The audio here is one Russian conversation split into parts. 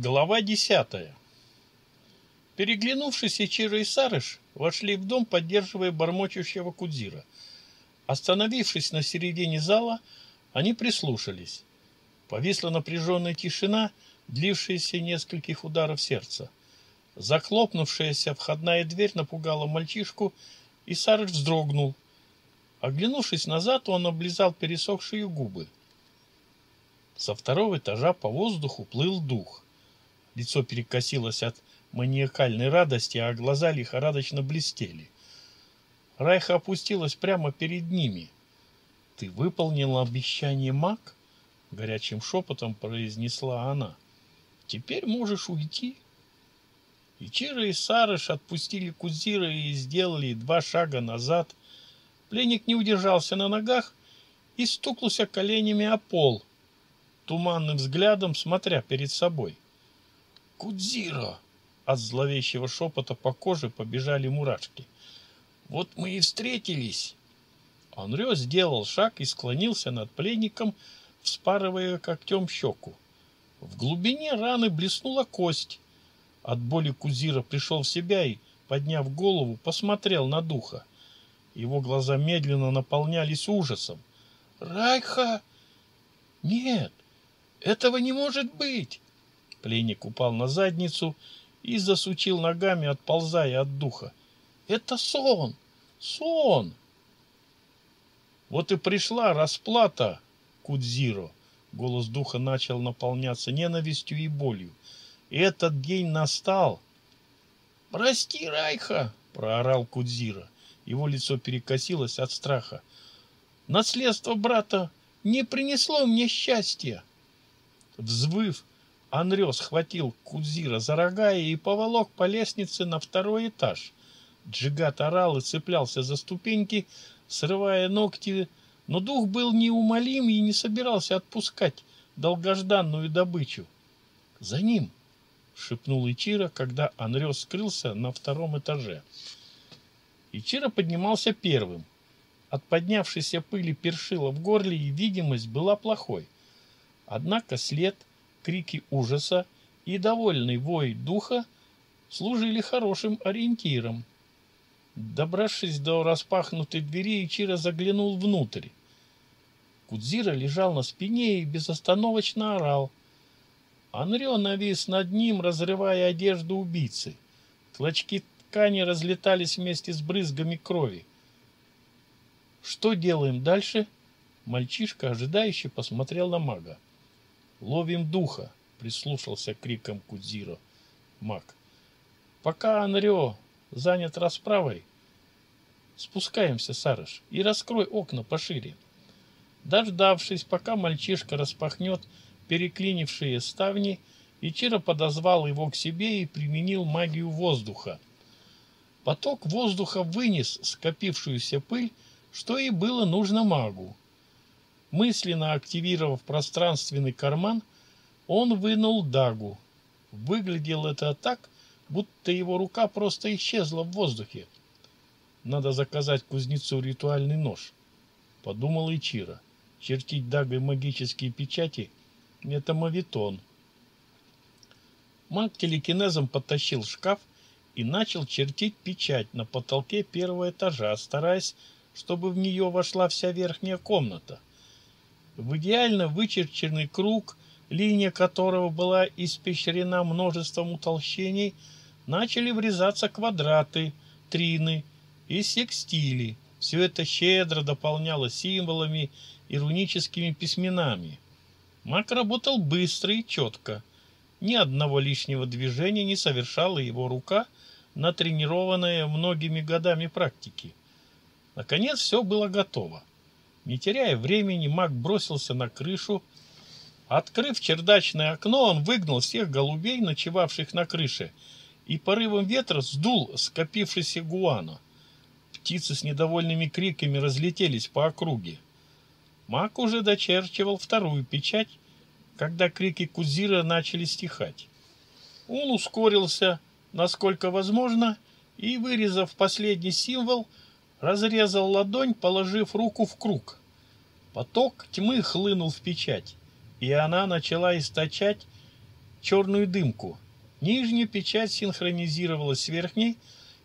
Глава десятая. Переглянувшись, Ичиро и Сарыш вошли в дом, поддерживая бормочущего Кудзира. Остановившись на середине зала, они прислушались. Повисла напряженная тишина, длившаяся нескольких ударов сердца. Захлопнувшаяся входная дверь напугала мальчишку, и Сарыш вздрогнул. Оглянувшись назад, он облизал пересохшие губы. Со второго этажа по воздуху плыл дух. Лицо перекосилось от маниакальной радости, а глаза лихорадочно блестели. Райха опустилась прямо перед ними. «Ты выполнила обещание маг?» — горячим шепотом произнесла она. «Теперь можешь уйти». И Чира и Сарыш отпустили Кузира и сделали два шага назад. Пленник не удержался на ногах и стукнулся коленями о пол, туманным взглядом смотря перед собой. «Кудзиро!» От зловещего шепота по коже побежали мурашки. «Вот мы и встретились!» Анрё сделал шаг и склонился над пленником, вспарывая когтем щеку. В глубине раны блеснула кость. От боли Кузира пришел в себя и, подняв голову, посмотрел на духа. Его глаза медленно наполнялись ужасом. «Райха!» «Нет, этого не может быть!» Пленник упал на задницу и засучил ногами, отползая от духа. «Это сон! Сон!» Вот и пришла расплата Кудзиро. Голос духа начал наполняться ненавистью и болью. Этот день настал. «Прости, Райха!» — проорал Кудзира. Его лицо перекосилось от страха. «Наследство брата не принесло мне счастья!» Взвыв, Анрё схватил Кудзира за рога и поволок по лестнице на второй этаж. Джигат орал и цеплялся за ступеньки, срывая ногти, но дух был неумолим и не собирался отпускать долгожданную добычу. «За ним!» — шепнул Ичиро, когда Анрё скрылся на втором этаже. Ичиро поднимался первым. От поднявшейся пыли першила в горле и видимость была плохой — Однако след, крики ужаса и довольный вой духа служили хорошим ориентиром. Добравшись до распахнутой двери, Ичиро заглянул внутрь. Кудзира лежал на спине и безостановочно орал. Анрё навис над ним, разрывая одежду убийцы. Клочки ткани разлетались вместе с брызгами крови. «Что делаем дальше?» Мальчишка, ожидающий, посмотрел на мага. «Ловим духа!» — прислушался к крикам Кудзиро. Маг. «Пока Анрё занят расправой, спускаемся, Сарыш, и раскрой окна пошире». Дождавшись, пока мальчишка распахнет переклинившие ставни, Ичиро подозвал его к себе и применил магию воздуха. Поток воздуха вынес скопившуюся пыль, что и было нужно магу. Мысленно активировав пространственный карман, он вынул дагу. Выглядело это так, будто его рука просто исчезла в воздухе. Надо заказать кузнецу ритуальный нож, подумал Ичиро. Чертить дагой магические печати — это мавитон. Маг телекинезом подтащил шкаф и начал чертить печать на потолке первого этажа, стараясь, чтобы в нее вошла вся верхняя комната. В идеально вычерченный круг, линия которого была испещрена множеством утолщений, начали врезаться квадраты, трины и секстили. Все это щедро дополняло символами и руническими письменами. Маг работал быстро и четко. Ни одного лишнего движения не совершала его рука, натренированная многими годами практики. Наконец все было готово. Не теряя времени, маг бросился на крышу. Открыв чердачное окно, он выгнал всех голубей, ночевавших на крыше, и порывом ветра сдул скопившийся гуана. Птицы с недовольными криками разлетелись по округе. Маг уже дочерчивал вторую печать, когда крики Кузира начали стихать. Он ускорился, насколько возможно, и, вырезав последний символ, разрезал ладонь, положив руку в круг. Поток тьмы хлынул в печать, и она начала источать черную дымку. Нижняя печать синхронизировалась с верхней,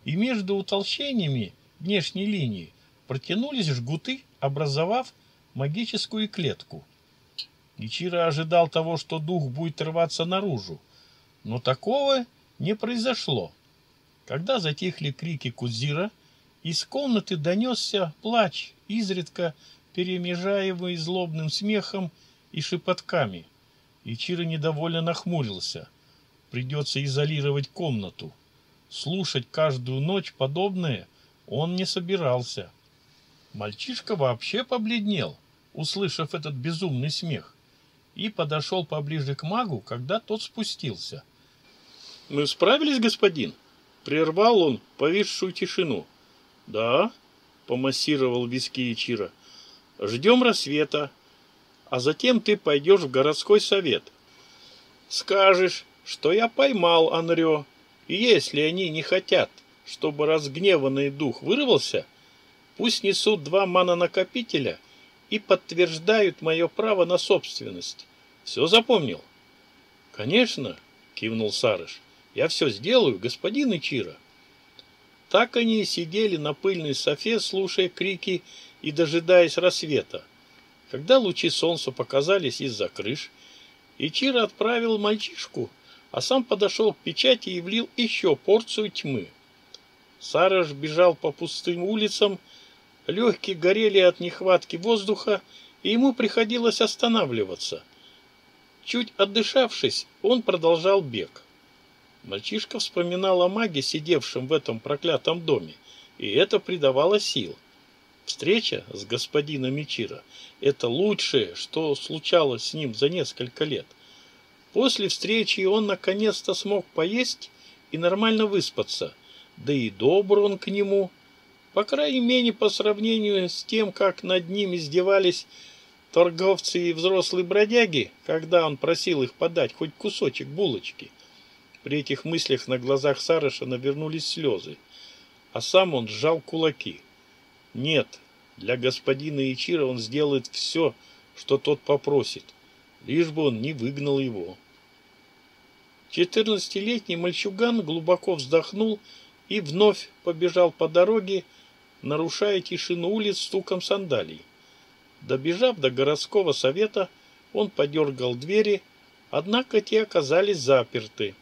и между утолщениями внешней линии протянулись жгуты, образовав магическую клетку. Ичиро ожидал того, что дух будет рваться наружу, но такого не произошло. Когда затихли крики Кузира, из комнаты донесся плач, изредка перемежаемый злобным смехом и шепотками. Ичиро недовольно нахмурился. Придется изолировать комнату. Слушать каждую ночь подобное он не собирался. Мальчишка вообще побледнел, услышав этот безумный смех, и подошел поближе к магу, когда тот спустился. «Мы справились, господин?» Прервал он повисшую тишину. «Да», — помассировал виски Ичиро, — «ждем рассвета, а затем ты пойдешь в городской совет. Скажешь, что я поймал Анрё, и если они не хотят, чтобы разгневанный дух вырвался, пусть несут два манонакопителя и подтверждают мое право на собственность. Все запомнил? Конечно, кивнул Сарыш. Я все сделаю, господин Ичиро. Так они сидели на пыльной софе, слушая крики и дожидаясь рассвета. Когда лучи солнца показались из-за крыш, Ичиро отправил мальчишку, а сам подошел к печати и влил еще порцию тьмы. Сараш бежал по пустым улицам, легкие горели от нехватки воздуха, и ему приходилось останавливаться. Чуть отдышавшись, он продолжал бег. Мальчишка вспоминал о маге, сидевшем в этом проклятом доме, и это придавало сил. Встреча с господином Мичиро – это лучшее, что случалось с ним за несколько лет. После встречи он наконец-то смог поесть и нормально выспаться, да и добр он к нему. По крайней мере, по сравнению с тем, как над ним издевались торговцы и взрослые бродяги, когда он просил их подать хоть кусочек булочки – при этих мыслях на глазах Сарыша навернулись слезы, а сам он сжал кулаки. Нет, для господина Ичира он сделает все, что тот попросит, лишь бы он не выгнал его. Четырнадцатилетний мальчуган глубоко вздохнул и вновь побежал по дороге, нарушая тишину улиц стуком сандалий. Добежав до городского совета, он подергал двери, однако те оказались заперты.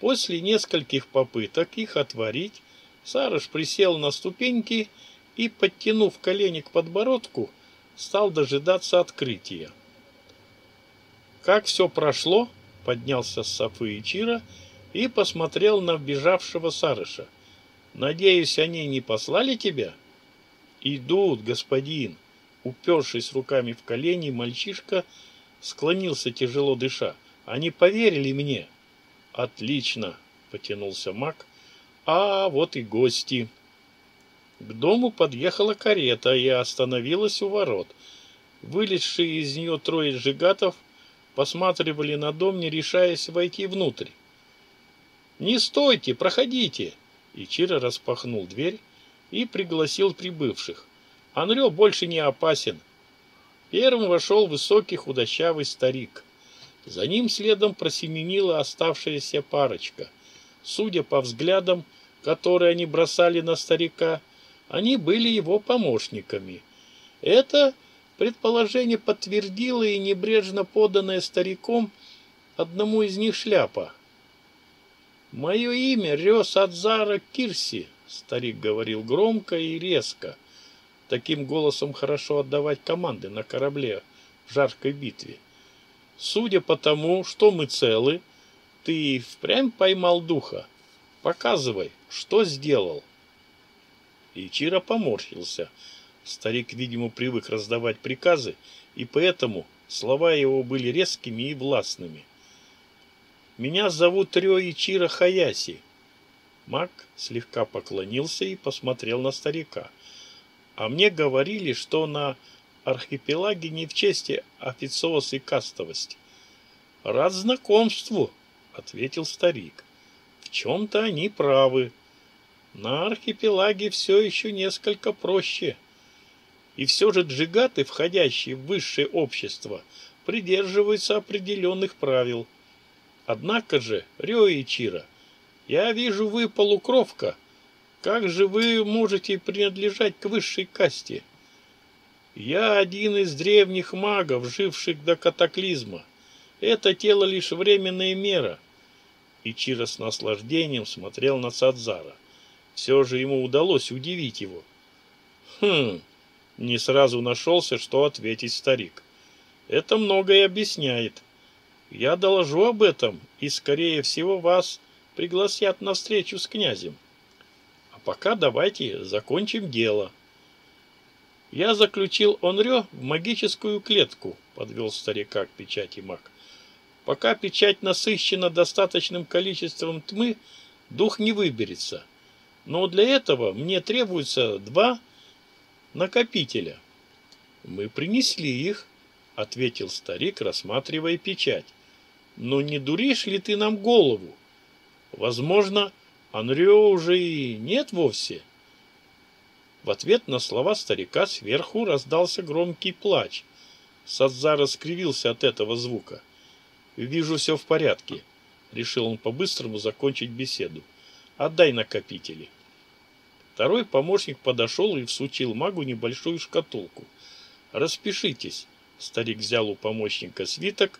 После нескольких попыток их отворить, Сарыш присел на ступеньки и, подтянув колени к подбородку, стал дожидаться открытия. Как все прошло, поднялся с Софы Ичира и посмотрел на вбежавшего Сарыша. Надеюсь, они не послали тебя? Идут, господин. Упершись руками в колени, мальчишка склонился тяжело дыша. Они поверили мне. Отлично, потянулся маг. А вот и гости. К дому подъехала карета и остановилась у ворот. Вылезшие из нее трое жигатов посматривали на дом, не решаясь войти внутрь. «Не стойте, проходите!» Ичиро распахнул дверь и пригласил прибывших. Анрё больше не опасен. Первым вошел высокий худощавый старик. За ним следом просеменила оставшаяся парочка. Судя по взглядам, которые они бросали на старика, они были его помощниками. Это предположение подтвердило и небрежно поданное стариком одному из них шляпа. «Мое имя Рёс Адзара Кирси», — старик говорил громко и резко. Таким голосом хорошо отдавать команды на корабле в жаркой битве. Судя по тому, что мы целы, ты впрямь поймал духа. Показывай, что сделал. Ичиро поморщился. Старик, видимо, привык раздавать приказы, и поэтому слова его были резкими и властными. «Меня зовут Рё Ичиро Хаяси». Мак слегка поклонился и посмотрел на старика. «А мне говорили, что на архипелаге не в чести официоз и кастовость. Рад знакомству, ответил старик. В чем-то они правы. На архипелаге все еще несколько проще. И все же джигаты, входящие в высшее общество, придерживаются определенных правил. Однако же, Рё Ичиро, я вижу, вы полукровка. Как же вы можете принадлежать к высшей касте? Я один из древних магов, живших до катаклизма. Это тело лишь временная мера. Ичиро с наслаждением смотрел на Садзара. Все же ему удалось удивить его. Хм, не сразу нашелся, что ответить старик. Это многое объясняет. Я доложу об этом, и, скорее всего, вас пригласят на встречу с князем. А пока давайте закончим дело. Я заключил Онрё в магическую клетку, подвел старика к печати маг. Пока печать насыщена достаточным количеством тьмы, дух не выберется. Но для этого мне требуется два накопителя. Мы принесли их, ответил старик, рассматривая печать. Но не дуришь ли ты нам голову? Возможно, Анрио уже и нет вовсе. В ответ на слова старика сверху раздался громкий плач. Садзара скривился от этого звука. «Вижу, все в порядке», — решил он по-быстрому закончить беседу. «Отдай накопители». Второй помощник подошел и всучил магу небольшую шкатулку. «Распишитесь». Старик взял у помощника свиток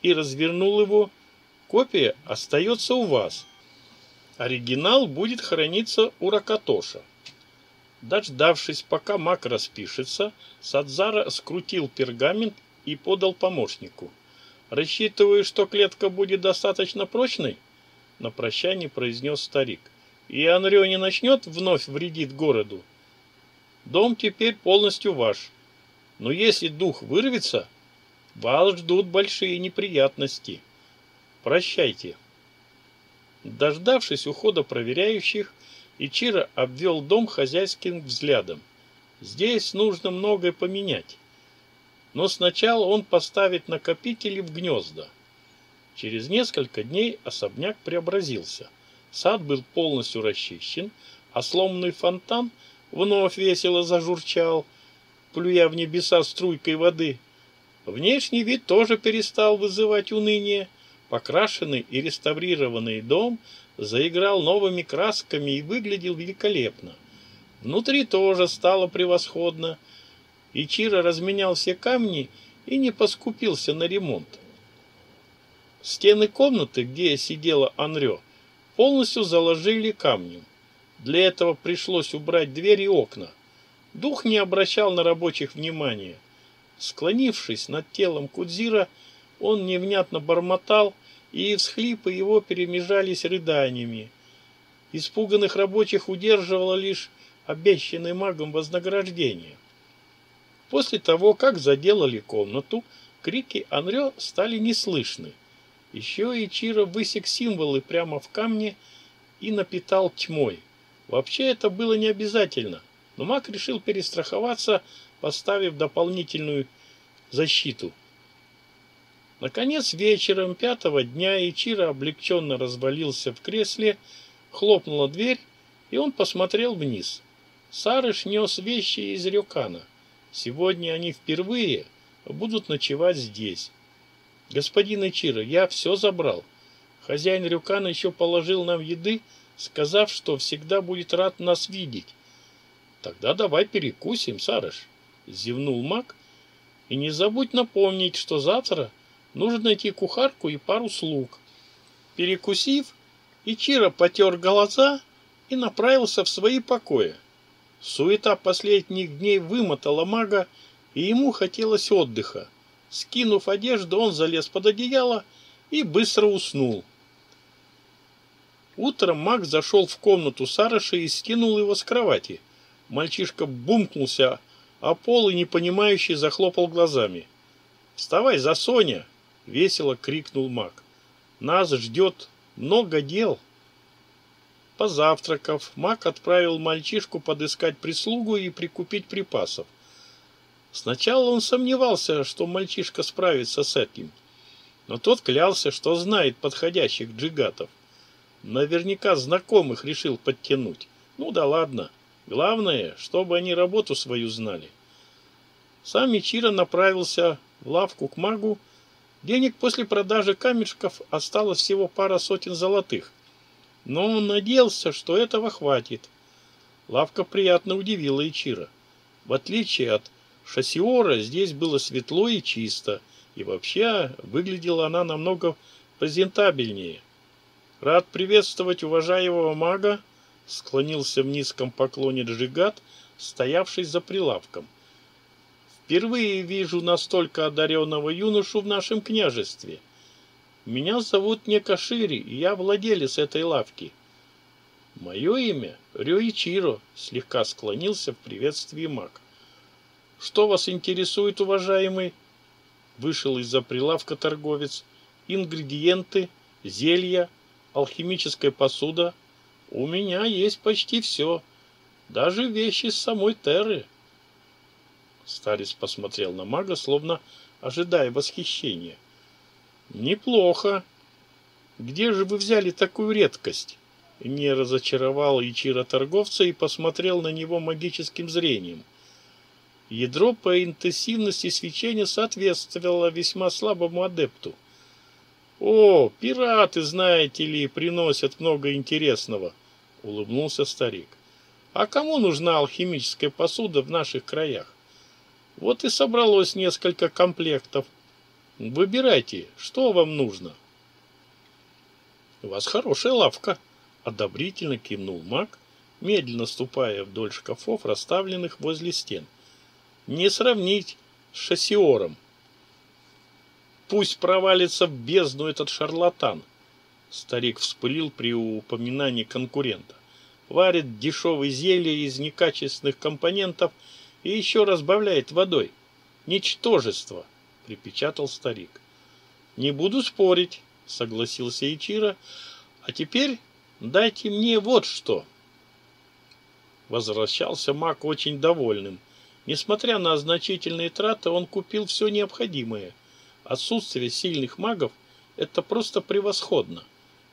и развернул его. «Копия остается у вас. Оригинал будет храниться у Ракатоша». Дождавшись, пока маг распишется, Садзара скрутил пергамент и подал помощнику. «Рассчитываю, что клетка будет достаточно прочной?» На прощание произнес старик. «И Анрё не начнет вновь вредить городу? Дом теперь полностью ваш. Но если дух вырвется, вас ждут большие неприятности. Прощайте». Дождавшись ухода проверяющих, Ичиро обвел дом хозяйским взглядом. Здесь нужно многое поменять но сначала он поставит накопители в гнезда. Через несколько дней особняк преобразился. Сад был полностью расчищен, а сломанный фонтан вновь весело зажурчал, плюя в небеса струйкой воды. Внешний вид тоже перестал вызывать уныние. Покрашенный и реставрированный дом заиграл новыми красками и выглядел великолепно. Внутри тоже стало превосходно – Ичиро разменял все камни и не поскупился на ремонт. Стены комнаты, где сидела Анрё, полностью заложили камнем. Для этого пришлось убрать двери и окна. Дух не обращал на рабочих внимания. Склонившись над телом Кудзира, он невнятно бормотал, и всхлипы его перемежались рыданиями. Испуганных рабочих удерживало лишь обещанное магом вознаграждение. После того, как заделали комнату, крики Анрё стали неслышны. Еще и Чиро высек символы прямо в камне и напитал тьмой. Вообще это было не обязательно, но маг решил перестраховаться, поставив дополнительную защиту. Наконец, вечером пятого дня Ичиро облегченно развалился в кресле, хлопнула дверь, и он посмотрел вниз. Сарыш нес вещи из Рюкана. Сегодня они впервые будут ночевать здесь. Господин Ичиро, я все забрал. Хозяин Рюкана еще положил нам еды, сказав, что всегда будет рад нас видеть. Тогда давай перекусим, Сарыш, зевнул маг. И не забудь напомнить, что завтра нужно найти кухарку и пару слуг. Перекусив, Ичиро потер глаза и направился в свои покои. Суета последних дней вымотала мага, и ему хотелось отдыха. Скинув одежду, он залез под одеяло и быстро уснул. Утром маг зашел в комнату Сараша и скинул его с кровати. Мальчишка бумкнулся, а пол и непонимающий захлопал глазами. «Вставай за Соня!» — весело крикнул маг. «Нас ждет много дел!» Позавтракав, Мак отправил мальчишку подыскать прислугу и прикупить припасов. Сначала он сомневался, что мальчишка справится с этим, но тот клялся, что знает подходящих джигатов. Наверняка знакомых решил подтянуть. Ну да ладно. Главное, чтобы они работу свою знали. Сам Мичиро направился в лавку к магу, Денег после продажи камешков осталось всего пара сотен золотых. Но он надеялся, что этого хватит. Лавка приятно удивила Ичира. В отличие от шассиора, здесь было светло и чисто, и вообще выглядела она намного презентабельнее. Рад приветствовать уважаемого мага, склонился в низком поклоне Джигат, стоявший за прилавком. Впервые вижу настолько одаренного юношу в нашем княжестве. Меня зовут Некашири, и я владелец этой лавки. Мое имя Рюичиро, слегка склонился в приветствии маг. Что вас интересует, уважаемый? Вышел из-за прилавка торговец. Ингредиенты, зелья, алхимическая посуда. У меня есть почти все. Даже вещи с самой Терры. Старец посмотрел на мага, словно ожидая восхищения. Неплохо. Где же вы взяли такую редкость? Не разочаровал Ичира торговца и посмотрел на него магическим зрением. Ядро по интенсивности свечения соответствовало весьма слабому адепту. «О, пираты, знаете ли, приносят много интересного», — улыбнулся старик. «А кому нужна алхимическая посуда в наших краях? Вот и собралось несколько комплектов. Выбирайте, что вам нужно». «У вас хорошая лавка», Одобрительно кивнул маг, медленно ступая вдоль шкафов, расставленных возле стен. Не сравнить с шассиором. Пусть провалится в бездну этот шарлатан. Старик вспылил при упоминании конкурента. Варит дешевые зелья из некачественных компонентов и еще разбавляет водой. Ничтожество, припечатал старик. Не буду спорить, согласился Ичира. А теперь Дайте мне вот что. Возвращался маг очень довольным. Несмотря на значительные траты, он купил все необходимое. Отсутствие сильных магов – это просто превосходно.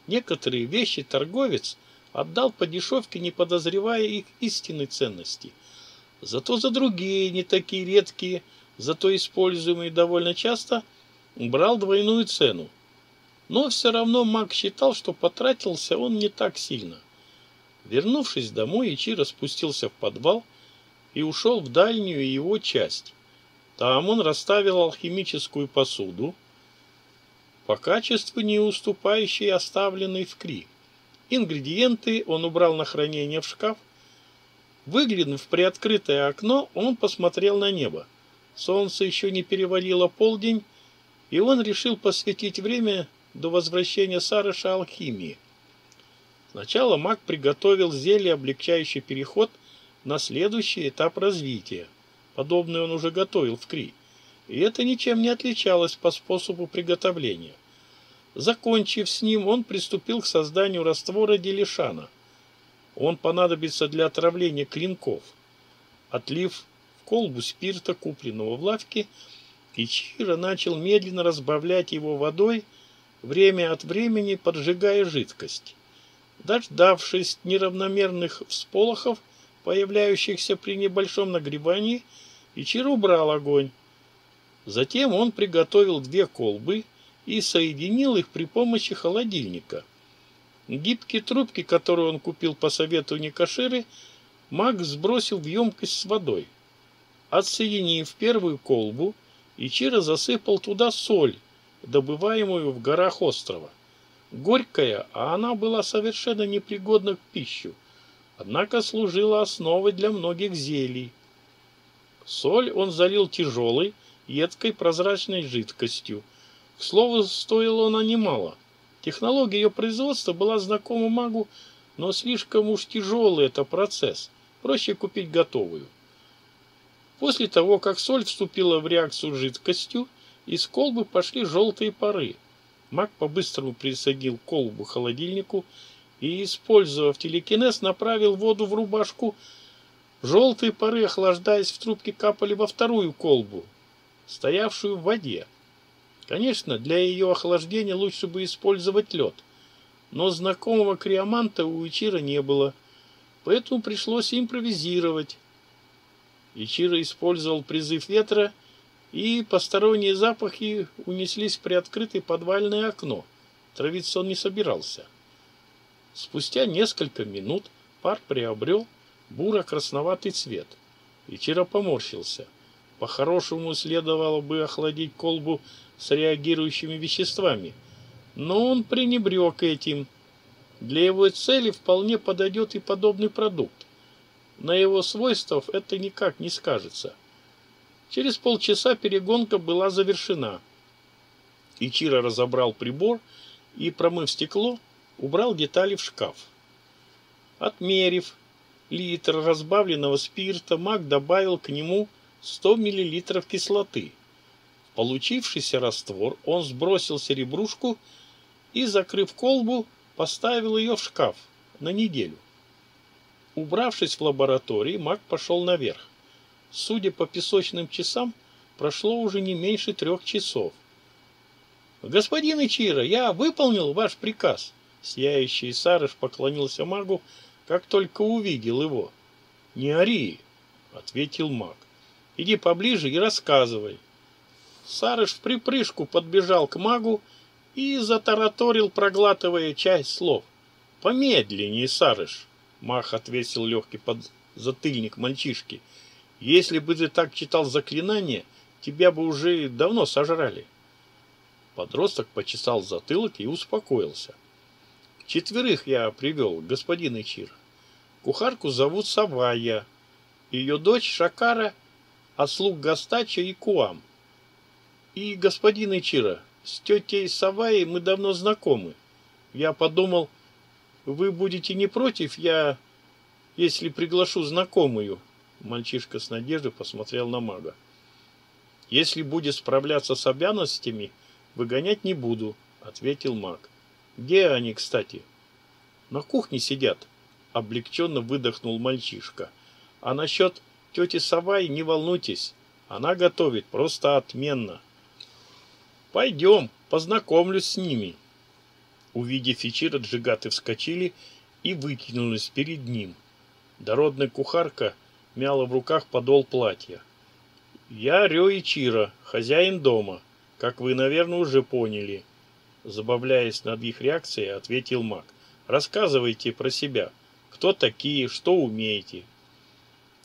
Некоторые вещи торговец отдал по дешевке, не подозревая их истинной ценности. Зато за другие, не такие редкие, зато используемые довольно часто, брал двойную цену. Но все равно маг считал, что потратился он не так сильно. Вернувшись домой, Ичиро спустился в подвал и ушел в дальнюю его часть. Там он расставил алхимическую посуду, по качеству не уступающей оставленной в Кри. Ингредиенты он убрал на хранение в шкаф. Выглянув в приоткрытое окно, он посмотрел на небо. Солнце еще не перевалило полдень, и он решил посвятить время до возвращения Сарыша алхимии. Сначала маг приготовил зелье, облегчающее переход на следующий этап развития. Подобное он уже готовил в Кри. И это ничем не отличалось по способу приготовления. Закончив с ним, он приступил к созданию раствора делишана. Он понадобится для отравления клинков. Отлив в колбу спирта, купленного в лавке, Ичиро начал медленно разбавлять его водой – время от времени поджигая жидкость. Дождавшись неравномерных всполохов, появляющихся при небольшом нагревании, Ичир убрал огонь. Затем он приготовил две колбы и соединил их при помощи холодильника. Гибкие трубки, которые он купил по совету Никаширы, маг сбросил в емкость с водой. Отсоединив первую колбу, Ичиро засыпал туда соль добываемую в горах острова. Горькая, а она была совершенно непригодна к пищу, однако служила основой для многих зелий. Соль он залил тяжелой, едкой прозрачной жидкостью. К слову, стоила она немало. Технология ее производства была знакома магу, но слишком уж тяжелый это процесс. Проще купить готовую. После того, как соль вступила в реакцию с жидкостью, из колбы пошли желтые пары. Маг по-быстрому присадил колбу к холодильнику и, использовав телекинез, направил воду в рубашку. Желтые пары, охлаждаясь в трубке, капали во вторую колбу, стоявшую в воде. Конечно, для ее охлаждения лучше бы использовать лед, но знакомого криоманта у Ичира не было, поэтому пришлось импровизировать. Ичиро использовал призыв ветра и посторонние запахи унеслись в приоткрытое подвальное окно. Травиться он не собирался. Спустя несколько минут пар приобрел буро-красноватый цвет. Ичиро поморщился. По-хорошему следовало бы охладить колбу с реагирующими веществами, но он пренебрег этим. Для его цели вполне подойдет и подобный продукт. На его свойствах это никак не скажется. Через полчаса перегонка была завершена. Ичиро разобрал прибор и, промыв стекло, убрал детали в шкаф. Отмерив литр разбавленного спирта, маг добавил к нему 100 мл кислоты. В получившийся раствор он сбросил серебрушку и, закрыв колбу, поставил ее в шкаф на неделю. Убравшись в лаборатории, маг пошел наверх. Судя по песочным часам, прошло уже не меньше трех часов. «Господин Ичиро, я выполнил ваш приказ!» Сияющий Сарыш поклонился магу, как только увидел его. «Не ори!» — ответил маг. «Иди поближе и рассказывай». Сарыш в припрыжку подбежал к магу и затараторил, проглатывая часть слов. «Помедленнее, Сарыш!» — маг отвесил легкий подзатыльник мальчишки. «Если бы ты так читал заклинание, тебя бы уже давно сожрали». Подросток почесал затылок и успокоился. Четверых я привел, господин Ичир. Кухарку зовут Савая, ее дочь Шакара, а слуг Гастача и Куам. И господин Ичира, с тетей Саваей мы давно знакомы. Я подумал, вы будете не против, я, если приглашу знакомую. Мальчишка с надеждой посмотрел на мага. Если будет справляться с обязанностями, выгонять не буду, ответил маг. Где они, кстати? На кухне сидят. Облегченно выдохнул мальчишка. А насчет тети Савай не волнуйтесь. Она готовит просто отменно. Пойдем, познакомлюсь с ними. Увидев Ичира, джигаты вскочили и выкинулись перед ним. Дородная кухарка мяла в руках подол платья. «Я Рё Ичира, хозяин дома, как вы, наверное, уже поняли. Забавляясь над их реакцией, ответил маг. Рассказывайте про себя. Кто такие, что умеете?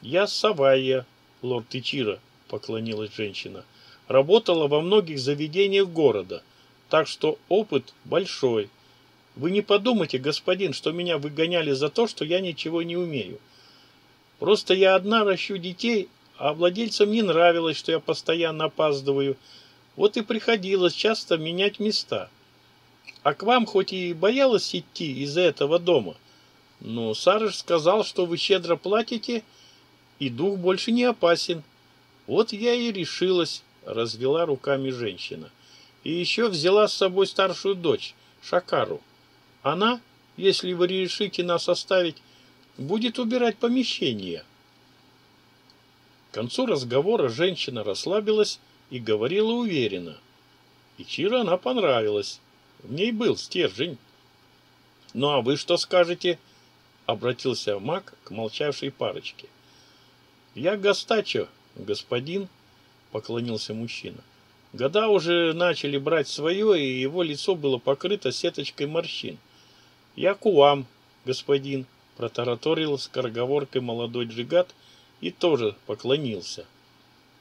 Я Савайя, лорд Ичира, поклонилась женщина. Работала во многих заведениях города, так что опыт большой. Вы не подумайте, господин, что меня выгоняли за то, что я ничего не умею. Просто я одна ращу детей, а владельцам не нравилось, что я постоянно опаздываю. Вот и приходилось часто менять места. А к вам хоть и боялась идти из этого дома, но Сарыш сказал, что вы щедро платите, и дух больше не опасен. Вот я и решилась, развела руками женщина. И еще взяла с собой старшую дочь, Шакару. Она, если вы решите нас оставить, будет убирать помещение. К концу разговора женщина расслабилась и говорила уверенно. И Чира она понравилась. В ней был стержень. «Ну а вы что скажете?» — обратился маг к молчавшей парочке. «Я Гастачо, господин», — поклонился мужчина. Года уже начали брать свое, и его лицо было покрыто сеточкой морщин. «Я Куам, господин», — протараторил скороговоркой молодой джигат и тоже поклонился.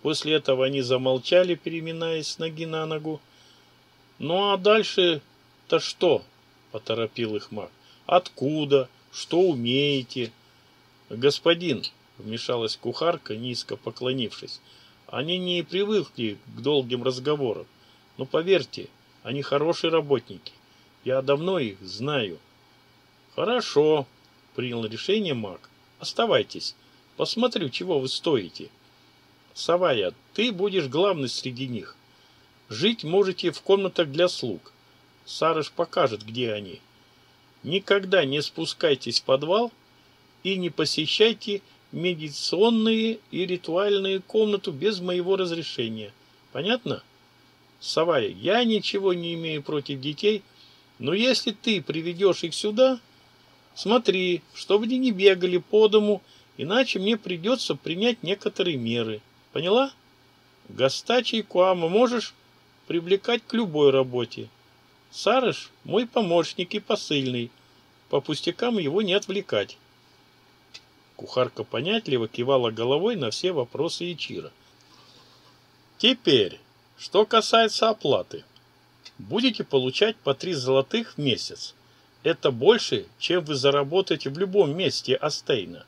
После этого они замолчали, переминаясь с ноги на ногу. Ну а дальше «Это что?» — поторопил их маг. «Откуда? Что умеете?» «Господин», — вмешалась кухарка, низко поклонившись, «они не привыкли к долгим разговорам. Но поверьте, они хорошие работники. Я давно их знаю». «Хорошо», — принял решение маг. «Оставайтесь. Посмотрю, чего вы стоите». «Савая, ты будешь главный среди них. Жить можете в комнатах для слуг. Сарыш покажет, где они. Никогда не спускайтесь в подвал и не посещайте медитационные и ритуальные комнату без моего разрешения. Понятно? Савая, я ничего не имею против детей, но если ты приведешь их сюда, смотри, чтобы они не бегали по дому, иначе мне придется принять некоторые меры. Поняла? Гастачий Куама можешь привлекать к любой работе. Сарыш – мой помощник и посыльный. По пустякам его не отвлекать. Кухарка понятливо кивала головой на все вопросы Ичира. Теперь, что касается оплаты. Будете получать по три золотых в месяц. Это больше, чем вы заработаете в любом месте Астейна.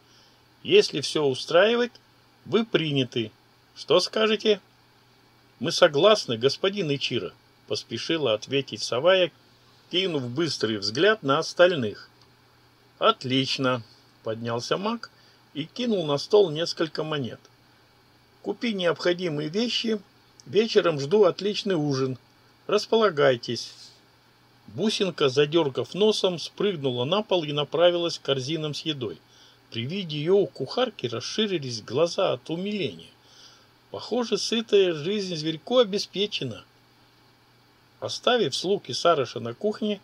Если все устраивает, вы приняты. Что скажете? Мы согласны, господин Ичиро, поспешила ответить Савая, кинув быстрый взгляд на остальных. Отлично, поднялся маг и кинул на стол несколько монет. Купи необходимые вещи, вечером жду отличный ужин. Располагайтесь. Бусинка, задергав носом, спрыгнула на пол и направилась к корзинам с едой. При виде ее у кухарки расширились глаза от умиления. Похоже, сытая жизнь зверьку обеспечена. Оставив слуг и Сарыша на кухне,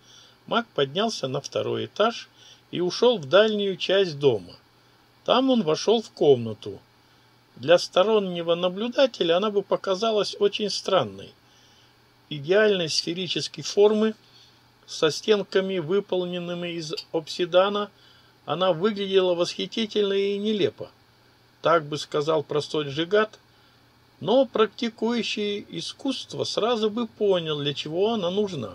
маг поднялся на второй этаж и ушел в дальнюю часть дома. Там он вошел в комнату. Для стороннего наблюдателя она бы показалась очень странной. Идеальной сферической формы – со стенками, выполненными из обсидана, она выглядела восхитительно и нелепо. Так бы сказал простой джигат, но практикующий искусство сразу бы понял, для чего она нужна.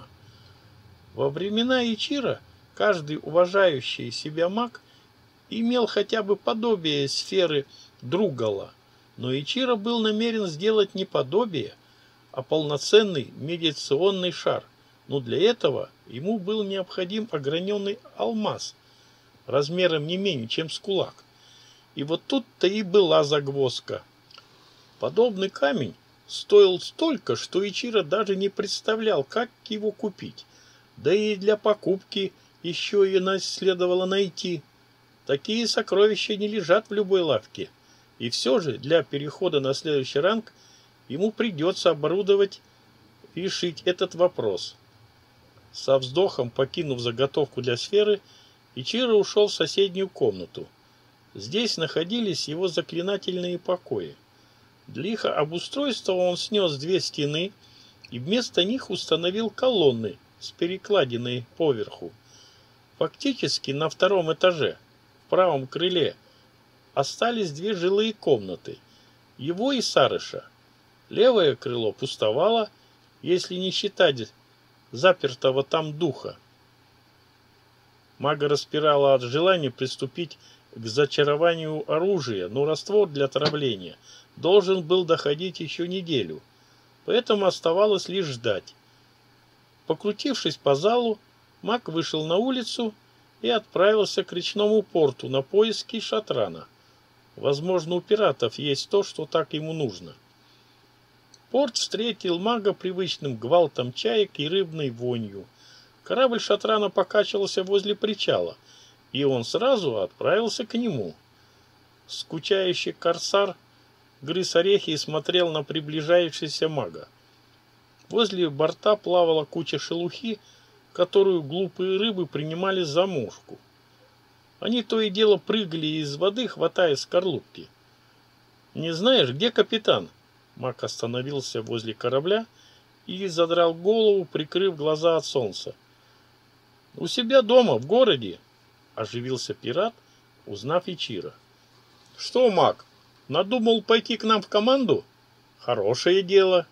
Во времена Ичира каждый уважающий себя маг имел хотя бы подобие сферы Другала, но Ичира был намерен сделать не подобие, а полноценный медиационный шар – но для этого ему был необходим ограненный алмаз размером не менее, чем с кулак. И вот тут-то и была загвоздка. Подобный камень стоил столько, что Ичиро даже не представлял, как его купить. Да и для покупки еще и нас следовало найти. Такие сокровища не лежат в любой лавке. И все же для перехода на следующий ранг ему придется оборудовать и решить этот вопрос. Со вздохом покинув заготовку для сферы, Ичиро ушел в соседнюю комнату. Здесь находились его заклинательные покои. Для их обустройства он снес две стены и вместо них установил колонны с перекладиной поверху. Фактически на втором этаже, правом крыле, остались две жилые комнаты. Его и Сарыша. Левое крыло пустовало, если не считать запертого там духа. Мага распирала от желания приступить к зачарованию оружия, но раствор для отравления должен был доходить еще неделю, поэтому оставалось лишь ждать. Покрутившись по залу, маг вышел на улицу и отправился к речному порту на поиски шатрана. Возможно, у пиратов есть то, что так ему нужно. — Порт встретил мага привычным гвалтом чаек и рыбной вонью. Корабль Шатрана покачивался возле причала, и он сразу отправился к нему. Скучающий корсар грыз орехи и смотрел на приближающегося мага. Возле борта плавала куча шелухи, которую глупые рыбы принимали за мушку. Они то и дело прыгали из воды, хватая скорлупки. «Не знаешь, где капитан?» Мак остановился возле корабля и задрал голову, прикрыв глаза от солнца. «У себя дома, в городе!» – оживился пират, узнав Ичира. «Что, Мак, надумал пойти к нам в команду? Хорошее дело.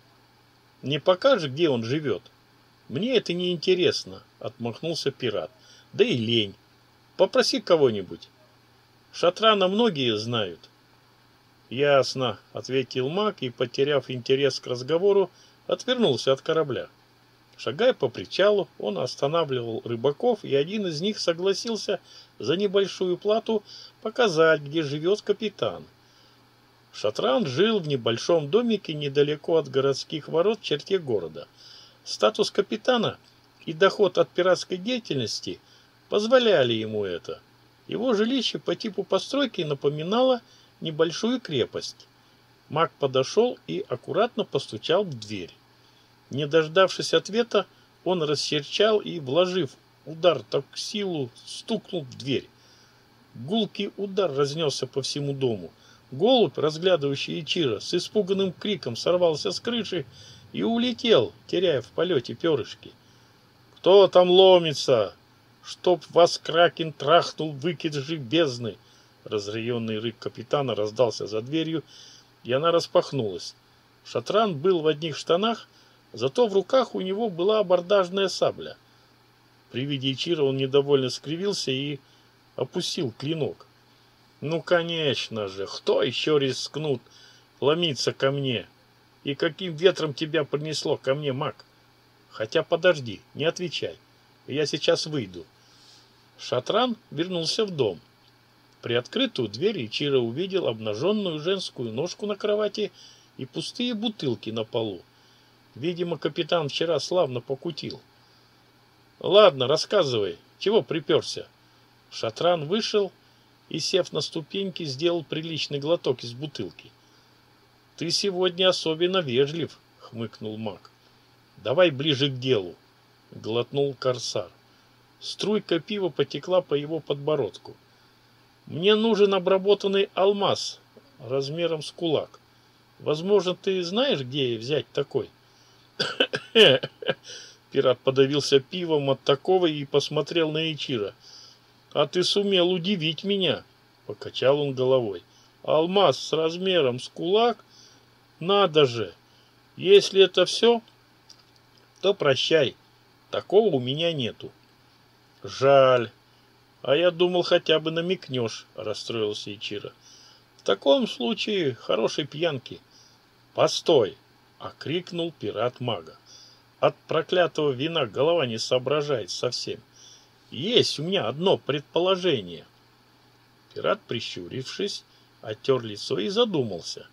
Не покажешь, где он живет?» «Мне это не интересно», – отмахнулся пират. «Да и лень. Попроси кого-нибудь. Шатрана многие знают». «Ясно», — ответил маг и, потеряв интерес к разговору, отвернулся от корабля. Шагая по причалу, он останавливал рыбаков, и один из них согласился за небольшую плату показать, где живет капитан. Шатран жил в небольшом домике недалеко от городских ворот черте города. Статус капитана и доход от пиратской деятельности позволяли ему это. Его жилище по типу постройки напоминало небольшую крепость. Маг подошел и аккуратно постучал в дверь. Не дождавшись ответа, он расчерчал и, вложив удар так силу, стукнул в дверь. Гулкий удар разнесся по всему дому. Голубь, разглядывающий Ичира, с испуганным криком сорвался с крыши и улетел, теряя в полете перышки. «Кто там ломится? Чтоб вас кракен трахнул выкидыши бездны!» Разъяренный рык капитана раздался за дверью, и она распахнулась. Шатран был в одних штанах, зато в руках у него была абордажная сабля. При виде Ичира он недовольно скривился и опустил клинок. Ну, конечно же, кто еще рискнут ломиться ко мне? И каким ветром тебя принесло ко мне, маг? Хотя подожди, не отвечай. Я сейчас выйду. Шатран вернулся в дом. Приоткрытую дверь Ичиро увидел обнаженную женскую ножку на кровати и пустые бутылки на полу. Видимо, капитан вчера славно покутил. Ладно, рассказывай, чего приперся? Шатран вышел и, сев на ступеньки, сделал приличный глоток из бутылки. «Ты сегодня особенно вежлив», — хмыкнул маг. «Давай ближе к делу», — глотнул корсар. Струйка пива потекла по его подбородку. «Мне нужен обработанный алмаз размером с кулак. Возможно, ты знаешь, где взять такой?» Пират подавился пивом от такого и посмотрел на Ичира. «А ты сумел удивить меня!» — покачал он головой. «Алмаз с размером с кулак? Надо же! Если это все, то прощай. Такого у меня нету». «Жаль. А я думал, хотя бы намекнешь», — расстроился Ичиро. «В таком случае хорошей пьянки». «Постой!» — окрикнул пират мага. «От проклятого вина голова не соображает совсем». Есть у меня одно предположение. Пират, прищурившись, оттер лицо и задумался.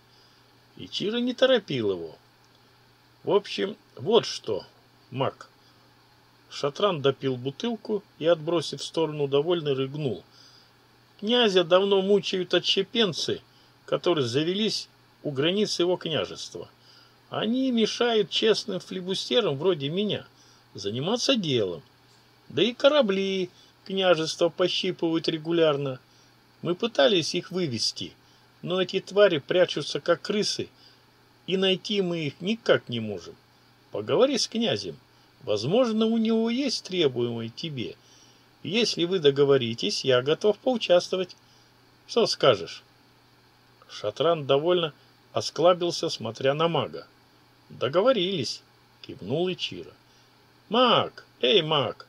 И Чира не торопил его. В общем, вот что, маг. Шатран допил бутылку и, отбросив в сторону, довольно рыгнул. Князя давно мучают отщепенцы, которые завелись у границ его княжества. Они мешают честным флебустерам вроде меня заниматься делом. Да и корабли княжество пощипывают регулярно. Мы пытались их вывести, но эти твари прячутся как крысы, и найти мы их никак не можем. Поговори с князем. Возможно, у него есть требуемое тебе. Если вы договоритесь, я готов поучаствовать. Что скажешь? Шатран довольно осклабился, смотря на мага. Договорились, кивнул Ичиро. Маг, эй, маг,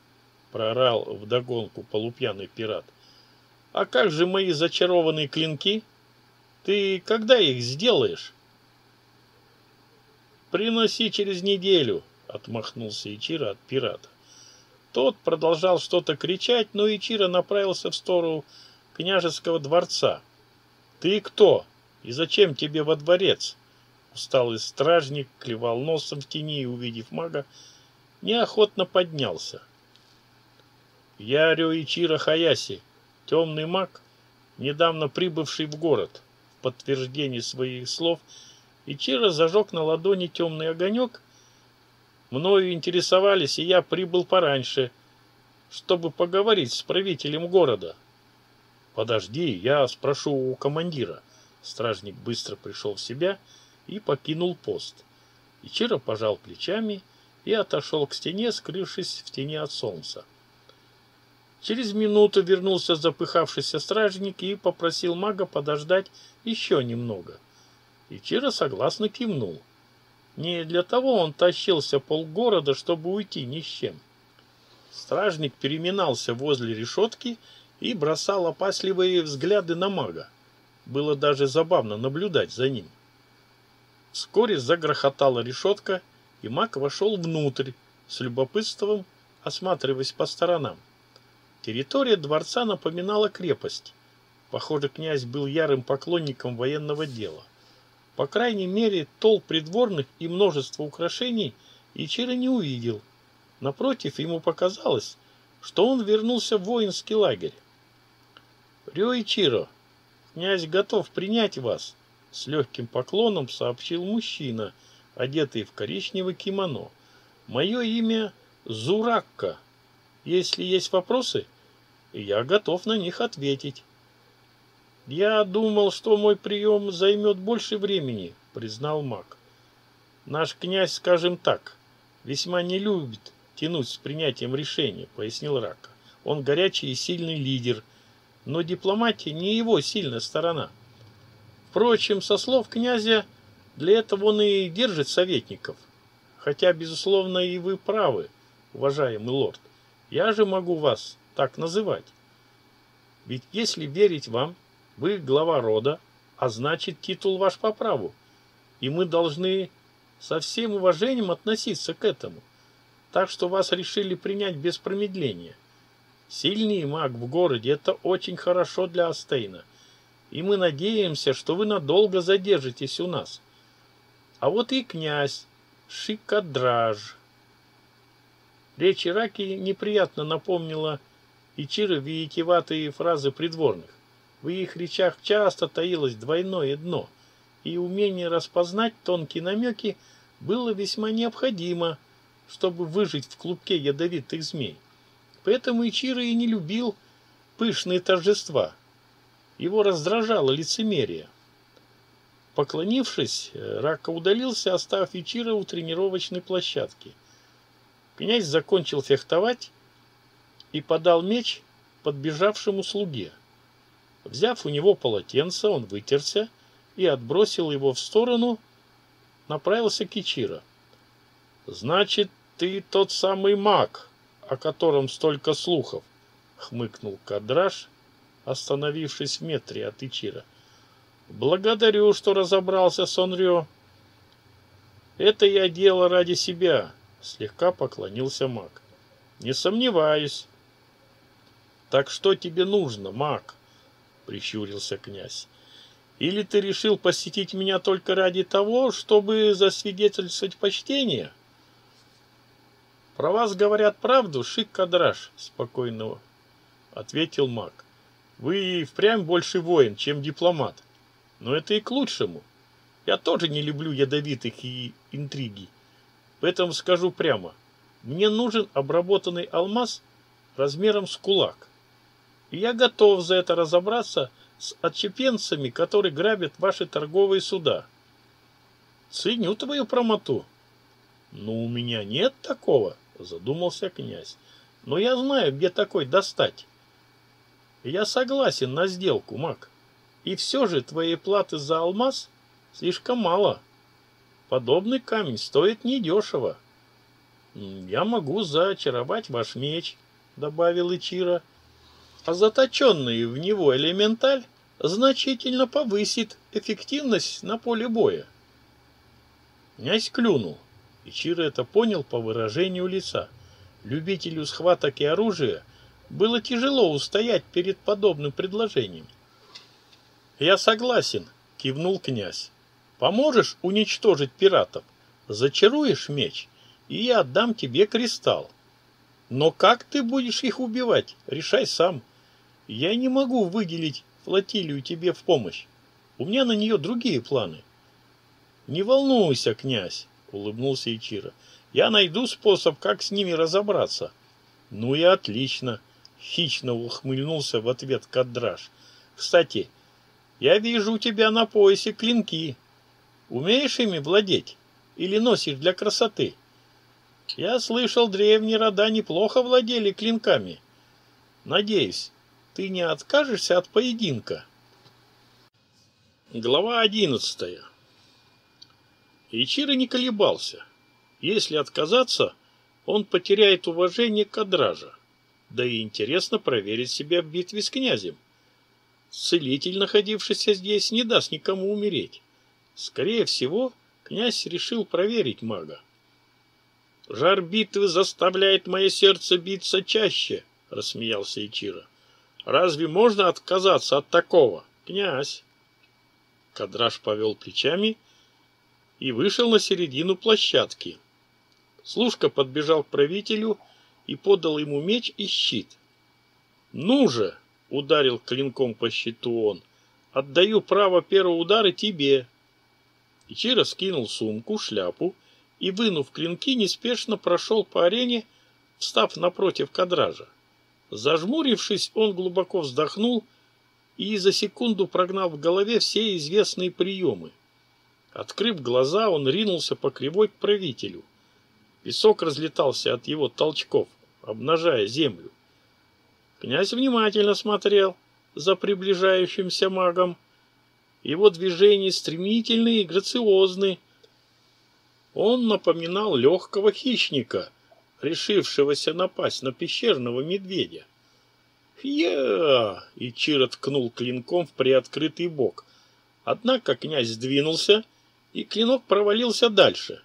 Прорал вдогонку полупьяный пират. А как же мои зачарованные клинки? Ты когда их сделаешь? Приноси через неделю, отмахнулся Ичиро от пирата. Тот продолжал что-то кричать, но Ичиро направился в сторону княжеского дворца. Ты кто? И зачем тебе во дворец? Усталый стражник клевал носом в тени и, увидев мага, неохотно поднялся. Я Рюичиро Хаяси, темный маг, недавно прибывший в город. Подтверждение своих слов Ичиро зажег на ладони темный огонек. Мною интересовались, и я прибыл пораньше, чтобы поговорить с правителем города. Подожди, я спрошу у командира. Стражник быстро пришел в себя и покинул пост. Ичиро пожал плечами и отошел к стене, скрывшись в тени от солнца. Через минуту вернулся запыхавшийся стражник и попросил мага подождать еще немного. И Чира согласно кивнул. Не для того он тащился полгорода, чтобы уйти ни с чем. Стражник переминался возле решетки и бросал опасливые взгляды на мага. Было даже забавно наблюдать за ним. Вскоре загрохотала решетка, и маг вошел внутрь, с любопытством осматриваясь по сторонам. Территория дворца напоминала крепость. Похоже, князь был ярым поклонником военного дела. По крайней мере, тол придворных и множество украшений Ичиро не увидел. Напротив, ему показалось, что он вернулся в воинский лагерь. «Рё Ичиро, князь готов принять вас», — с легким поклоном сообщил мужчина, одетый в коричневый кимоно. «Мое имя Зуракка. Если есть вопросы, я готов на них ответить. Я думал, что мой прием займет больше времени, признал маг. Наш князь, скажем так, весьма не любит тянуть с принятием решения, пояснил Рака. Он горячий и сильный лидер, но дипломатия не его сильная сторона. Впрочем, со слов князя, для этого он и держит советников. Хотя, безусловно, и вы правы, уважаемый лорд. Я же могу вас так называть. Ведь если верить вам, вы глава рода, а значит титул ваш по праву. И мы должны со всем уважением относиться к этому. Так что вас решили принять без промедления. Сильный маг в городе – это очень хорошо для Астейна. И мы надеемся, что вы надолго задержитесь у нас. А вот и князь Шикадраж. Речь Ираки неприятно напомнила Ичиро витиеватые фразы придворных. В их речах часто таилось двойное дно, и умение распознать тонкие намеки было весьма необходимо, чтобы выжить в клубке ядовитых змей. Поэтому Ичиро и не любил пышные торжества. Его раздражало лицемерие. Поклонившись, Рака удалился, оставив Ичиро у тренировочной площадки. Князь закончил фехтовать и подал меч подбежавшему слуге. Взяв у него полотенце, он вытерся и отбросил его в сторону, направился к Ичиро. «Значит, ты тот самый маг, о котором столько слухов», — хмыкнул Кадраш, остановившись в метре от Ичира. «Благодарю, что разобрался с Онрё. Это я делал ради себя», — слегка поклонился маг. «Не сомневаюсь». «Так что тебе нужно, маг?» — прищурился князь. «Или ты решил посетить меня только ради того, чтобы засвидетельствовать почтение?» «Про вас говорят правду, шик-кадраш», — спокойно ответил маг. «Вы впрямь больше воин, чем дипломат. Но это и к лучшему. Я тоже не люблю ядовитых и интриги. Поэтому скажу прямо. Мне нужен обработанный алмаз размером с кулак. Я готов за это разобраться с отчепенцами, которые грабят ваши торговые суда. Ценю твою промоту. Но у меня нет такого, задумался князь. Но я знаю, где такой достать. Я согласен на сделку, маг. И все же твоей платы за алмаз слишком мало. Подобный камень стоит недешево. Я могу зачаровать ваш меч, добавил Ичиро а заточенный в него элементаль значительно повысит эффективность на поле боя. Князь клюнул, и Чиро это понял по выражению лица. Любителю схваток и оружия было тяжело устоять перед подобным предложением. «Я согласен», — кивнул князь. «Поможешь уничтожить пиратов? Зачаруешь меч, и я отдам тебе кристалл. Но как ты будешь их убивать, решай сам». Я не могу выделить флотилию тебе в помощь. У меня на нее другие планы. Не волнуйся, князь, улыбнулся Ичиро. Я найду способ, как с ними разобраться. Ну и отлично, хищно ухмыльнулся в ответ Кадраш. Кстати, я вижу у тебя на поясе клинки. Умеешь ими владеть? Или носишь для красоты? Я слышал, древние рода неплохо владели клинками. Надеюсь, ты не откажешься от поединка. Глава одиннадцатая. Ичиро не колебался. Если отказаться, он потеряет уважение к Адража. Да и интересно проверить себя в битве с князем. Целитель, находившийся здесь, не даст никому умереть. Скорее всего, князь решил проверить мага. «Жар битвы заставляет мое сердце биться чаще», — рассмеялся Ичиро. Разве можно отказаться от такого, князь? Кадраш повел плечами и вышел на середину площадки. Служка подбежал к правителю и подал ему меч и щит. «Ну же!» — ударил клинком по щиту он. «Отдаю право первого удара тебе!» Ичиро скинул сумку, шляпу и, вынув клинки, неспешно прошел по арене, встав напротив кадража. Зажмурившись, он глубоко вздохнул и за секунду прогнал в голове все известные приемы. Открыв глаза, он ринулся по кривой к правителю. Песок разлетался от его толчков, обнажая землю. Князь внимательно смотрел за приближающимся магом. Его движения стремительные и грациозны. Он напоминал легкого хищника, решившегося напасть на пещерного медведя. «Я!» — и Чиро ткнул клинком в приоткрытый бок. Однако князь сдвинулся, и клинок провалился дальше.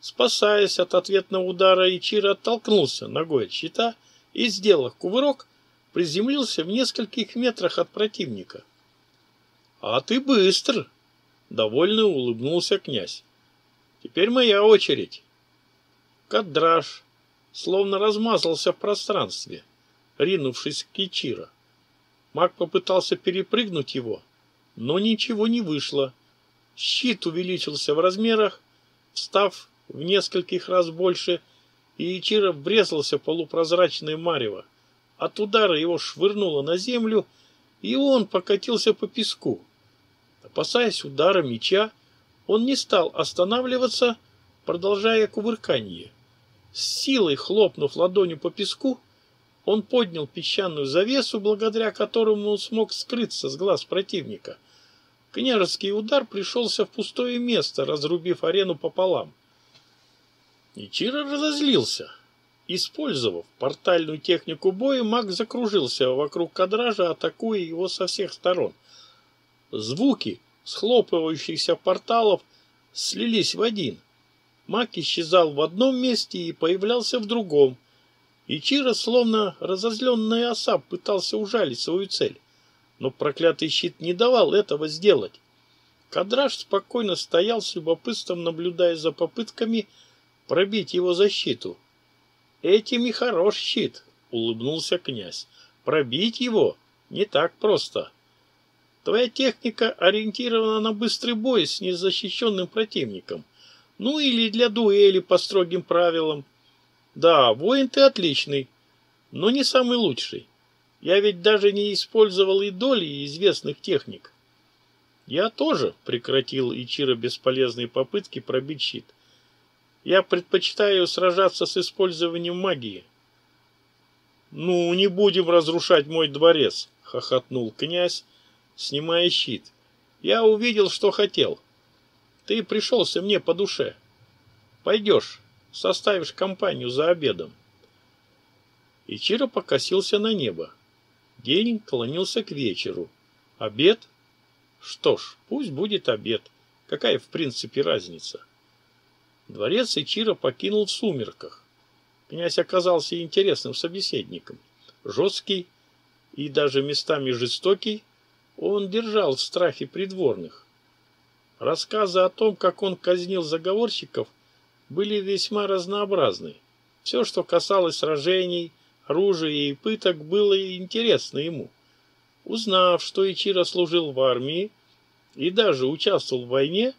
Спасаясь от ответного удара, Ичиро оттолкнулся ногой от щита и, сделав кувырок, приземлился в нескольких метрах от противника. «А ты быстр!» — довольно улыбнулся князь. «Теперь моя очередь». Кадраж словно размазался в пространстве, ринувшись к Ичиро. Маг попытался перепрыгнуть его, но ничего не вышло. Щит увеличился в размерах, став в нескольких раз больше, и Ичиро врезался в полупрозрачное марево. От удара его швырнуло на землю, и он покатился по песку. Опасаясь удара меча, он не стал останавливаться, продолжая кувырканье. С силой хлопнув ладонью по песку, он поднял песчаную завесу, благодаря которому он смог скрыться с глаз противника. Княжеский удар пришелся в пустое место, разрубив арену пополам. Ичиро разозлился. Использовав портальную технику боя, маг закружился вокруг кадража, атакуя его со всех сторон. Звуки схлопывающихся порталов слились в один. Маг исчезал в одном месте и появлялся в другом. Ичиро, словно разозленный оса, пытался ужалить свою цель. Но проклятый щит не давал этого сделать. Кадраж спокойно стоял с любопытством, наблюдая за попытками пробить его защиту. Этим и хорош щит, улыбнулся князь. Пробить его не так просто. Твоя техника ориентирована на быстрый бой с незащищенным противником. Ну или для дуэли по строгим правилам. Да, воин ты отличный, но не самый лучший. Я ведь даже не использовал и доли известных техник. Я тоже прекратил Ичиро бесполезные попытки пробить щит. Я предпочитаю сражаться с использованием магии. Ну, не будем разрушать мой дворец, хохотнул князь, снимая щит. Я увидел, что хотел. Ты пришелся мне по душе. Пойдешь, составишь компанию за обедом. Ичиро покосился на небо. День клонился к вечеру. Обед? Что ж, пусть будет обед. Какая в принципе разница? Дворец Ичиро покинул в сумерках. Князь оказался интересным собеседником. Жесткий и даже местами жестокий, он держал в страхе придворных. Рассказы о том, как он казнил заговорщиков, были весьма разнообразны. Все, что касалось сражений, оружия и пыток, было интересно ему. Узнав, что Ичиро служил в армии и даже участвовал в войне,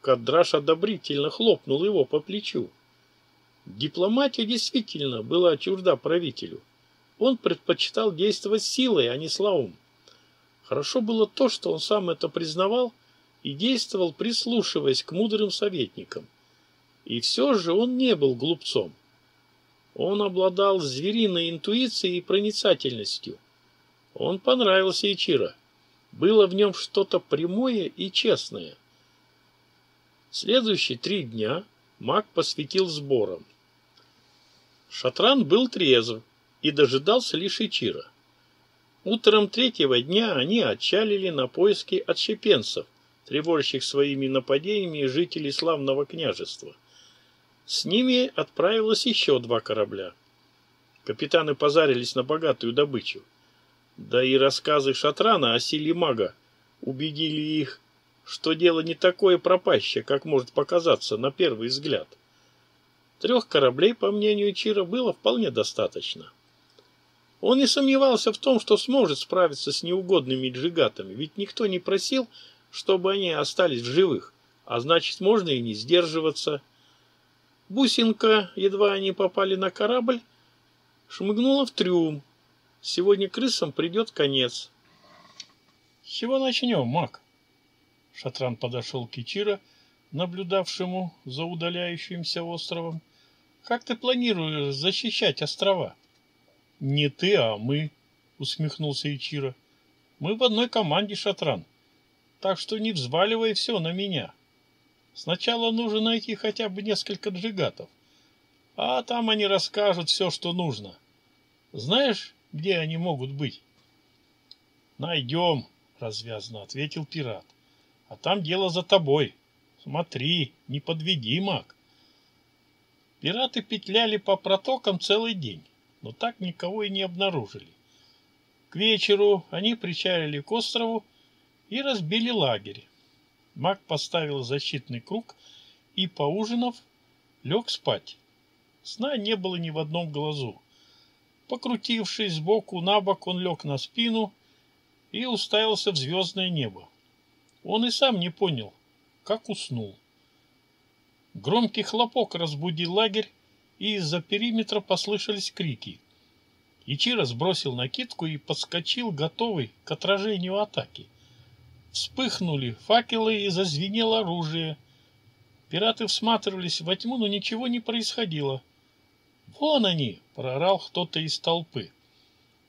Кадраш одобрительно хлопнул его по плечу. Дипломатия действительно была чужда правителю. Он предпочитал действовать силой, а не словом. Хорошо было то, что он сам это признавал и действовал, прислушиваясь к мудрым советникам. И все же он не был глупцом. Он обладал звериной интуицией и проницательностью. Он понравился Ичиро. Было в нем что-то прямое и честное – Следующие три дня маг посвятил сборам. Шатран был трезв и дожидался лишь Ичира. Утром третьего дня они отчалили на поиски отщепенцев, тревожащих своими нападениями жителей славного княжества. С ними отправилось еще два корабля. Капитаны позарились на богатую добычу. Да и рассказы Шатрана о силе мага убедили их, что дело не такое пропащее, как может показаться на первый взгляд. Трех кораблей, по мнению Чира, было вполне достаточно. Он не сомневался в том, что сможет справиться с неугодными джигатами, ведь никто не просил, чтобы они остались в живых, а значит, можно и не сдерживаться. Бусинка, едва они попали на корабль, шмыгнула в трюм. Сегодня крысам придет конец. чего начнем, маг? Шатран подошел к Ичиро, наблюдавшему за удаляющимся островом. Как ты планируешь защищать острова? Не ты, а мы, усмехнулся Ичиро. Мы в одной команде, Шатран. Так что не взваливай все на меня. Сначала нужно найти хотя бы несколько джигатов. А там они расскажут все, что нужно. Знаешь, где они могут быть? Найдем, развязно ответил пират. А там дело за тобой. Смотри, не подведи, маг. Пираты петляли по протокам целый день, но так никого и не обнаружили. К вечеру они причалили к острову и разбили лагерь. Маг поставил защитный круг и, поужинав, лег спать. Сна не было ни в одном глазу. Покрутившись сбоку на бок, он лег на спину и уставился в звездное небо. Он и сам не понял, как уснул. Громкий хлопок разбудил лагерь, и из-за периметра послышались крики. Ичиро сбросил накидку и подскочил, готовый к отражению атаки. Вспыхнули факелы и зазвенело оружие. Пираты всматривались во тьму, но ничего не происходило. «Вон они!» — прорал кто-то из толпы.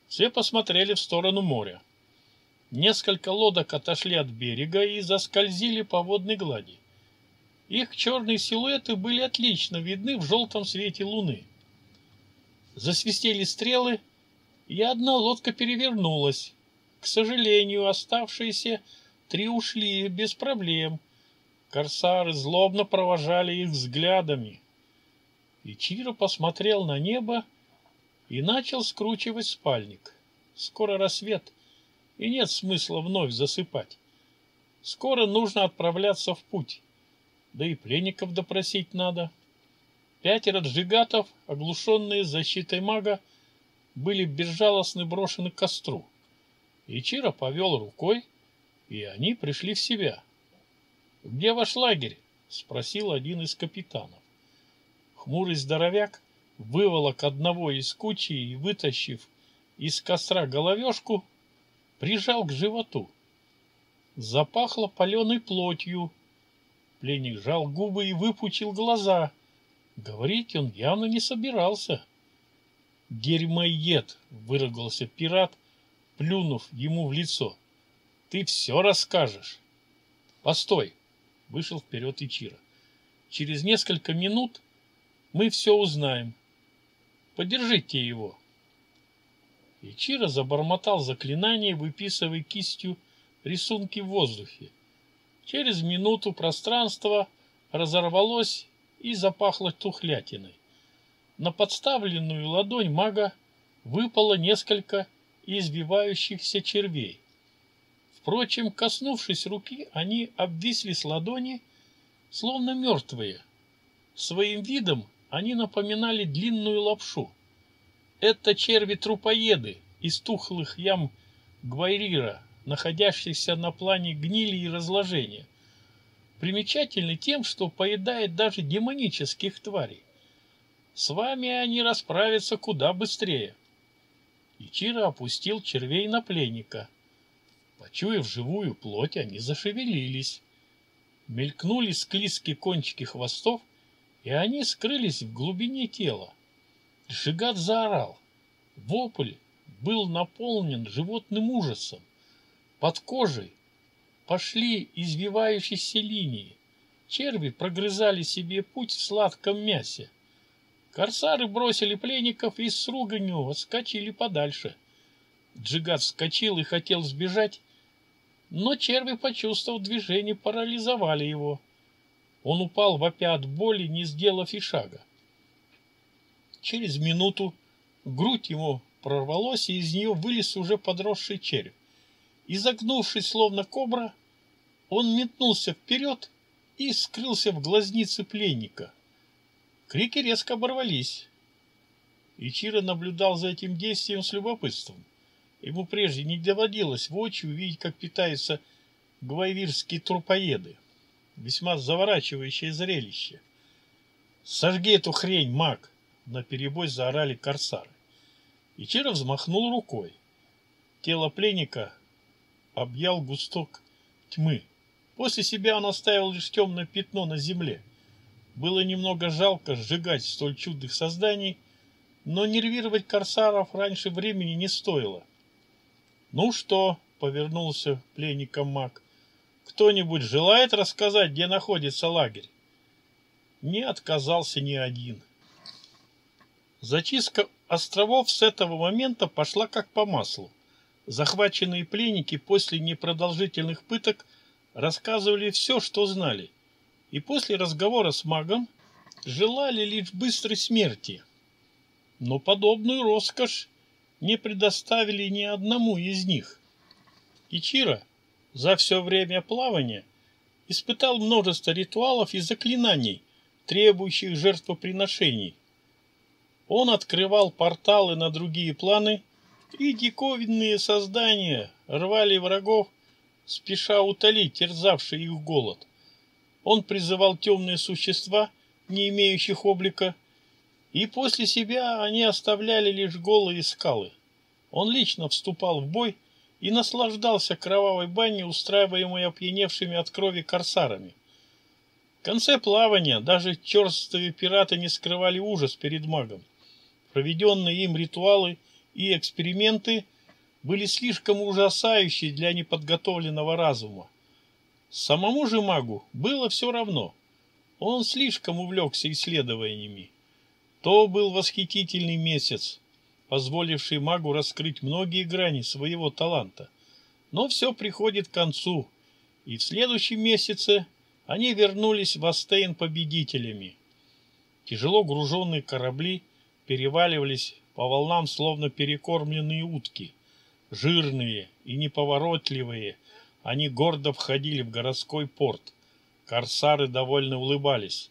Все посмотрели в сторону моря. Несколько лодок отошли от берега и заскользили по водной глади. Их черные силуэты были отлично видны в желтом свете луны. Засвистели стрелы, и одна лодка перевернулась. К сожалению, оставшиеся три ушли без проблем. Корсары злобно провожали их взглядами. И Чиро посмотрел на небо и начал скручивать спальник. Скоро рассвет — и нет смысла вновь засыпать. Скоро нужно отправляться в путь. Да и пленников допросить надо. Пятеро джигатов, оглушенные защитой мага, были безжалостно брошены к костру. Ичиро повел рукой, и они пришли в себя. «Где ваш лагерь?» — спросил один из капитанов. Хмурый здоровяк выволок одного из кучи и, вытащив из костра головешку, прижал к животу. Запахло паленой плотью. Пленник жал губы и выпучил глаза. Говорить он явно не собирался. «Дерьмоед!» — выругался пират, плюнув ему в лицо. «Ты все расскажешь!» «Постой!» — вышел вперед Ичиро. «Через несколько минут мы все узнаем. Подержите его!» Ичиро забормотал заклинание, выписывая кистью рисунки в воздухе. Через минуту пространство разорвалось и запахло тухлятиной. На подставленную ладонь мага выпало несколько избивающихся червей. Впрочем, коснувшись руки, они обвисли с ладони, словно мертвые. Своим видом они напоминали длинную лапшу. Это черви-трупоеды из тухлых ям Гвайрира, находящихся на плане гнили и разложения. Примечательны тем, что поедает даже демонических тварей. С вами они расправятся куда быстрее. Ичиро опустил червей на пленника. Почуяв живую плоть, они зашевелились. Мелькнули склизкие кончики хвостов, и они скрылись в глубине тела. Жигат заорал. Вопль был наполнен животным ужасом. Под кожей пошли извивающиеся линии. Черви прогрызали себе путь в сладком мясе. Корсары бросили пленников и с руганью отскочили подальше. Джигат вскочил и хотел сбежать, но черви, почувствовав движение, парализовали его. Он упал вопя от боли, не сделав и шага. Через минуту грудь его прорвалась, и из нее вылез уже подросший череп. Изогнувшись, словно кобра, он метнулся вперед и скрылся в глазнице пленника. Крики резко оборвались. Ичиро наблюдал за этим действием с любопытством. Ему прежде не доводилось воочию увидеть, как питаются гвайвирские трупоеды. Весьма заворачивающее зрелище. «Сожги эту хрень, маг!» На перебой заорали корсары. Ичиро взмахнул рукой. Тело пленника объял густок тьмы. После себя он оставил лишь темное пятно на земле. Было немного жалко сжигать столь чудных созданий, но нервировать корсаров раньше времени не стоило. «Ну что?» — повернулся пленником маг. «Кто-нибудь желает рассказать, где находится лагерь?» Не отказался ни один. Зачистка островов с этого момента пошла как по маслу. Захваченные пленники после непродолжительных пыток рассказывали все, что знали, и после разговора с магом желали лишь быстрой смерти. Но подобную роскошь не предоставили ни одному из них. Ичиро за все время плавания испытал множество ритуалов и заклинаний, требующих жертвоприношений. Он открывал порталы на другие планы, и диковинные создания рвали врагов, спеша утолить терзавший их голод. Он призывал темные существа, не имеющих облика, и после себя они оставляли лишь голые скалы. Он лично вступал в бой и наслаждался кровавой баней, устраиваемой опьяневшими от крови корсарами. В конце плавания даже черствые пираты не скрывали ужас перед магом. Проведенные им ритуалы и эксперименты были слишком ужасающие для неподготовленного разума. Самому же магу было все равно. Он слишком увлекся исследованиями. То был восхитительный месяц, позволивший магу раскрыть многие грани своего таланта. Но все приходит к концу, и в следующем месяце они вернулись в Астейн победителями. Тяжело груженные корабли переваливались по волнам, словно перекормленные утки. Жирные и неповоротливые, они гордо входили в городской порт. Корсары довольно улыбались.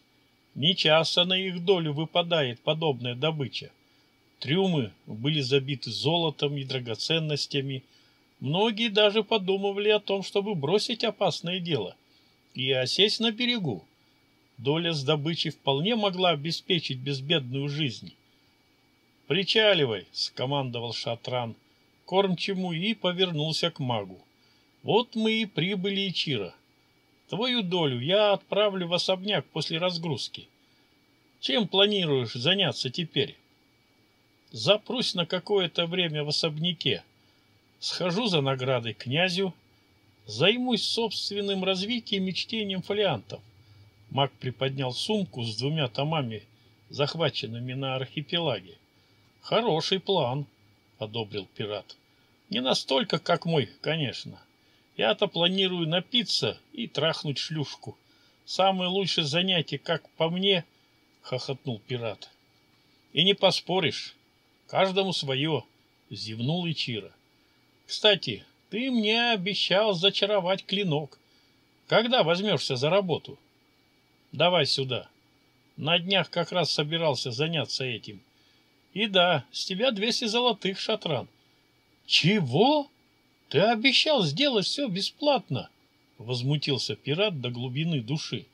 Не часто на их долю выпадает подобная добыча. Трюмы были забиты золотом и драгоценностями. Многие даже подумывали о том, чтобы бросить опасное дело и осесть на берегу. Доля с добычей вполне могла обеспечить безбедную жизнь. «Причаливай!» — скомандовал Шатран. Кормчему и повернулся к магу. «Вот мы и прибыли, Ичиро. Твою долю я отправлю в особняк после разгрузки. Чем планируешь заняться теперь? Запрусь на какое-то время в особняке. Схожу за наградой князю. Займусь собственным развитием и чтением фолиантов. Маг приподнял сумку с двумя томами, захваченными на архипелаге. Хороший план, одобрил пират. Не настолько, как мой, конечно. Я-то планирую напиться и трахнуть шлюшку. Самое лучшее занятие, как по мне, хохотнул пират. И не поспоришь. Каждому свое, зевнул Ичиро. Кстати, ты мне обещал зачаровать клинок. Когда возьмешься за работу? Давай сюда. На днях как раз собирался заняться этим. И да, с тебя двести золотых, Шатран. Чего? Ты обещал сделать все бесплатно, возмутился пират до глубины души.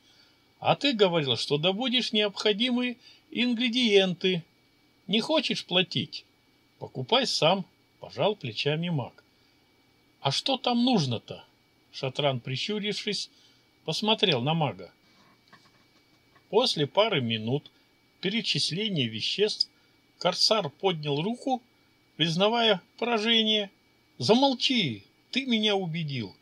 А ты говорил, что добудешь необходимые ингредиенты. Не хочешь платить? Покупай сам, пожал плечами маг. А что там нужно-то? Шатран, прищурившись, посмотрел на мага. После пары минут перечисления веществ Корсар поднял руку, признавая поражение. «Замолчи! Ты меня убедил!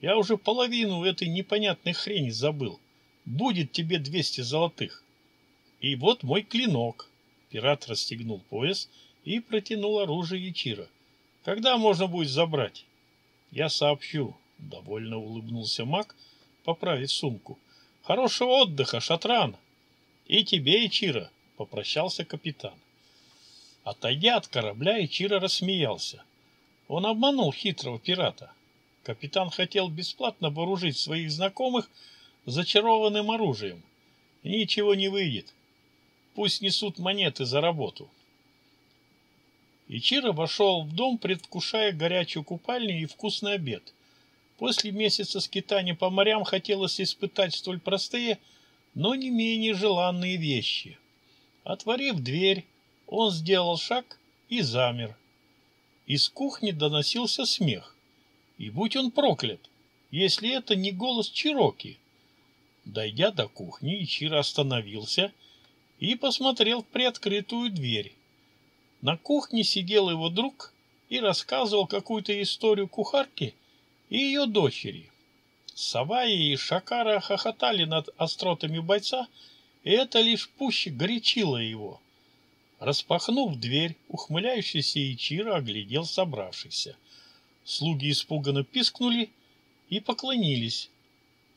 Я уже половину этой непонятной хрени забыл. Будет тебе двести золотых. И вот мой клинок!» Пират расстегнул пояс и протянул оружие Ячира. «Когда можно будет забрать?» «Я сообщу», — довольно улыбнулся маг, поправив сумку. «Хорошего отдыха, Шатран!» «И тебе, Ичира!» — попрощался капитан. Отойдя от корабля, Ичиро рассмеялся. Он обманул хитрого пирата. Капитан хотел бесплатно вооружить своих знакомых зачарованным оружием. ничего не выйдет. Пусть несут монеты за работу. Ичиро вошел в дом, предвкушая горячую купальню и вкусный обед. После месяца скитания по морям хотелось испытать столь простые, но не менее желанные вещи. Отворив дверь, он сделал шаг и замер. Из кухни доносился смех. И будь он проклят, если это не голос Чироки. Дойдя до кухни, Ичиро остановился и посмотрел в приоткрытую дверь. На кухне сидел его друг и рассказывал какую-то историю кухарки и ее дочери. Саваи и Шакара хохотали над остротами бойца, и это лишь пуще горячило его. Распахнув дверь, ухмыляющийся Ичиро оглядел собравшихся. Слуги испуганно пискнули и поклонились.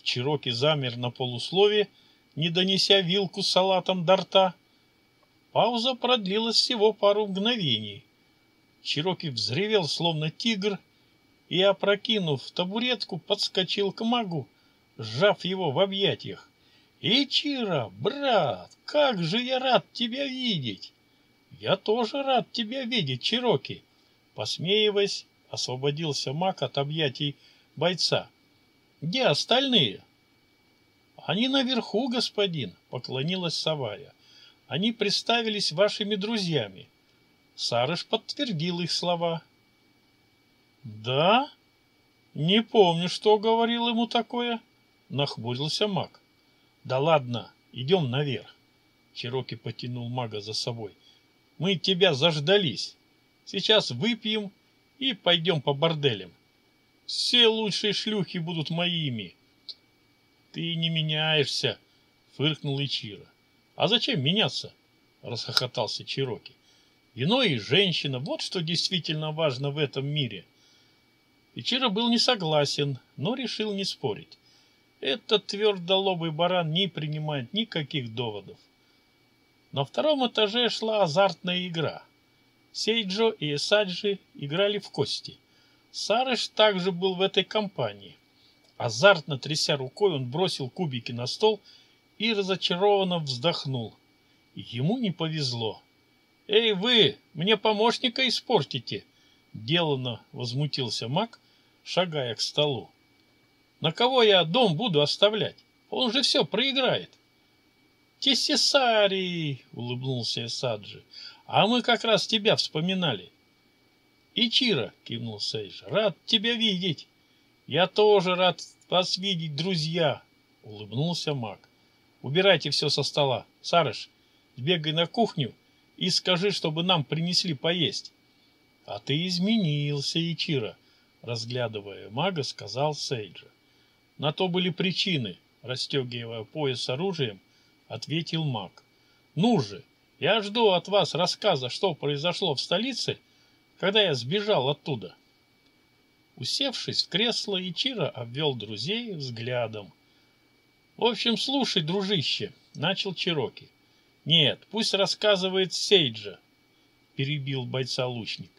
Чироки замер на полуслове, не донеся вилку с салатом до рта. Пауза продлилась всего пару мгновений. Чироки взревел, словно тигр, и, опрокинув табуретку, подскочил к магу, сжав его в объятиях. «Ичиро, брат, как же я рад тебя видеть!» «Я тоже рад тебя видеть, Чироки!» Посмеиваясь, освободился маг от объятий бойца. «Где остальные?» «Они наверху, господин», — поклонилась Савая. «Они представились вашими друзьями». Сарыш подтвердил их слова. «Да? Не помню, что говорил ему такое», — нахмурился маг. «Да ладно, идем наверх». Чироки потянул мага за собой. Мы тебя заждались. Сейчас выпьем и пойдем по борделям. Все лучшие шлюхи будут моими. Ты не меняешься, фыркнул Ичиро. А зачем меняться? Расхохотался Чироки. Вино и женщина, вот что действительно важно в этом мире. Ичиро был не согласен, но решил не спорить. Этот твердолобый баран не принимает никаких доводов. На втором этаже шла азартная игра. Сейджо и Эсаджи играли в кости. Сарыш также был в этой компании. Азартно тряся рукой, он бросил кубики на стол и разочарованно вздохнул. Ему не повезло. «Эй, вы, мне помощника испортите!» Делано возмутился маг, шагая к столу. «На кого я дом буду оставлять? Он же все проиграет!» Тесисарий, улыбнулся Саджи. А мы как раз тебя вспоминали. Ичиро, кивнул Сейж, рад тебя видеть. Я тоже рад вас видеть, друзья, улыбнулся маг. Убирайте все со стола. Сарыш, сбегай на кухню и скажи, чтобы нам принесли поесть. А ты изменился, Ичиро, разглядывая мага, сказал Сейджа. На то были причины, расстегивая пояс оружием, ответил маг. Ну же, я жду от вас рассказа, что произошло в столице, когда я сбежал оттуда. Усевшись в кресло, Ичиро обвел друзей взглядом. В общем, слушай, дружище, начал Чироки. Нет, пусть рассказывает Сейджа, перебил бойца лучник.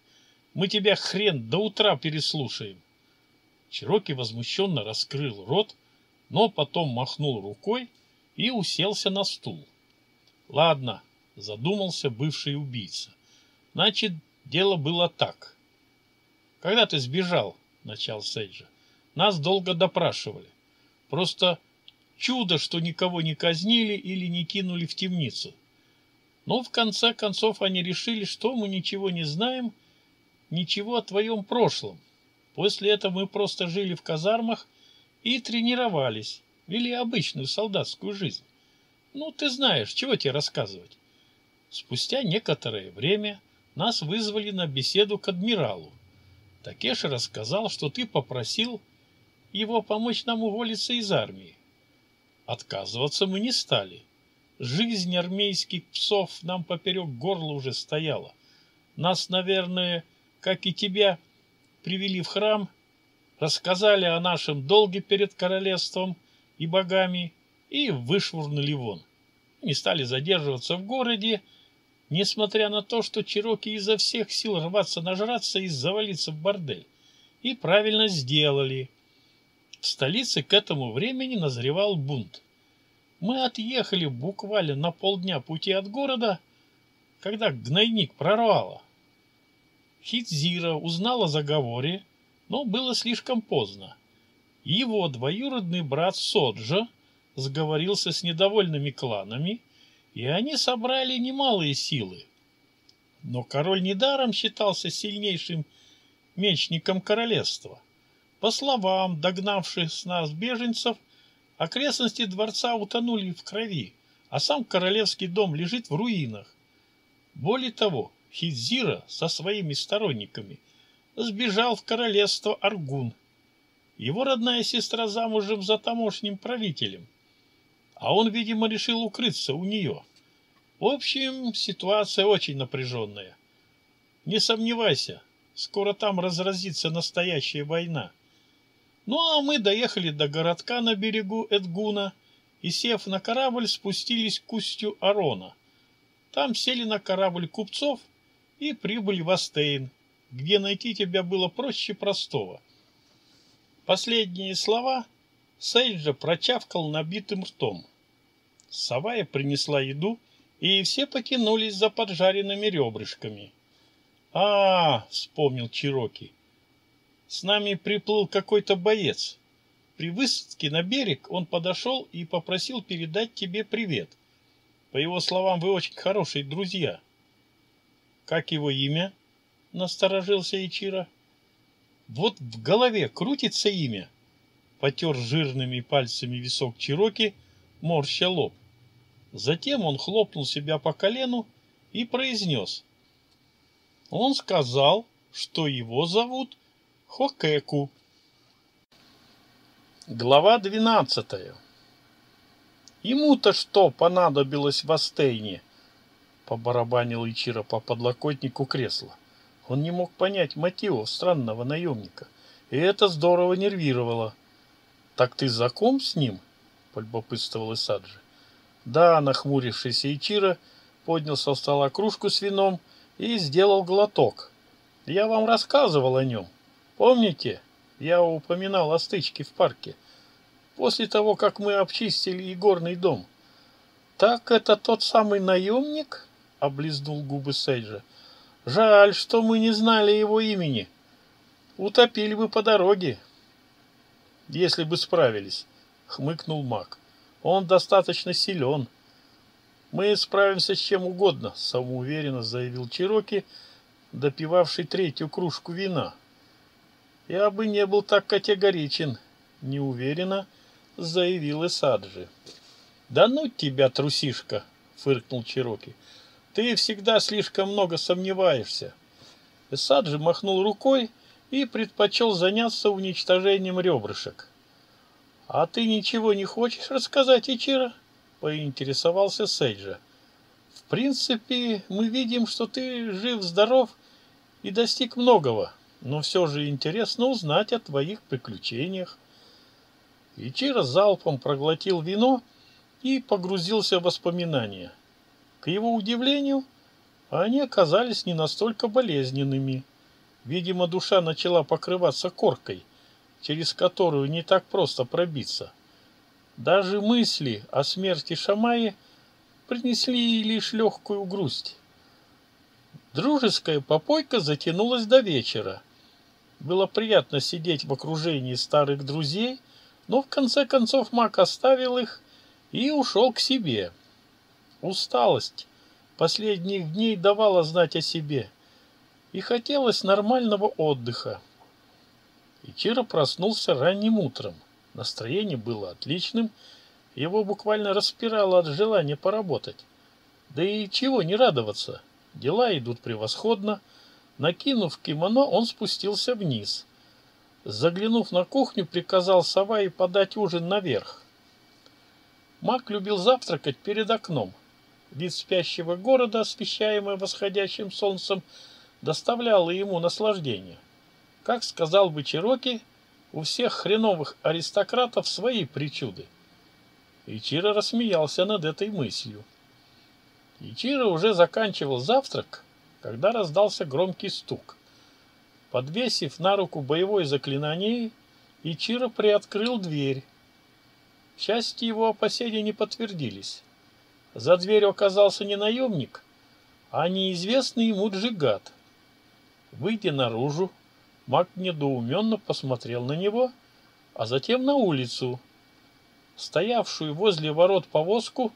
Мы тебя хрен до утра переслушаем. Чироки возмущенно раскрыл рот, но потом махнул рукой и уселся на стул. Ладно, задумался бывший убийца. Значит, дело было так. Когда ты сбежал, начал Сейджа, нас долго допрашивали. Просто чудо, что никого не казнили или не кинули в темницу. Но в конце концов они решили, что мы ничего не знаем, ничего о твоем прошлом. После этого мы просто жили в казармах и тренировались, вели обычную солдатскую жизнь. Ну, ты знаешь, чего тебе рассказывать. Спустя некоторое время нас вызвали на беседу к адмиралу. Такеш рассказал, что ты попросил его помочь нам уволиться из армии. Отказываться мы не стали. Жизнь армейских псов нам поперек горла уже стояла. Нас, наверное, как и тебя, привели в храм, рассказали о нашем долге перед королевством, и богами и вышвырнули вон. Не стали задерживаться в городе, несмотря на то, что Чироки изо всех сил рваться нажраться и завалиться в бордель. И правильно сделали. В столице к этому времени назревал бунт. Мы отъехали буквально на полдня пути от города, когда гнойник прорвало. Хитзира узнала о заговоре, но было слишком поздно. Его двоюродный брат Соджа сговорился с недовольными кланами, и они собрали немалые силы. Но король недаром считался сильнейшим мечником королевства. По словам догнавших с нас беженцев, окрестности дворца утонули в крови, а сам королевский дом лежит в руинах. Более того, Хизира со своими сторонниками сбежал в королевство Аргун. Его родная сестра замужем за тамошним правителем, а он, видимо, решил укрыться у нее. В общем, ситуация очень напряженная. Не сомневайся, скоро там разразится настоящая война. Ну а мы доехали до городка на берегу Эдгуна и, сев на корабль, спустились к устью Арона. Там сели на корабль купцов – и прибыли в Астейн, где найти тебя было проще простого. Последние слова Сейджа прочавкал набитым ртом. Савая принесла еду, и все потянулись за поджаренными ребрышками. «А, — вспомнил Чироки, — с нами приплыл какой-то боец. При высадке на берег он подошел и попросил передать тебе привет. По его словам, вы очень хорошие друзья». Как его имя? Насторожился Ичиро. Вот в голове крутится имя. Потер жирными пальцами висок Чироки, морща лоб. Затем он хлопнул себя по колену и произнес. Он сказал, что его зовут Хокеку. Глава двенадцатая. Ему-то что понадобилось в Астейне? Побарабанил Ичиро по подлокотнику кресла. Он не мог понять мотивов странного наемника, и это здорово нервировало. «Так ты знаком с ним?» — полюбопытствовал Исаджи. «Да», — нахмурившийся Ичиро поднял со стола кружку с вином и сделал глоток. «Я вам рассказывал о нем. Помните, я упоминал о стычке в парке? После того, как мы обчистили игорный дом. Так это тот самый наемник?» облизнул губы Сейджа. Жаль, что мы не знали его имени. Утопили бы по дороге. Если бы справились, хмыкнул маг. Он достаточно силен. Мы справимся с чем угодно, самоуверенно заявил Чироки, допивавший третью кружку вина. Я бы не был так категоричен, неуверенно заявил Исаджи. Да ну тебя, трусишка, фыркнул Чироки. Ты всегда слишком много сомневаешься. Эсаджи махнул рукой и предпочел заняться уничтожением ребрышек. — А ты ничего не хочешь рассказать, Ичиро? — поинтересовался Сейджа. — В принципе, мы видим, что ты жив-здоров и достиг многого, но все же интересно узнать о твоих приключениях. Ичиро залпом проглотил вино и погрузился в воспоминания — к его удивлению, они оказались не настолько болезненными. Видимо, душа начала покрываться коркой, через которую не так просто пробиться. Даже мысли о смерти Шамаи принесли лишь легкую грусть. Дружеская попойка затянулась до вечера. Было приятно сидеть в окружении старых друзей, но в конце концов Мак оставил их и ушел к себе. Усталость последних дней давала знать о себе, и хотелось нормального отдыха. Ичиро проснулся ранним утром. Настроение было отличным, его буквально распирало от желания поработать. Да и чего не радоваться, дела идут превосходно. Накинув кимоно, он спустился вниз. Заглянув на кухню, приказал Савае подать ужин наверх. Мак любил завтракать перед окном – Вид спящего города, освещаемый восходящим солнцем, доставлял ему наслаждение. Как сказал бы Чироки, у всех хреновых аристократов свои причуды. Ичиро рассмеялся над этой мыслью. Ичиро уже заканчивал завтрак, когда раздался громкий стук. Подвесив на руку боевое заклинание, Ичиро приоткрыл дверь. К счастью, его опасения не подтвердились. За дверью оказался не наемник, а неизвестный ему джигат. Выйдя наружу, маг недоуменно посмотрел на него, а затем на улицу. Стоявшую возле ворот повозку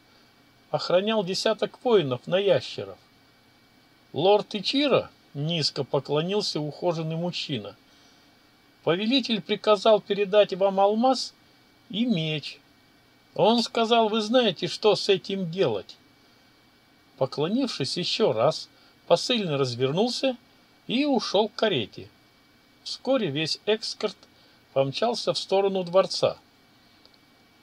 охранял десяток воинов на ящеров. Лорд Ичиро низко поклонился ухоженный мужчина. Повелитель приказал передать вам алмаз и меч. Он сказал, вы знаете, что с этим делать. Поклонившись еще раз, посыльный развернулся и ушел к карете. Вскоре весь экскорт помчался в сторону дворца.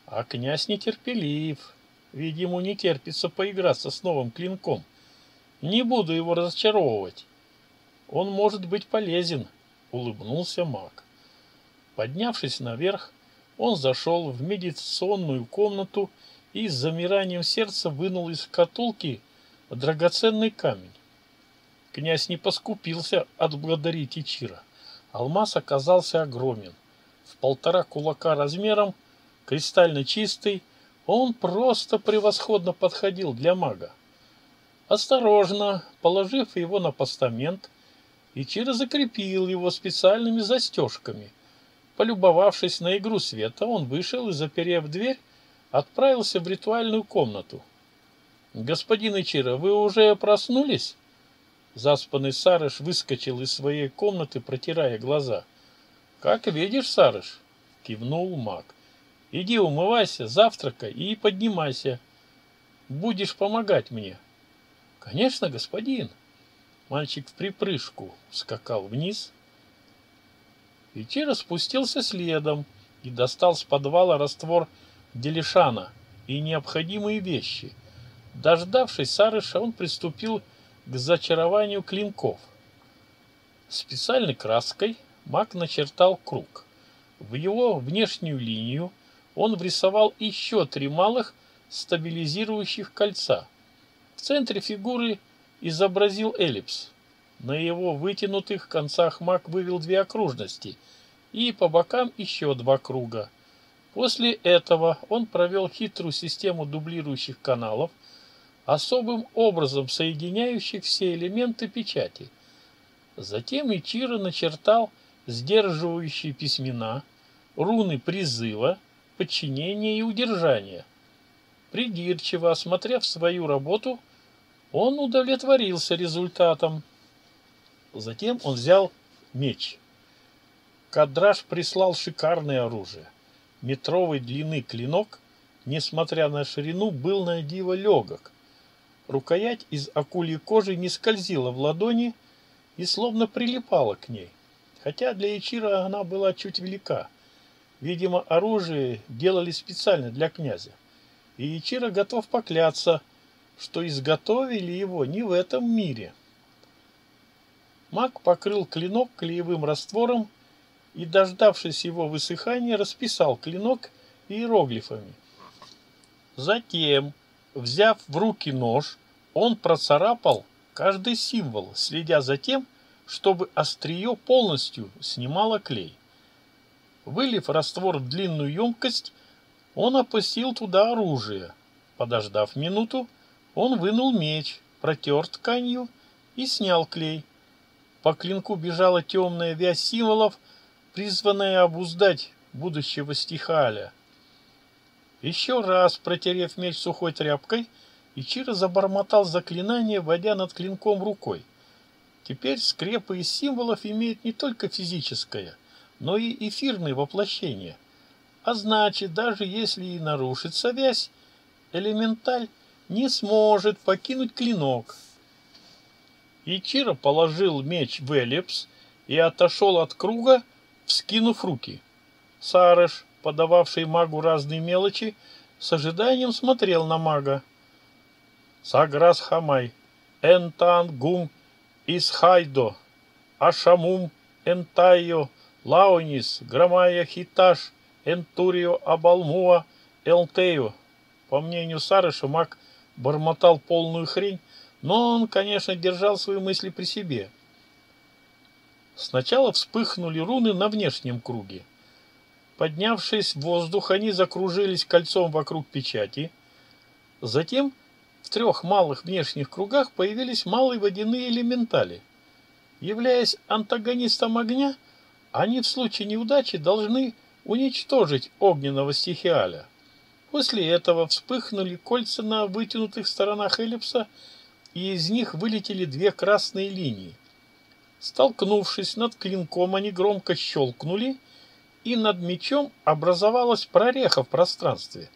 А князь нетерпелив, видимо, не терпится поиграться с новым клинком. Не буду его разочаровывать. Он может быть полезен, улыбнулся маг. Поднявшись наверх, он зашел в медитационную комнату и с замиранием сердца вынул из шкатулки драгоценный камень. Князь не поскупился отблагодарить Ичира. Алмаз оказался огромен. В полтора кулака размером, кристально чистый, он просто превосходно подходил для мага. Осторожно, положив его на постамент, Ичиро закрепил его специальными застежками. Полюбовавшись на игру света, он вышел и, заперев дверь, отправился в ритуальную комнату. «Господин Ичиро, вы уже проснулись?» Заспанный Сарыш выскочил из своей комнаты, протирая глаза. «Как видишь, Сарыш?» — кивнул маг. «Иди умывайся, завтракай и поднимайся. Будешь помогать мне». «Конечно, господин». Мальчик в припрыжку скакал вниз. Ичиро спустился следом и достал с подвала раствор Делишана и необходимые вещи. Дождавшись Сарыша, он приступил к к зачарованию клинков. Специальной краской маг начертал круг. В его внешнюю линию он врисовал еще три малых стабилизирующих кольца. В центре фигуры изобразил эллипс. На его вытянутых концах маг вывел две окружности и по бокам еще два круга. После этого он провел хитрую систему дублирующих каналов – особым образом соединяющих все элементы печати. Затем Ичиро начертал сдерживающие письмена, руны призыва, подчинения и удержания. Придирчиво осмотрев свою работу, он удовлетворился результатом. Затем он взял меч. Кадраж прислал шикарное оружие. Метровой длины клинок, несмотря на ширину, был на диво легок. Рукоять из акульей кожи не скользила в ладони и словно прилипала к ней. Хотя для Ичира она была чуть велика. Видимо, оружие делали специально для князя. И Ичиро готов покляться, что изготовили его не в этом мире. Маг покрыл клинок клеевым раствором и, дождавшись его высыхания, расписал клинок иероглифами. Затем Взяв в руки нож, он процарапал каждый символ, следя за тем, чтобы острие полностью снимало клей. Вылив раствор в длинную емкость, он опустил туда оружие. Подождав минуту, он вынул меч, протер тканью и снял клей. По клинку бежала темная вязь символов, призванная обуздать будущего стихаля. Еще раз протерев меч сухой тряпкой, Ичиро забормотал заклинание, водя над клинком рукой. Теперь скрепы из символов имеют не только физическое, но и эфирное воплощение. А значит, даже если и нарушится вязь, элементаль не сможет покинуть клинок. Ичиро положил меч в эллипс и отошел от круга, вскинув руки. Сарыш, подававший магу разные мелочи, с ожиданием смотрел на мага. Саграс Хамай, Энтан Гум Исхайдо, Ашамум Энтайо, Лаонис, Грамая Хиташ, Энтурио Абалмуа, Элтею. По мнению Сарыша, маг бормотал полную хрень, но он, конечно, держал свои мысли при себе. Сначала вспыхнули руны на внешнем круге. Поднявшись в воздух, они закружились кольцом вокруг печати. Затем в трех малых внешних кругах появились малые водяные элементали. Являясь антагонистом огня, они в случае неудачи должны уничтожить огненного стихиаля. После этого вспыхнули кольца на вытянутых сторонах эллипса, и из них вылетели две красные линии. Столкнувшись над клинком, они громко щелкнули, и над мечом образовалась прореха в пространстве.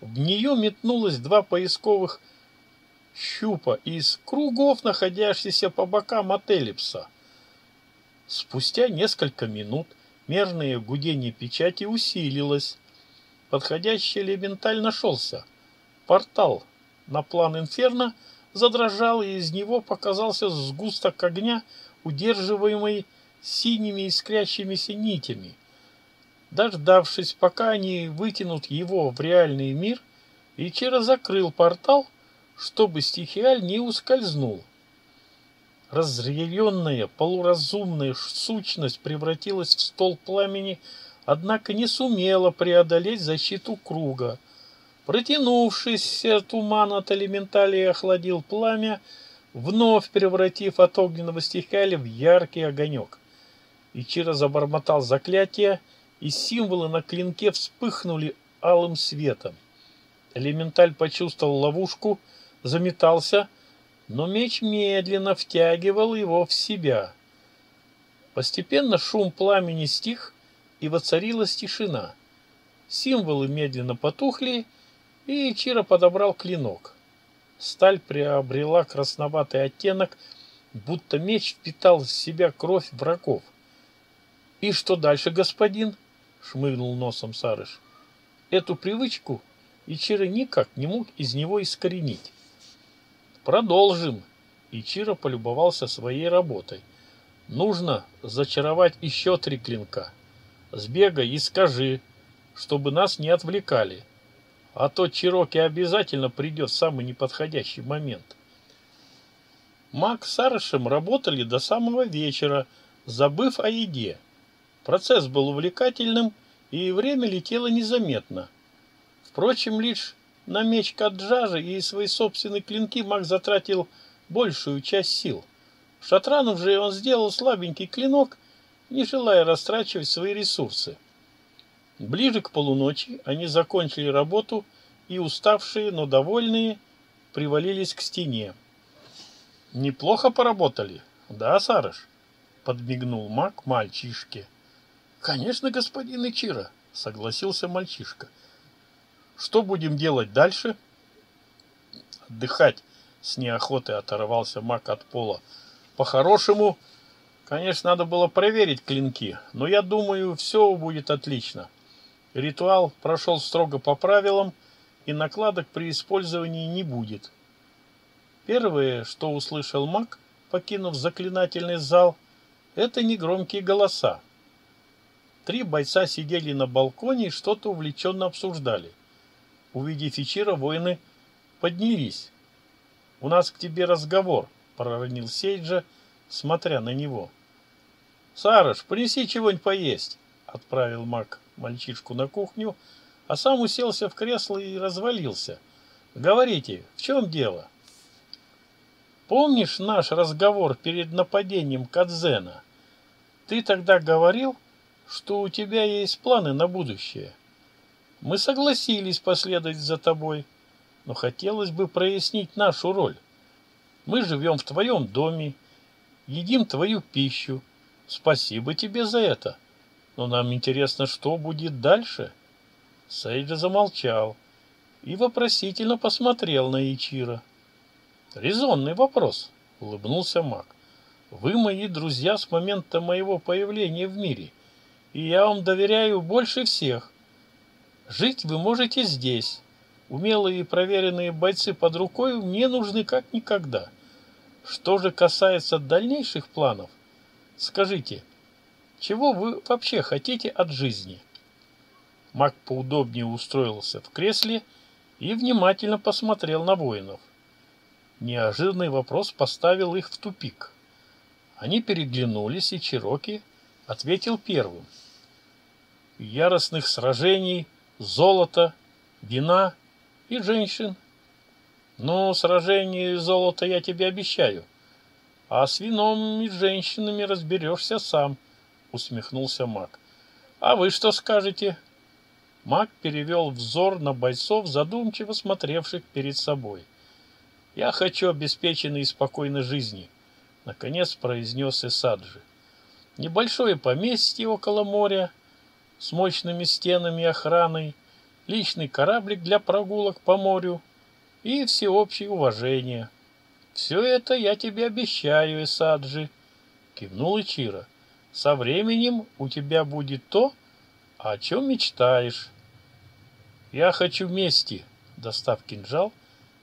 В нее метнулось два поисковых щупа из кругов, находящихся по бокам от эллипса. Спустя несколько минут мерное гудение печати усилилось. Подходящий элементаль нашелся. Портал на план инферно задрожал, и из него показался сгусток огня, удерживаемый синими искрящимися нитями. Дождавшись, пока они вытянут его в реальный мир, Ичиро закрыл портал, чтобы стихиаль не ускользнул. Разъяренная, полуразумная сущность превратилась в стол пламени, однако не сумела преодолеть защиту круга. Протянувшийся туман от элементалии охладил пламя, вновь превратив от огненного стихиаля в яркий огонек. Ичиро забормотал заклятие, и символы на клинке вспыхнули алым светом. Элементаль почувствовал ловушку, заметался, но меч медленно втягивал его в себя. Постепенно шум пламени стих, и воцарилась тишина. Символы медленно потухли, и Чиро подобрал клинок. Сталь приобрела красноватый оттенок, будто меч впитал в себя кровь врагов. «И что дальше, господин?» — шмыгнул носом Сарыш. Эту привычку Ичиро никак не мог из него искоренить. «Продолжим!» Ичиро полюбовался своей работой. «Нужно зачаровать еще три клинка. Сбегай и скажи, чтобы нас не отвлекали» а то Чироки обязательно придет в самый неподходящий момент. Мак с Арышем работали до самого вечера, забыв о еде. Процесс был увлекательным, и время летело незаметно. Впрочем, лишь на меч Каджажа и свои собственные клинки Мак затратил большую часть сил. Шатранов же он сделал слабенький клинок, не желая растрачивать свои ресурсы. Ближе к полуночи они закончили работу и, уставшие, но довольные, привалились к стене. «Неплохо поработали, да, Сарыш?» — подмигнул маг мальчишке. «Конечно, господин Ичиро», — согласился мальчишка. «Что будем делать дальше?» «Отдыхать», — с неохотой оторвался маг от пола. «По-хорошему, конечно, надо было проверить клинки, но я думаю, все будет отлично. Ритуал прошел строго по правилам, и накладок при использовании не будет. Первое, что услышал маг, покинув заклинательный зал, это негромкие голоса. Три бойца сидели на балконе и что-то увлеченно обсуждали. Увидев Ичира, воины поднялись. «У нас к тебе разговор», — проронил Сейджа, смотря на него. «Сарыш, принеси чего-нибудь поесть», — отправил маг мальчишку на кухню, а сам уселся в кресло и развалился. «Говорите, в чем дело?» «Помнишь наш разговор перед нападением Кадзена? Ты тогда говорил, что у тебя есть планы на будущее. Мы согласились последовать за тобой, но хотелось бы прояснить нашу роль. Мы живем в твоем доме, едим твою пищу. Спасибо тебе за это. Но нам интересно, что будет дальше. Сейджа замолчал и вопросительно посмотрел на Ичира. Резонный вопрос, улыбнулся маг. Вы мои друзья с момента моего появления в мире, и я вам доверяю больше всех. Жить вы можете здесь. Умелые и проверенные бойцы под рукой мне нужны как никогда. Что же касается дальнейших планов, скажите, чего вы вообще хотите от жизни? Маг поудобнее устроился в кресле и внимательно посмотрел на воинов. Неожиданный вопрос поставил их в тупик. Они переглянулись, и Чироки ответил первым. Яростных сражений, золота, вина и женщин. Ну, сражений и золота я тебе обещаю. А с вином и женщинами разберешься сам усмехнулся маг. А вы что скажете? Маг перевел взор на бойцов, задумчиво смотревших перед собой. Я хочу обеспеченной и спокойной жизни. наконец произнес Исаджи. Небольшое поместье около моря с мощными стенами и охраной, личный кораблик для прогулок по морю и всеобщее уважение. Все это я тебе обещаю, Исаджи, кивнул Ичиро. Со временем у тебя будет то, о чем мечтаешь. Я хочу мести, достав кинжал,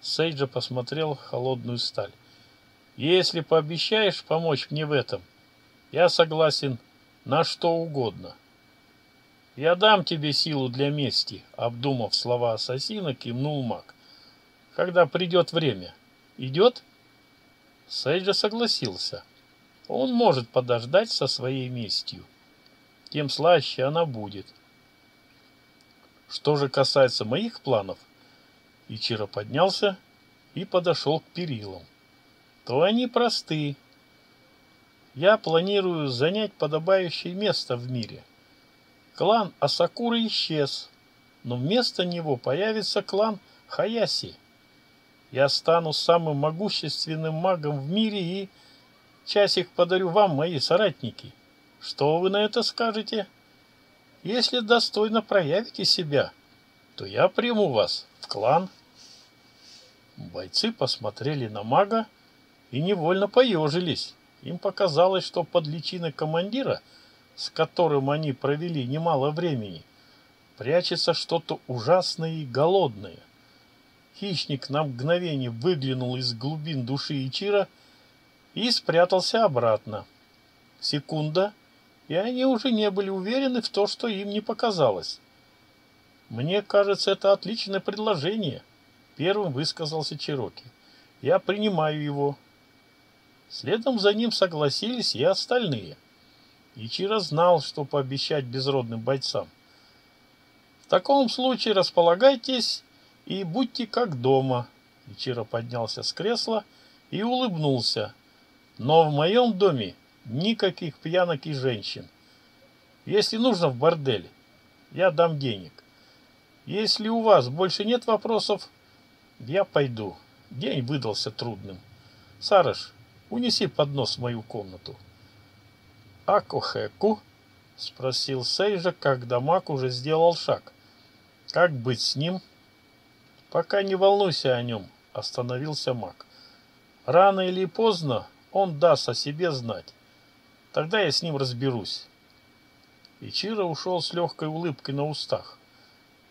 Сейджа посмотрел холодную сталь. Если пообещаешь помочь мне в этом, я согласен на что угодно. Я дам тебе силу для мести, обдумав слова ассасина, кивнул маг. Когда придет время. Идет? Сейджа согласился. Он может подождать со своей местью. Тем слаще она будет. Что же касается моих планов, Ичиро поднялся и подошел к перилам. То они просты. Я планирую занять подобающее место в мире. Клан Асакуры исчез, но вместо него появится клан Хаяси. Я стану самым могущественным магом в мире и часик подарю вам, мои соратники. Что вы на это скажете? Если достойно проявите себя, то я приму вас в клан. Бойцы посмотрели на мага и невольно поежились. Им показалось, что под личиной командира, с которым они провели немало времени, прячется что-то ужасное и голодное. Хищник на мгновение выглянул из глубин души Ичира и спрятался обратно. Секунда, и они уже не были уверены в то, что им не показалось. «Мне кажется, это отличное предложение», — первым высказался Чироки. «Я принимаю его». Следом за ним согласились и остальные. Ичиро знал, что пообещать безродным бойцам. «В таком случае располагайтесь и будьте как дома». Ичиро поднялся с кресла и улыбнулся. «Но в моем доме никаких пьянок и женщин. Если нужно в бордель, я дам денег. Если у вас больше нет вопросов, я пойду. День выдался трудным. Сарыш, унеси поднос в мою комнату. Акохеку? Спросил Сейжа, когда маг уже сделал шаг. Как быть с ним? Пока не волнуйся о нем, остановился маг. Рано или поздно он даст о себе знать. Тогда я с ним разберусь. Ичиро ушел с легкой улыбкой на устах.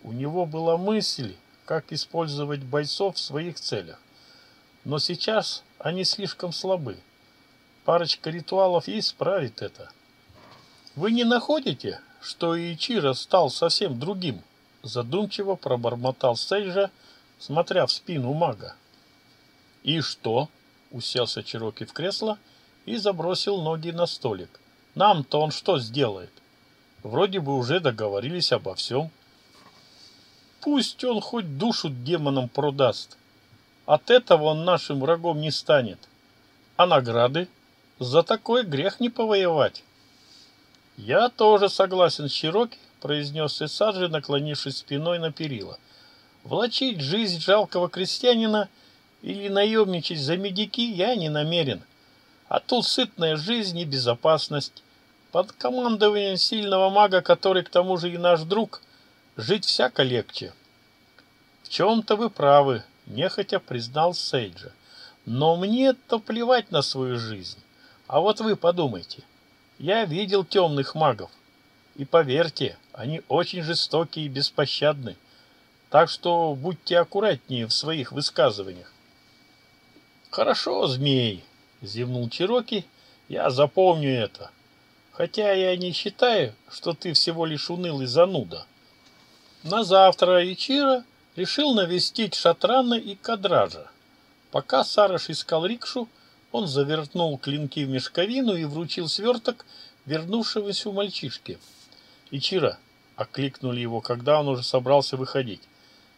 У него была мысль, как использовать бойцов в своих целях. Но сейчас они слишком слабы. Парочка ритуалов и исправит это. Вы не находите, что Ичиро стал совсем другим? Задумчиво пробормотал Сейджа, смотря в спину мага. И что? Уселся Чироки в кресло и забросил ноги на столик. Нам-то он что сделает? Вроде бы уже договорились обо всем. Пусть он хоть душу демонам продаст. От этого он нашим врагом не станет. А награды? За такой грех не повоевать. Я тоже согласен с произнес Исаджи, наклонившись спиной на перила. Влачить жизнь жалкого крестьянина или наемничать за медики я не намерен. А тут сытная жизнь и безопасность. Под командованием сильного мага, который к тому же и наш друг, жить всяко легче. В чем-то вы правы, нехотя признал Сейджа. Но мне-то плевать на свою жизнь. А вот вы подумайте. Я видел темных магов. И поверьте, они очень жестокие и беспощадны. Так что будьте аккуратнее в своих высказываниях. Хорошо, змей, зевнул Чироки. Я запомню это. Хотя я не считаю, что ты всего лишь унылый зануда. На завтра Ичиро решил навестить Шатрана и Кадража. Пока Сараш искал рикшу, он завертнул клинки в мешковину и вручил сверток вернувшегося у мальчишки. «Ичиро!» — окликнули его, когда он уже собрался выходить.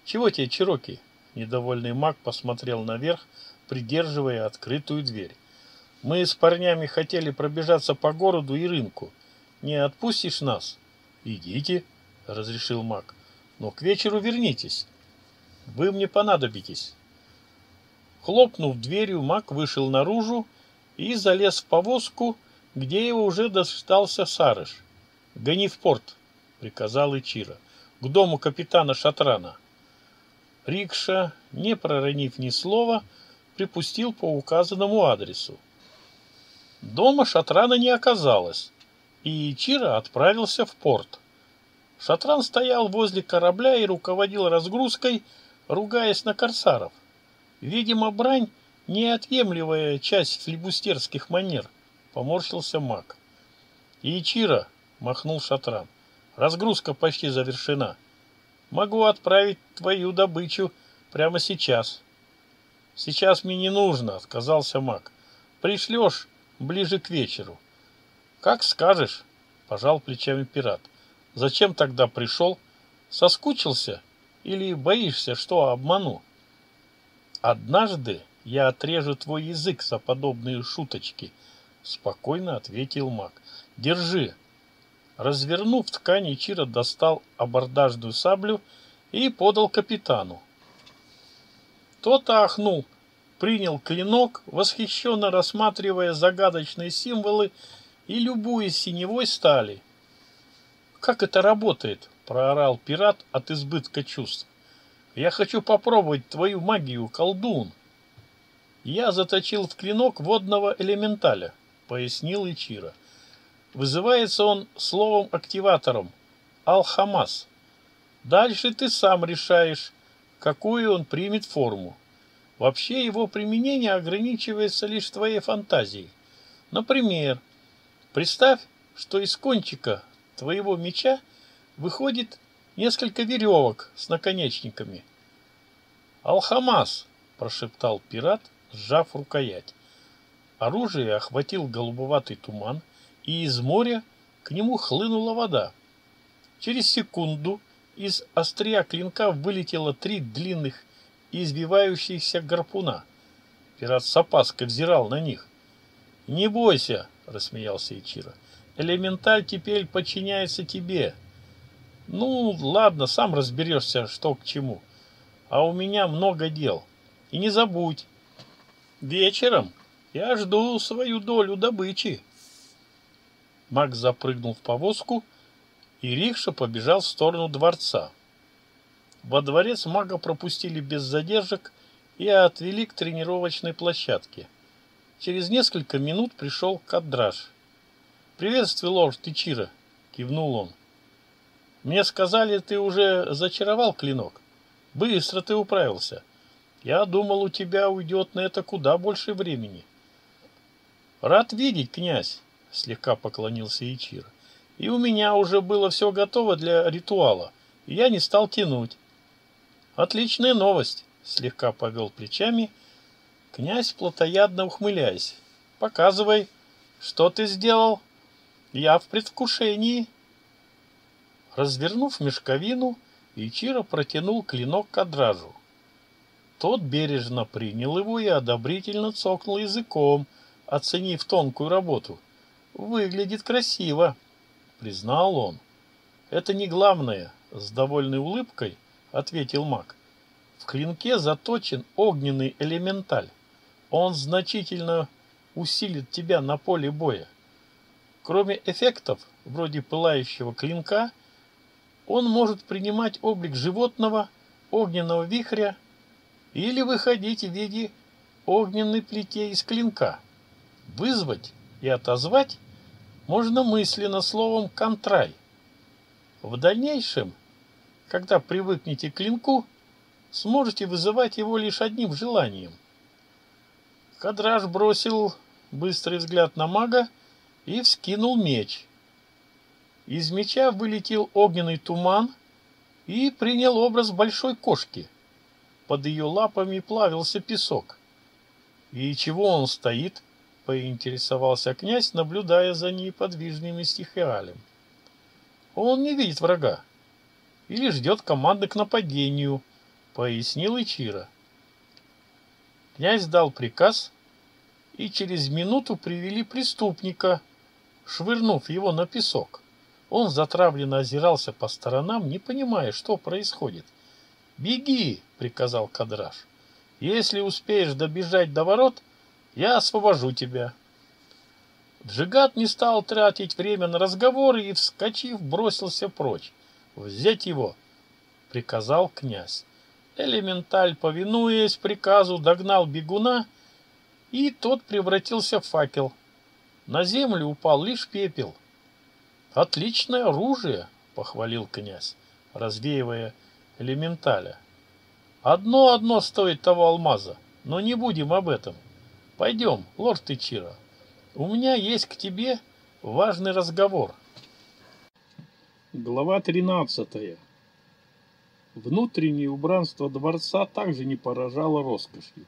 «Чего тебе, Чироки?» Недовольный маг посмотрел наверх, придерживая открытую дверь. Мы с парнями хотели пробежаться по городу и рынку. Не отпустишь нас? Идите, разрешил маг. Но к вечеру вернитесь. Вы мне понадобитесь. Хлопнув дверью, маг вышел наружу и залез в повозку, где его уже дождался Сарыш. «Гони в порт», — приказал Ичира, — «к дому капитана Шатрана». Рикша, не проронив ни слова, припустил по указанному адресу. Дома Шатрана не оказалось, и Ичира отправился в порт. Шатран стоял возле корабля и руководил разгрузкой, ругаясь на корсаров. Видимо, брань — неотъемлемая часть флибустерских манер, — поморщился маг. — Ичира, — махнул Шатран, — разгрузка почти завершена. Могу отправить твою добычу прямо сейчас. — Сейчас мне не нужно, — отказался маг. — Пришлешь ближе к вечеру. — Как скажешь, — пожал плечами пират. — Зачем тогда пришел? Соскучился? Или боишься, что обману? — «Однажды я отрежу твой язык за подобные шуточки», — спокойно ответил маг. «Держи». Развернув ткань, Ичиро достал абордажную саблю и подал капитану. Тот ахнул, принял клинок, восхищенно рассматривая загадочные символы и любуясь синевой стали. «Как это работает?» — проорал пират от избытка чувств. Я хочу попробовать твою магию, колдун. Я заточил в клинок водного элементаля, пояснил Ичира. Вызывается он словом-активатором Алхамас. Дальше ты сам решаешь, какую он примет форму. Вообще его применение ограничивается лишь твоей фантазией. Например, представь, что из кончика твоего меча выходит несколько веревок с наконечниками. «Алхамас!» – прошептал пират, сжав рукоять. Оружие охватил голубоватый туман, и из моря к нему хлынула вода. Через секунду из острия клинка вылетело три длинных избивающихся гарпуна. Пират с опаской взирал на них. «Не бойся!» — рассмеялся Ичиро. «Элементаль теперь подчиняется тебе. Ну, ладно, сам разберешься, что к чему. А у меня много дел. И не забудь, вечером я жду свою долю добычи. Макс запрыгнул в повозку, и Рикша побежал в сторону дворца. Во дворец мага пропустили без задержек и отвели к тренировочной площадке. Через несколько минут пришел Кадраж. «Приветствую, лорд Тичира!» — кивнул он. Мне сказали, ты уже зачаровал клинок. Быстро ты управился. Я думал, у тебя уйдет на это куда больше времени. Рад видеть, князь, слегка поклонился Ичир. И у меня уже было все готово для ритуала, и я не стал тянуть. Отличная новость, слегка повел плечами, князь плотоядно ухмыляясь. Показывай, что ты сделал. Я в предвкушении. Развернув мешковину, Ичиро протянул клинок к. Тот бережно принял его и одобрительно цокнул языком, оценив тонкую работу. «Выглядит красиво», — признал он. «Это не главное», — с довольной улыбкой ответил маг. «В клинке заточен огненный элементаль. Он значительно усилит тебя на поле боя. Кроме эффектов, вроде пылающего клинка, он может принимать облик животного, огненного вихря или выходить в виде огненной плите из клинка. Вызвать и отозвать можно мысленно словом «контрай». В дальнейшем, когда привыкнете к клинку, сможете вызывать его лишь одним желанием. Кадраж бросил быстрый взгляд на мага и вскинул меч – из меча вылетел огненный туман и принял образ большой кошки. Под ее лапами плавился песок. «И чего он стоит?» — поинтересовался князь, наблюдая за неподвижным стихиалем. «Он не видит врага или ждет команды к нападению», — пояснил Ичира. Князь дал приказ, и через минуту привели преступника, швырнув его на песок. Он затравленно озирался по сторонам, не понимая, что происходит. «Беги!» — приказал Кадраш. «Если успеешь добежать до ворот, я освобожу тебя». Джигат не стал тратить время на разговоры и, вскочив, бросился прочь. «Взять его!» — приказал князь. Элементаль, повинуясь приказу, догнал бегуна, и тот превратился в факел. На землю упал лишь пепел. «Отличное оружие!» — похвалил князь, развеивая элементаля. «Одно-одно стоит того алмаза, но не будем об этом. Пойдем, лорд Ичиро, у меня есть к тебе важный разговор». Глава тринадцатая. Внутреннее убранство дворца также не поражало роскошью.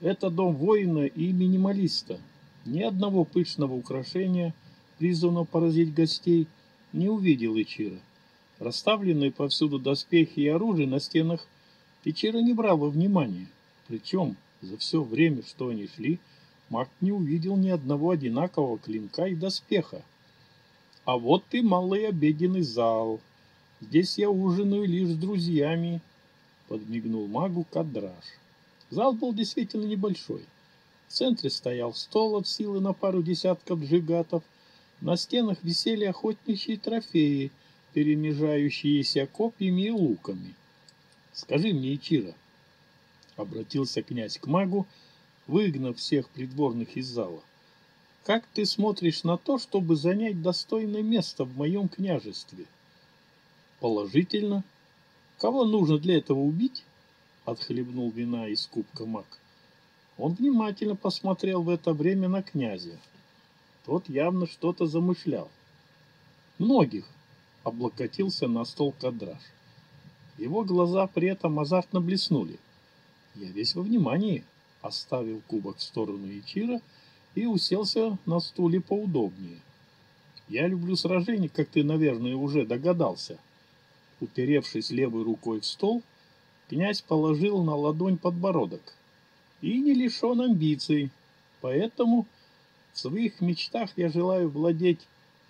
Это дом воина и минималиста. Ни одного пышного украшения, призванного поразить гостей, не увидел Ичира. Расставленные повсюду доспехи и оружие на стенах Ичира не брал во внимание. Причем за все время, что они шли, маг не увидел ни одного одинакового клинка и доспеха. А вот и малый обеденный зал, Здесь я ужинаю лишь с друзьями, подмигнул магу Кадраш. Зал был действительно небольшой. В центре стоял стол от силы на пару десятков джигатов. На стенах висели охотничьи трофеи, перемежающиеся копьями и луками. «Скажи мне, Ичиро», — обратился князь к магу, выгнав всех придворных из зала, — «как ты смотришь на то, чтобы занять достойное место в моем княжестве?» Положительно. Кого нужно для этого убить? Отхлебнул вина из кубка маг. Он внимательно посмотрел в это время на князя. Тот явно что-то замышлял. Многих облокотился на стол кадраж. Его глаза при этом азартно блеснули. Я весь во внимании. Оставил кубок в сторону Ичира и уселся на стуле поудобнее. Я люблю сражения, как ты, наверное, уже догадался. Уперевшись левой рукой в стол, князь положил на ладонь подбородок. И не лишен амбиций, поэтому в своих мечтах я желаю владеть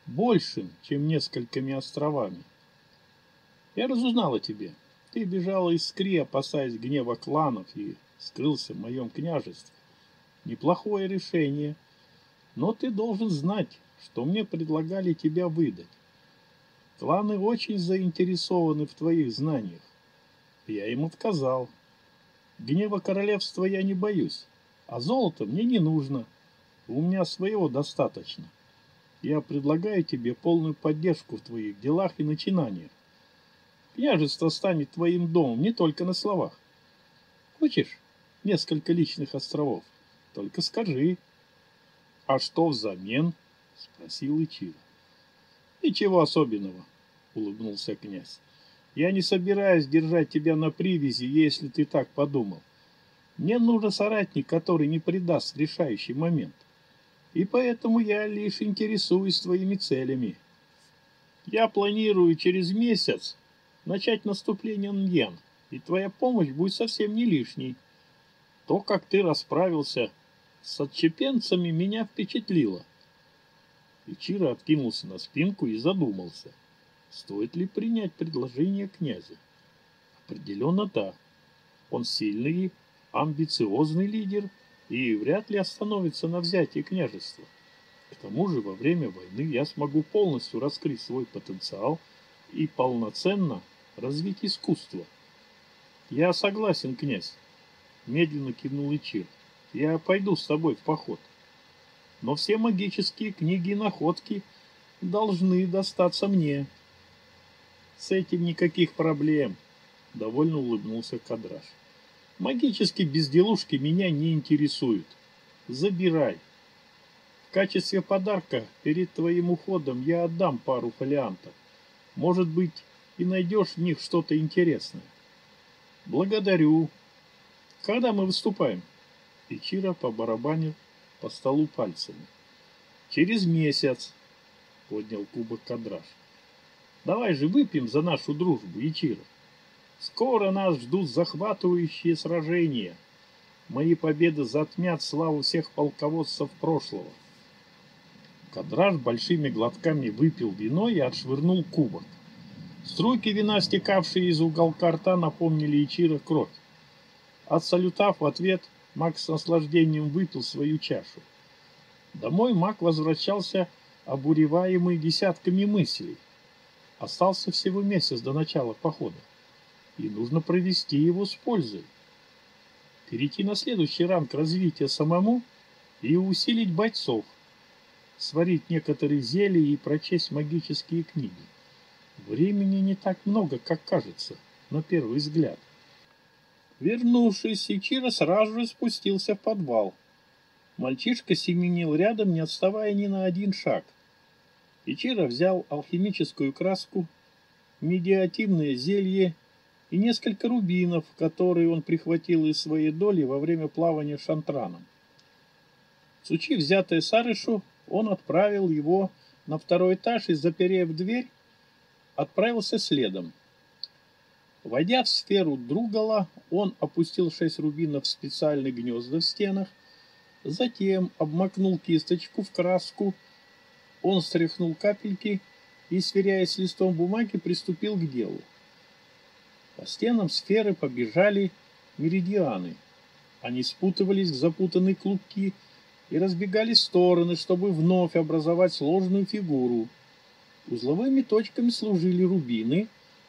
большим, чем несколькими островами. Я разузнал о тебе. Ты бежала из Скри, опасаясь гнева кланов, и скрылся в моем княжестве. Неплохое решение, но ты должен знать, что мне предлагали тебя выдать. Кланы очень заинтересованы в твоих знаниях. Я им отказал. Гнева королевства я не боюсь, а золото мне не нужно. У меня своего достаточно. Я предлагаю тебе полную поддержку в твоих делах и начинаниях. Княжество станет твоим домом не только на словах. Хочешь несколько личных островов? Только скажи. А что взамен? Спросил Ичиро. Ничего особенного, улыбнулся князь. Я не собираюсь держать тебя на привязи, если ты так подумал. Мне нужен соратник, который не предаст решающий момент. И поэтому я лишь интересуюсь твоими целями. Я планирую через месяц начать наступление Ньен, и твоя помощь будет совсем не лишней. То, как ты расправился с отчепенцами, меня впечатлило. Ичиро откинулся на спинку и задумался, стоит ли принять предложение князя. Определенно да. Он сильный амбициозный лидер и вряд ли остановится на взятии княжества. К тому же во время войны я смогу полностью раскрыть свой потенциал и полноценно развить искусство. Я согласен, князь, медленно кивнул Ичир. Я пойду с тобой в поход но все магические книги и находки должны достаться мне. С этим никаких проблем, довольно улыбнулся Кадраш. Магические безделушки меня не интересуют. Забирай. В качестве подарка перед твоим уходом я отдам пару фолиантов. Может быть, и найдешь в них что-то интересное. Благодарю. Когда мы выступаем? Ичиро побарабанил по столу пальцами. «Через месяц», — поднял кубок Кадраш. «Давай же выпьем за нашу дружбу, Ичиро. Скоро нас ждут захватывающие сражения. Мои победы затмят славу всех полководцев прошлого». Кадраш большими глотками выпил вино и отшвырнул кубок. Струйки вина, стекавшие из уголка рта, напомнили Ичиро кровь. Отсалютав в ответ, Макс с наслаждением выпил свою чашу. Домой маг возвращался обуреваемый десятками мыслей. Остался всего месяц до начала похода, и нужно провести его с пользой. Перейти на следующий ранг развития самому и усилить бойцов, сварить некоторые зелья и прочесть магические книги. Времени не так много, как кажется, на первый взгляд. Вернувшись, Ичиро сразу же спустился в подвал. Мальчишка семенил рядом, не отставая ни на один шаг. Ичиро взял алхимическую краску, медиативное зелье и несколько рубинов, которые он прихватил из своей доли во время плавания шантраном. Сучи, взятое Сарышу, он отправил его на второй этаж и, заперев дверь, отправился следом. Войдя в сферу Другала, он опустил шесть рубинов в специальные гнезда в стенах, затем обмакнул кисточку в краску, он стряхнул капельки и, сверяясь с листом бумаги, приступил к делу. По стенам сферы побежали меридианы. Они спутывались в запутанные клубки и разбегались в стороны, чтобы вновь образовать сложную фигуру. Узловыми точками служили рубины,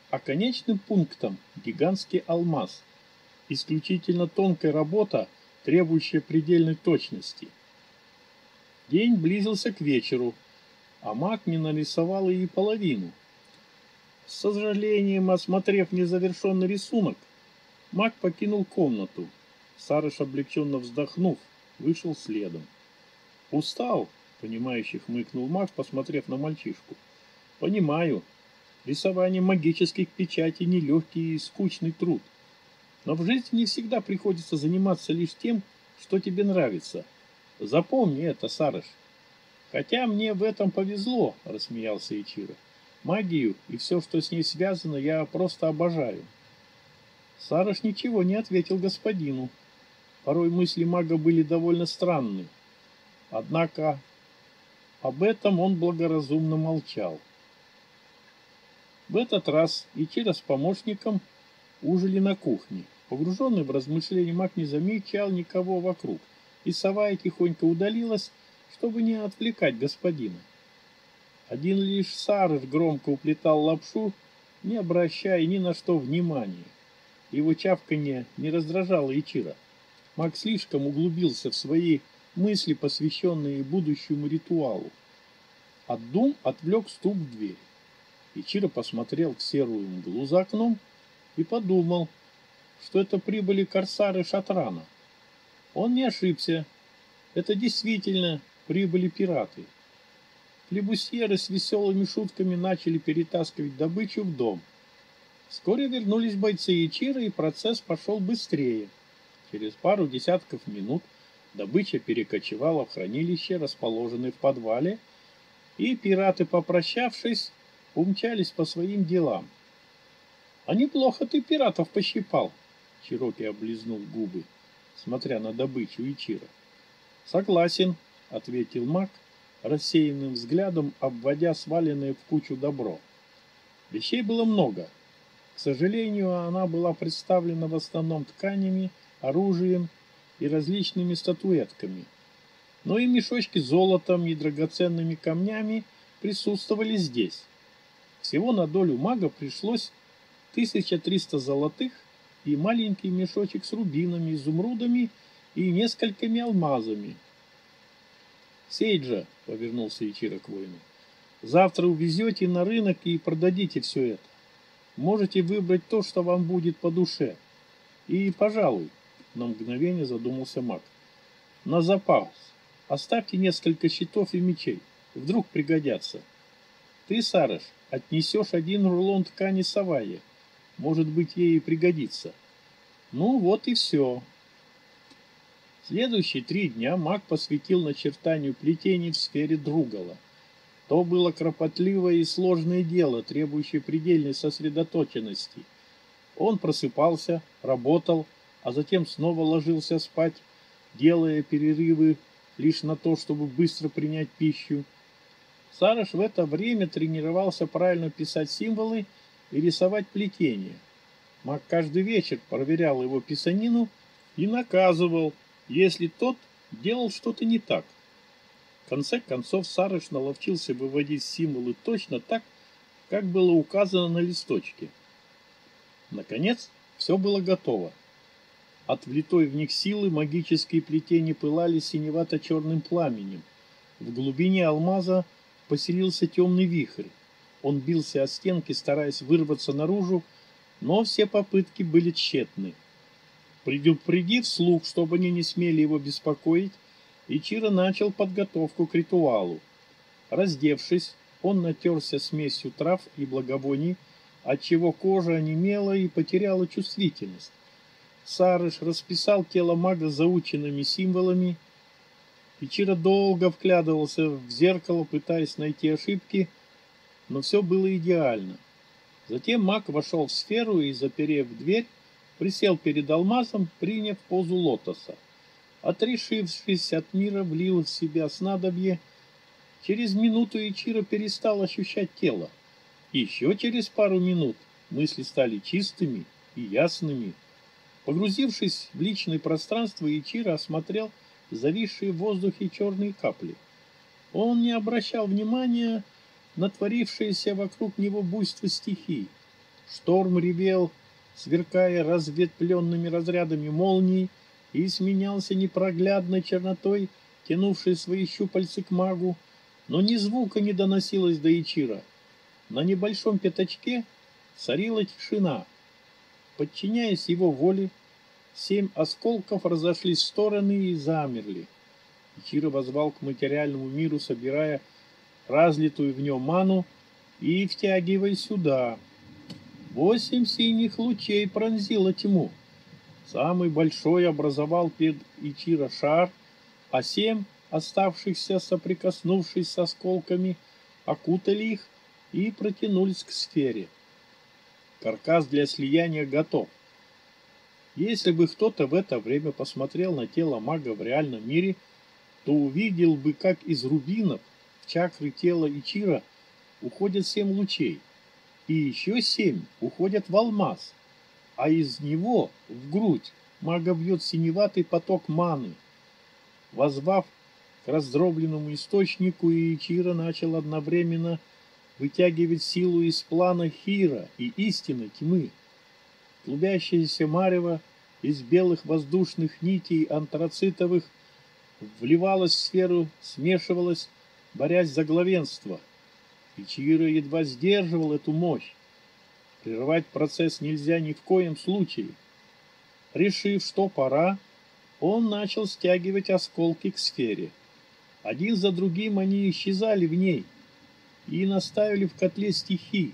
а конечным пунктом – гигантский алмаз. Исключительно тонкая работа, требующая предельной точности. День близился к вечеру, а маг не нарисовал и половину. С сожалением, осмотрев незавершенный рисунок, маг покинул комнату. Сарыш, облегченно вздохнув, вышел следом. «Устал?» — понимающий хмыкнул маг, посмотрев на мальчишку. «Понимаю. Рисование магических печатей — нелегкий и скучный труд. Но в жизни не всегда приходится заниматься лишь тем, что тебе нравится. Запомни это, Сарыш. Хотя мне в этом повезло, — рассмеялся Ичиро. Магию и все, что с ней связано, я просто обожаю. Сарыш ничего не ответил господину. Порой мысли мага были довольно странны. Однако об этом он благоразумно молчал. В этот раз Ичиро с помощником ужили на кухне. Погруженный в размышления маг не замечал никого вокруг, и сова тихонько удалилась, чтобы не отвлекать господина. Один лишь Сарыш громко уплетал лапшу, не обращая ни на что внимания. Его чавканье не раздражало Ичира. Маг слишком углубился в свои мысли, посвященные будущему ритуалу. От дум отвлек стук в дверь. Ичиро посмотрел в серую мглу за окном и подумал, что это прибыли корсары Шатрана. Он не ошибся. Это действительно прибыли пираты. Флебусьеры с веселыми шутками начали перетаскивать добычу в дом. Вскоре вернулись бойцы Ячира, и процесс пошел быстрее. Через пару десятков минут добыча перекочевала в хранилище, расположенное в подвале, и пираты, попрощавшись, умчались по своим делам. — А неплохо ты пиратов пощипал, — Чироки облизнул губы, смотря на добычу Ичира. — Согласен, — ответил маг, рассеянным взглядом обводя сваленное в кучу добро. Вещей было много. К сожалению, она была представлена в основном тканями, оружием и различными статуэтками. Но и мешочки с золотом и драгоценными камнями присутствовали здесь. Всего на долю мага пришлось 1300 золотых и маленький мешочек с рубинами, изумрудами и несколькими алмазами. «Сейджа», — повернулся Ичиро к воину, — «завтра увезете на рынок и продадите все это. Можете выбрать то, что вам будет по душе. И, пожалуй, на мгновение задумался маг. На запас. Оставьте несколько щитов и мечей. Вдруг пригодятся. Ты, Сарыш, отнесешь один рулон ткани Савае. Может быть, ей и пригодится. Ну, вот и все. Следующие три дня маг посвятил начертанию плетений в сфере Другала. То было кропотливое и сложное дело, требующее предельной сосредоточенности. Он просыпался, работал, а затем снова ложился спать, делая перерывы лишь на то, чтобы быстро принять пищу. Сараш в это время тренировался правильно писать символы и рисовать плетения. Маг каждый вечер проверял его писанину и наказывал, если тот делал что-то не так. В конце концов Сарыш наловчился выводить символы точно так, как было указано на листочке. Наконец, все было готово. От влитой в них силы магические плетения пылали синевато-черным пламенем. В глубине алмаза поселился темный вихрь. Он бился о стенки, стараясь вырваться наружу, но все попытки были тщетны. Предупредив слух, чтобы они не смели его беспокоить, Ичиро начал подготовку к ритуалу. Раздевшись, он натерся смесью трав и благовоний, отчего кожа онемела и потеряла чувствительность. Сарыш расписал тело мага заученными символами. Ичиро долго вглядывался в зеркало, пытаясь найти ошибки, но все было идеально. Затем маг вошел в сферу и, заперев дверь, присел перед алмазом, приняв позу лотоса. Отрешившись от мира, влил в себя снадобье. Через минуту Ичиро перестал ощущать тело. Еще через пару минут мысли стали чистыми и ясными. Погрузившись в личное пространство, Ичиро осмотрел зависшие в воздухе черные капли. Он не обращал внимания на творившееся вокруг него буйство стихий. Шторм ревел, сверкая разветвленными разрядами молний, и сменялся непроглядной чернотой, тянувшей свои щупальцы к магу, но ни звука не доносилось до Ичира. На небольшом пятачке царила тишина. Подчиняясь его воле, семь осколков разошлись в стороны и замерли. Ичиро возвал к материальному миру, собирая разлитую в нем ману, и втягивая сюда. Восемь синих лучей пронзило тьму. Самый большой образовал перед Ичиро шар, а семь оставшихся, соприкоснувшись с осколками, окутали их и протянулись к сфере. Каркас для слияния готов. Если бы кто-то в это время посмотрел на тело мага в реальном мире, то увидел бы, как из рубинов в чакры тела Ичира уходят семь лучей, и еще семь уходят в алмаз, а из него в грудь мага бьет синеватый поток маны. Возвав к раздробленному источнику, Ичира начал одновременно вытягивать силу из плана Хира и истины тьмы. Клубящаяся марево из белых воздушных нитей антрацитовых вливалась в сферу, смешивалась, борясь за главенство. Ичиро едва сдерживал эту мощь. Прерывать процесс нельзя ни в коем случае. Решив, что пора, он начал стягивать осколки к сфере. Один за другим они исчезали в ней и наставили в котле стихий.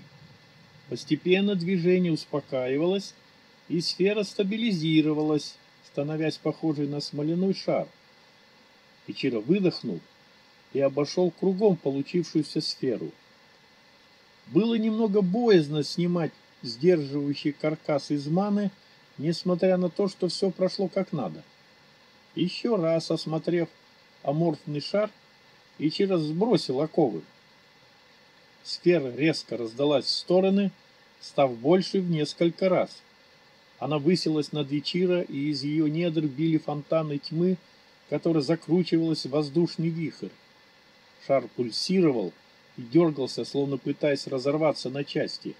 Постепенно движение успокаивалось, и сфера стабилизировалась, становясь похожей на смоляной шар. Ичиро выдохнул и обошел кругом получившуюся сферу. Было немного боязно снимать сдерживающий каркас из маны, несмотря на то, что все прошло как надо. Еще раз осмотрев аморфный шар, Ичиро сбросил оковы. Сфера резко раздалась в стороны, став больше в несколько раз. Она высилась над Ичиро, и из ее недр били фонтаны тьмы, которая закручивалась в воздушный вихрь. Шар пульсировал и дергался, словно пытаясь разорваться на части.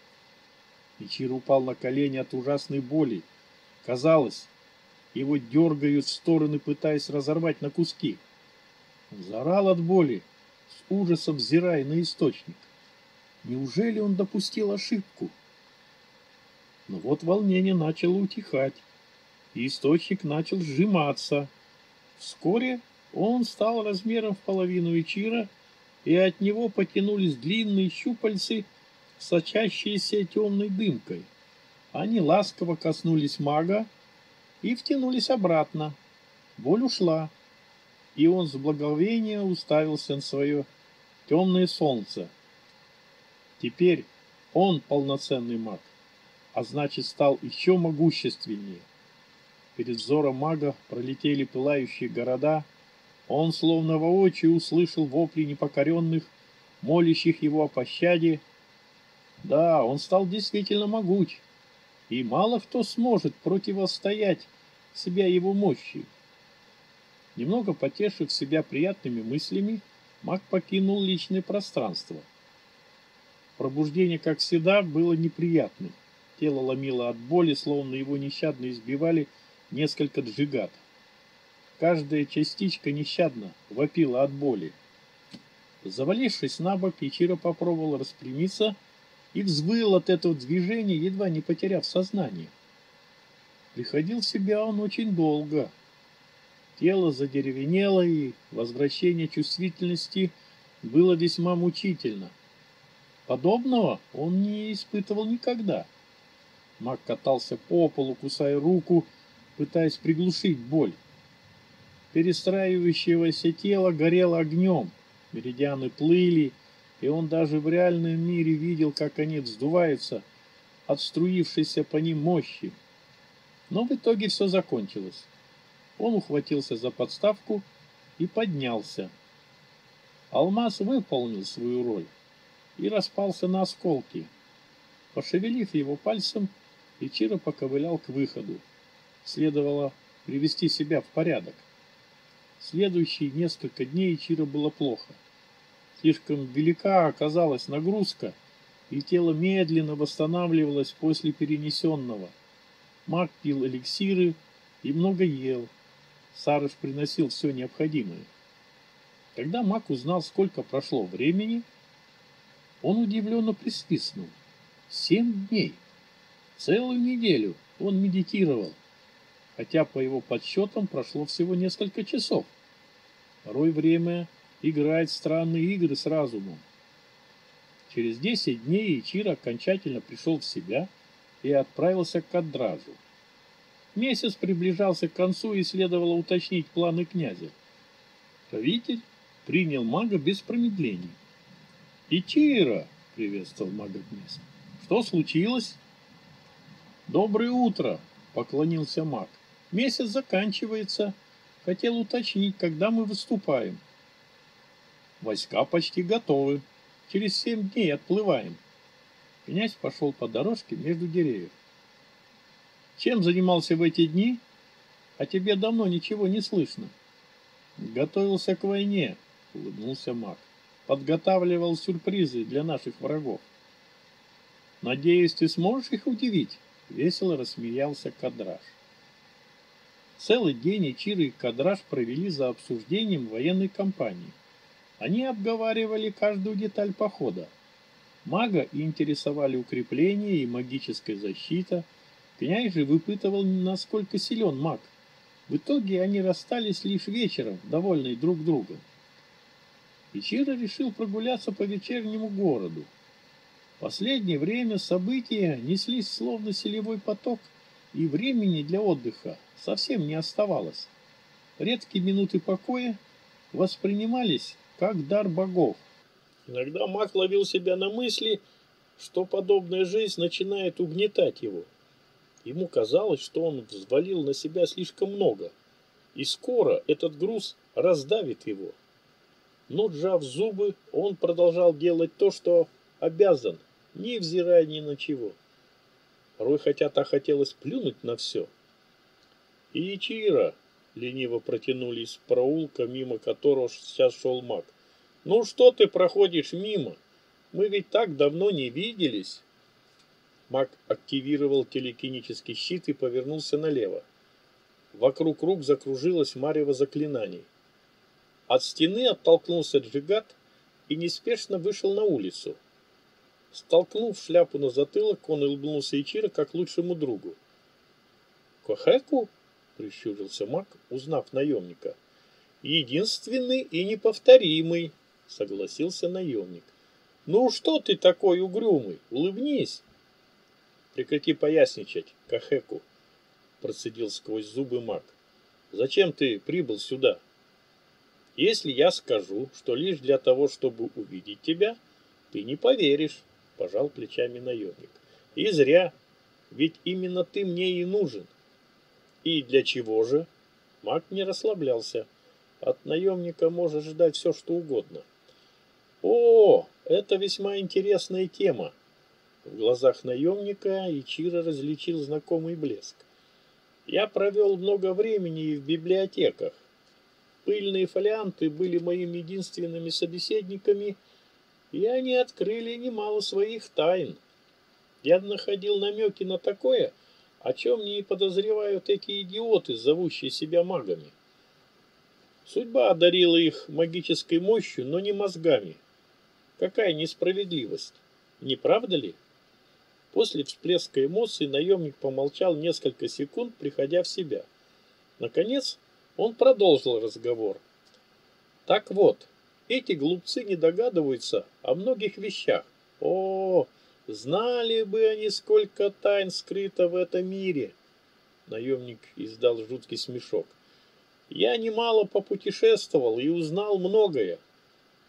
Ичиро упал на колени от ужасной боли. Казалось, его дергают в стороны, пытаясь разорвать на куски. Он заорал от боли, с ужасом взирая на источник. Неужели он допустил ошибку? Но вот волнение начало утихать, и источник начал сжиматься. Вскоре он стал размером в половину Ичира, и от него потянулись длинные щупальцы, сочащиеся темной дымкой. Они ласково коснулись мага и втянулись обратно. Боль ушла, и он с благовением уставился на свое темное солнце. Теперь он полноценный маг, а значит стал еще могущественнее. Перед взором мага пролетели пылающие города, он словно воочию услышал вопли непокоренных, молящих его о пощаде. Да, он стал действительно могуч, и мало кто сможет противостоять себя его мощи. Немного потешив себя приятными мыслями, Маг покинул личное пространство. Пробуждение, как всегда, было неприятным. Тело ломило от боли, словно его нещадно избивали несколько джигат. Каждая частичка нещадно вопила от боли. Завалившись на бок, Ичиро попробовал распрямиться и взвыл от этого движения, едва не потеряв сознание. Приходил в себя он очень долго. Тело задеревенело, и возвращение чувствительности было весьма мучительно. Подобного он не испытывал никогда. Маг катался по полу, кусая руку, пытаясь приглушить боль. Перестраивающееся тело горело огнем, меридианы плыли, и он даже в реальном мире видел, как они вздуваются от струившейся по ним мощи. Но в итоге все закончилось. Он ухватился за подставку и поднялся. Алмаз выполнил свою роль и распался на осколки. Пошевелив его пальцем, Ичиро поковылял к выходу. Следовало привести себя в порядок. Следующие несколько дней Ичиро было плохо. Слишком велика оказалась нагрузка, и тело медленно восстанавливалось после перенесенного – Маг пил эликсиры и много ел. Сарыш приносил все необходимое. Когда Мак узнал, сколько прошло времени, он удивленно присвистнул. Семь дней. Целую неделю он медитировал, хотя по его подсчетам прошло всего несколько часов. Порой время играет странные игры с разумом. Через десять дней Ичиро окончательно пришел в себя – и отправился к Адражу. Месяц приближался к концу и следовало уточнить планы князя. Правитель принял мага без промедлений. «Ичиро!» — приветствовал мага князь. «Что случилось?» «Доброе утро!» — поклонился маг. «Месяц заканчивается. Хотел уточнить, когда мы выступаем». «Войска почти готовы. Через семь дней отплываем. Князь пошел по дорожке между деревьев. Чем занимался в эти дни? А тебе давно ничего не слышно. Готовился к войне, улыбнулся маг. Подготавливал сюрпризы для наших врагов. Надеюсь, ты сможешь их удивить? Весело рассмеялся Кадраш. Целый день Ичиро и Кадраш провели за обсуждением военной кампании. Они обговаривали каждую деталь похода, Мага интересовали укрепления и магическая защита. Князь же выпытывал, насколько силен маг. В итоге они расстались лишь вечером, довольные друг другом. Ичиро решил прогуляться по вечернему городу. В последнее время события неслись словно селевой поток, и времени для отдыха совсем не оставалось. Редкие минуты покоя воспринимались как дар богов – Иногда маг ловил себя на мысли, что подобная жизнь начинает угнетать его. Ему казалось, что он взвалил на себя слишком много, и скоро этот груз раздавит его. Но, сжав зубы, он продолжал делать то, что обязан, невзирая ни на чего. Порой хотя то хотелось плюнуть на все. Ичиро лениво протянули из проулка, мимо которого сейчас шел маг. Ну что ты проходишь мимо? Мы ведь так давно не виделись. Маг активировал телекинический щит и повернулся налево. Вокруг рук закружилось марево заклинаний. От стены оттолкнулся Джигат и неспешно вышел на улицу. Столкнув шляпу на затылок, он улыбнулся Ичиро как лучшему другу. «Кохэку?» — прищурился маг, узнав наемника. «Единственный и неповторимый», согласился наемник. Ну что ты такой угрюмый? Улыбнись. Прекрати поясничать, Кахеку, процедил сквозь зубы маг. Зачем ты прибыл сюда? Если я скажу, что лишь для того, чтобы увидеть тебя, ты не поверишь, пожал плечами наемник. И зря, ведь именно ты мне и нужен. И для чего же? Маг не расслаблялся. От наемника можешь ждать все, что угодно. О, это весьма интересная тема. В глазах наемника Ичиро различил знакомый блеск. Я провел много времени и в библиотеках. Пыльные фолианты были моими единственными собеседниками, и они открыли немало своих тайн. Я находил намеки на такое, о чем не подозревают эти идиоты, зовущие себя магами. Судьба одарила их магической мощью, но не мозгами. Какая несправедливость, не правда ли? После всплеска эмоций наемник помолчал несколько секунд, приходя в себя. Наконец, он продолжил разговор. Так вот, эти глупцы не догадываются о многих вещах. О, знали бы они, сколько тайн скрыто в этом мире. Наемник издал жуткий смешок. Я немало попутешествовал и узнал многое.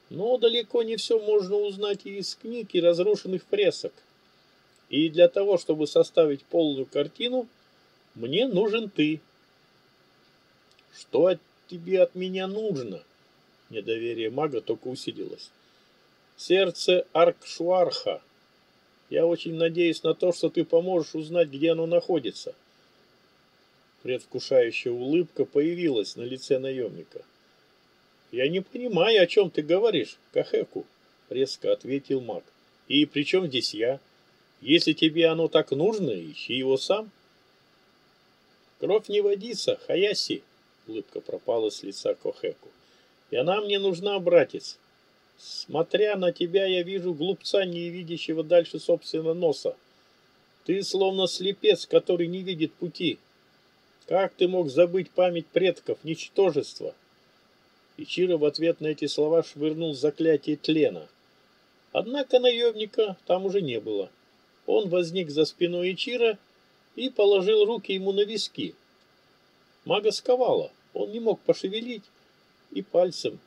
Но далеко не все можно узнать и из книг и разрушенных фресок. И для того, чтобы составить полную картину, мне нужен ты. Что тебе от меня нужно? Недоверие мага только усилилось. Сердце Аркшуарха. Я очень надеюсь на то, что ты поможешь узнать, где оно находится. Предвкушающая улыбка появилась на лице наемника. «Я не понимаю, о чем ты говоришь, Кахеку», — резко ответил маг. «И при чем здесь я? Если тебе оно так нужно, ищи его сам». «Кровь не водится, Хаяси», — улыбка пропала с лица Кохеку. «И она мне нужна, братец. Смотря на тебя, я вижу глупца, не видящего дальше собственного носа. Ты словно слепец, который не видит пути. Как ты мог забыть память предков, ничтожество?» Ичиро в ответ на эти слова швырнул заклятие тлена. Однако наемника там уже не было. Он возник за спиной Ичира и положил руки ему на виски. Мага сковала, он не мог пошевелить и пальцем.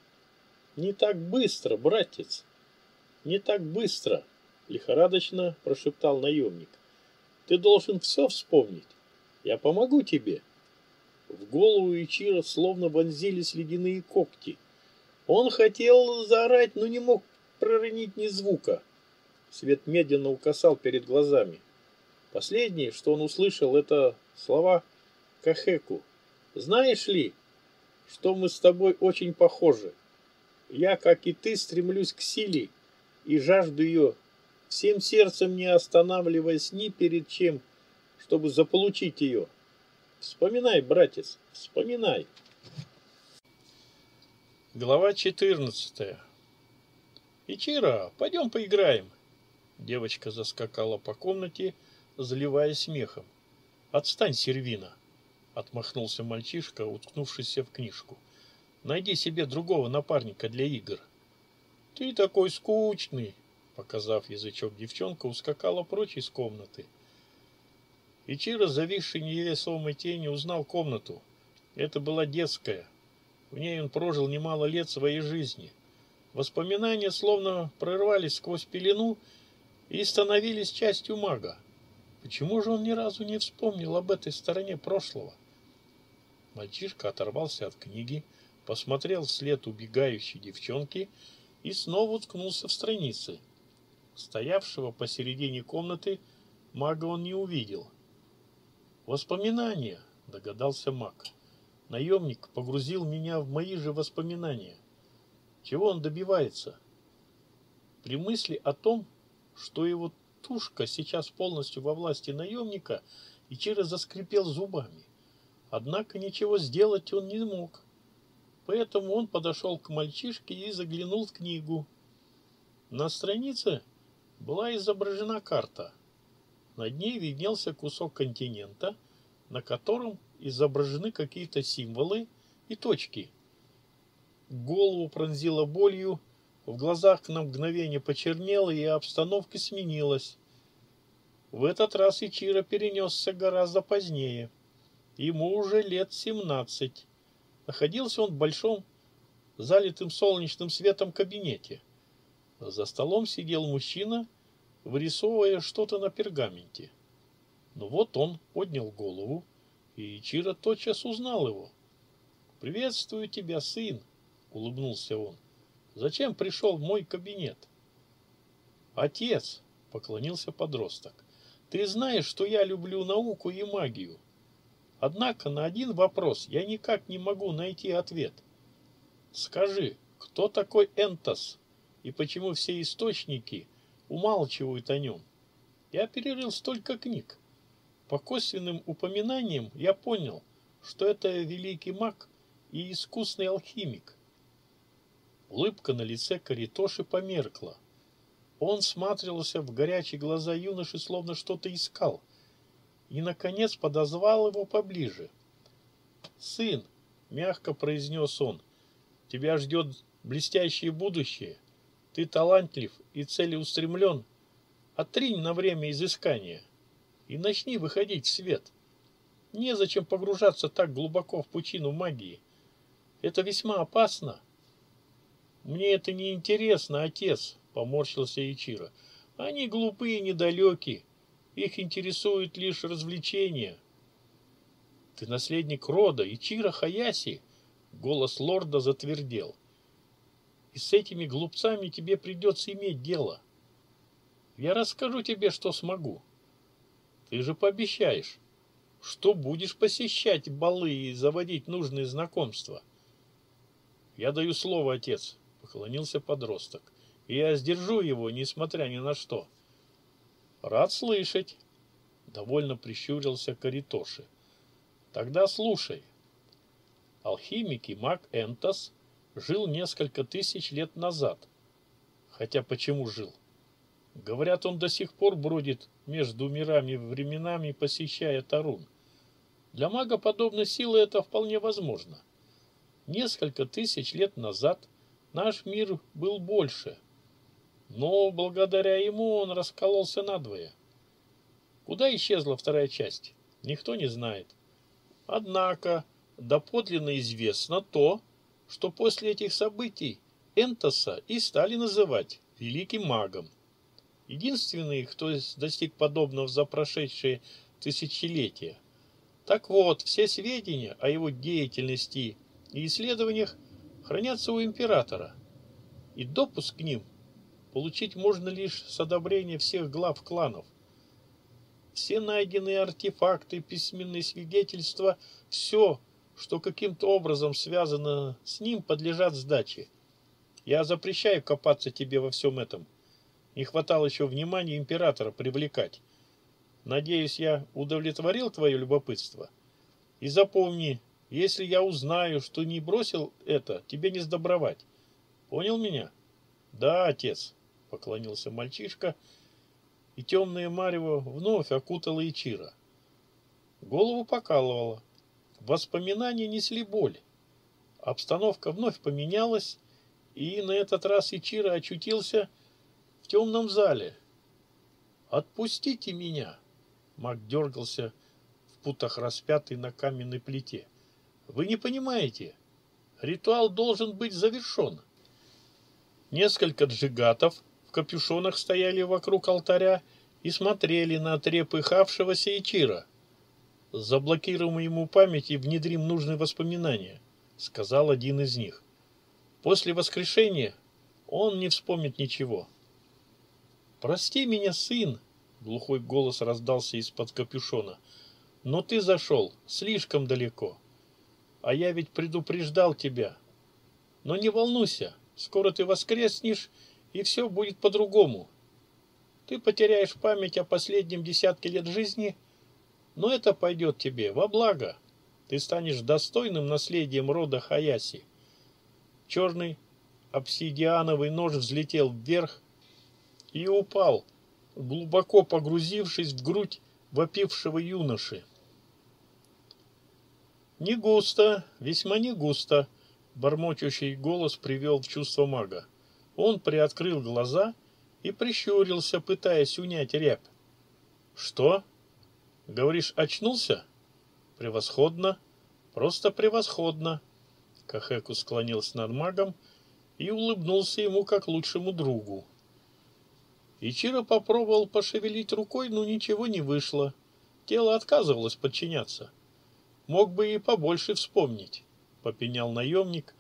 «Не так быстро, братец, не так быстро!» — лихорадочно прошептал наемник. «Ты должен все вспомнить. Я помогу тебе». В голову Ичира словно вонзились ледяные когти. Он хотел заорать, но не мог проронить ни звука. Свет медленно укасал перед глазами. Последнее, что он услышал, это слова Кахеку. «Знаешь ли, что мы с тобой очень похожи? Я, как и ты, стремлюсь к силе и жажду ее, всем сердцем не останавливаясь ни перед чем, чтобы заполучить ее». Вспоминай, братец, вспоминай. Глава 14. Ичиро, пойдем поиграем. Девочка заскакала по комнате, заливая смехом. Отстань, Сервина, отмахнулся мальчишка, уткнувшийся в книжку. Найди себе другого напарника для игр. Ты такой скучный, показав язычок девчонка, ускакала прочь из комнаты. Ичиро, зависший невесомой тени, узнал комнату. Это была детская. В ней он прожил немало лет своей жизни. Воспоминания словно прорвались сквозь пелену и становились частью мага. Почему же он ни разу не вспомнил об этой стороне прошлого? Мальчишка оторвался от книги, посмотрел вслед убегающей девчонки и снова уткнулся в страницы. Стоявшего посередине комнаты мага он не увидел. Воспоминания, догадался маг. Наемник погрузил меня в мои же воспоминания. Чего он добивается? При мысли о том, что его тушка сейчас полностью во власти наемника, Ичиро заскрипел зубами. Однако ничего сделать он не мог. Поэтому он подошел к мальчишке и заглянул в книгу. На странице была изображена карта – над ней виднелся кусок континента, на котором изображены какие-то символы и точки. Голову пронзило болью, в глазах на мгновение почернело, и обстановка сменилась. В этот раз Ичиро перенесся гораздо позднее. Ему уже лет семнадцать. Находился он в большом, залитым солнечным светом кабинете. За столом сидел мужчина вырисовывая что-то на пергаменте. Но вот он поднял голову, и Чиро тотчас узнал его. «Приветствую тебя, сын!» — улыбнулся он. «Зачем пришел в мой кабинет?» «Отец!» — поклонился подросток. «Ты знаешь, что я люблю науку и магию. Однако на один вопрос я никак не могу найти ответ. Скажи, кто такой Энтос и почему все источники умалчивают о нем? Я перерыл столько книг. По косвенным упоминаниям я понял, что это великий маг и искусный алхимик. Улыбка на лице Каритоши померкла. Он смотрелся в горячие глаза юноши, словно что-то искал, и, наконец, подозвал его поближе. «Сын», — мягко произнес он, — «тебя ждет блестящее будущее. Ты талантлив и целеустремлен. Отринь на время изыскания и начни выходить в свет. Незачем погружаться так глубоко в пучину магии. Это весьма опасно. Мне это не интересно, отец, поморщился Ичиро. Они глупые и недалекие. Их интересует лишь развлечение. Ты наследник рода Ичиро Хаяси, голос лорда затвердел. И с этими глупцами тебе придется иметь дело. Я расскажу тебе, что смогу. Ты же пообещаешь, что будешь посещать балы и заводить нужные знакомства. Я даю слово, отец, поклонился подросток. И я сдержу его, несмотря ни на что. Рад слышать, довольно прищурился Каритоши. Тогда слушай. Алхимик и маг Энтос жил несколько тысяч лет назад. Хотя почему жил? Говорят, он до сих пор бродит между мирами и временами, посещая Тарун. Для мага подобной силы это вполне возможно. Несколько тысяч лет назад наш мир был больше, но благодаря ему он раскололся надвое. Куда исчезла вторая часть, никто не знает. Однако доподлинно известно то, что после этих событий Энтоса и стали называть великим магом. Единственный, кто достиг подобного за прошедшие тысячелетия. Так вот, все сведения о его деятельности и исследованиях хранятся у императора, и допуск к ним получить можно лишь с одобрения всех глав кланов. Все найденные артефакты, письменные свидетельства, все, что каким-то образом связано с ним, подлежат сдаче. Я запрещаю копаться тебе во всем этом. Не хватало еще внимания императора привлекать. Надеюсь, я удовлетворил твое любопытство. И запомни, если я узнаю, что не бросил это, тебе не сдобровать. Понял меня? Да, отец, поклонился мальчишка, и темное марево вновь окутало Ичира. Голову покалывало. Воспоминания несли боль. Обстановка вновь поменялась, и на этот раз Ичира очутился в темном зале. «Отпустите меня!» Маг дергался в путах распятый на каменной плите. «Вы не понимаете, ритуал должен быть завершен». Несколько джигатов капюшонах стояли вокруг алтаря и смотрели на трепыхавшегося Ичира. «Заблокируем ему память и внедрим нужные воспоминания», — сказал один из них. «После воскрешения он не вспомнит ничего». «Прости меня, сын!» — глухой голос раздался из-под капюшона. «Но ты зашел слишком далеко. А я ведь предупреждал тебя. Но не волнуйся, скоро ты воскреснешь, и все будет по-другому. Ты потеряешь память о последнем десятке лет жизни, но это пойдет тебе во благо. Ты станешь достойным наследием рода Хаяси». Черный обсидиановый нож взлетел вверх, и упал, глубоко погрузившись в грудь вопившего юноши. «Не густо, весьма не густо», — бормочущий голос привел в чувство мага. Он приоткрыл глаза и прищурился, пытаясь унять рябь. «Что? Говоришь, очнулся?» «Превосходно, просто превосходно!» Кахеку склонился над магом и улыбнулся ему как лучшему другу. Ичиро попробовал пошевелить рукой, но ничего не вышло. Тело отказывалось подчиняться. Мог бы и побольше вспомнить, попенял наемник,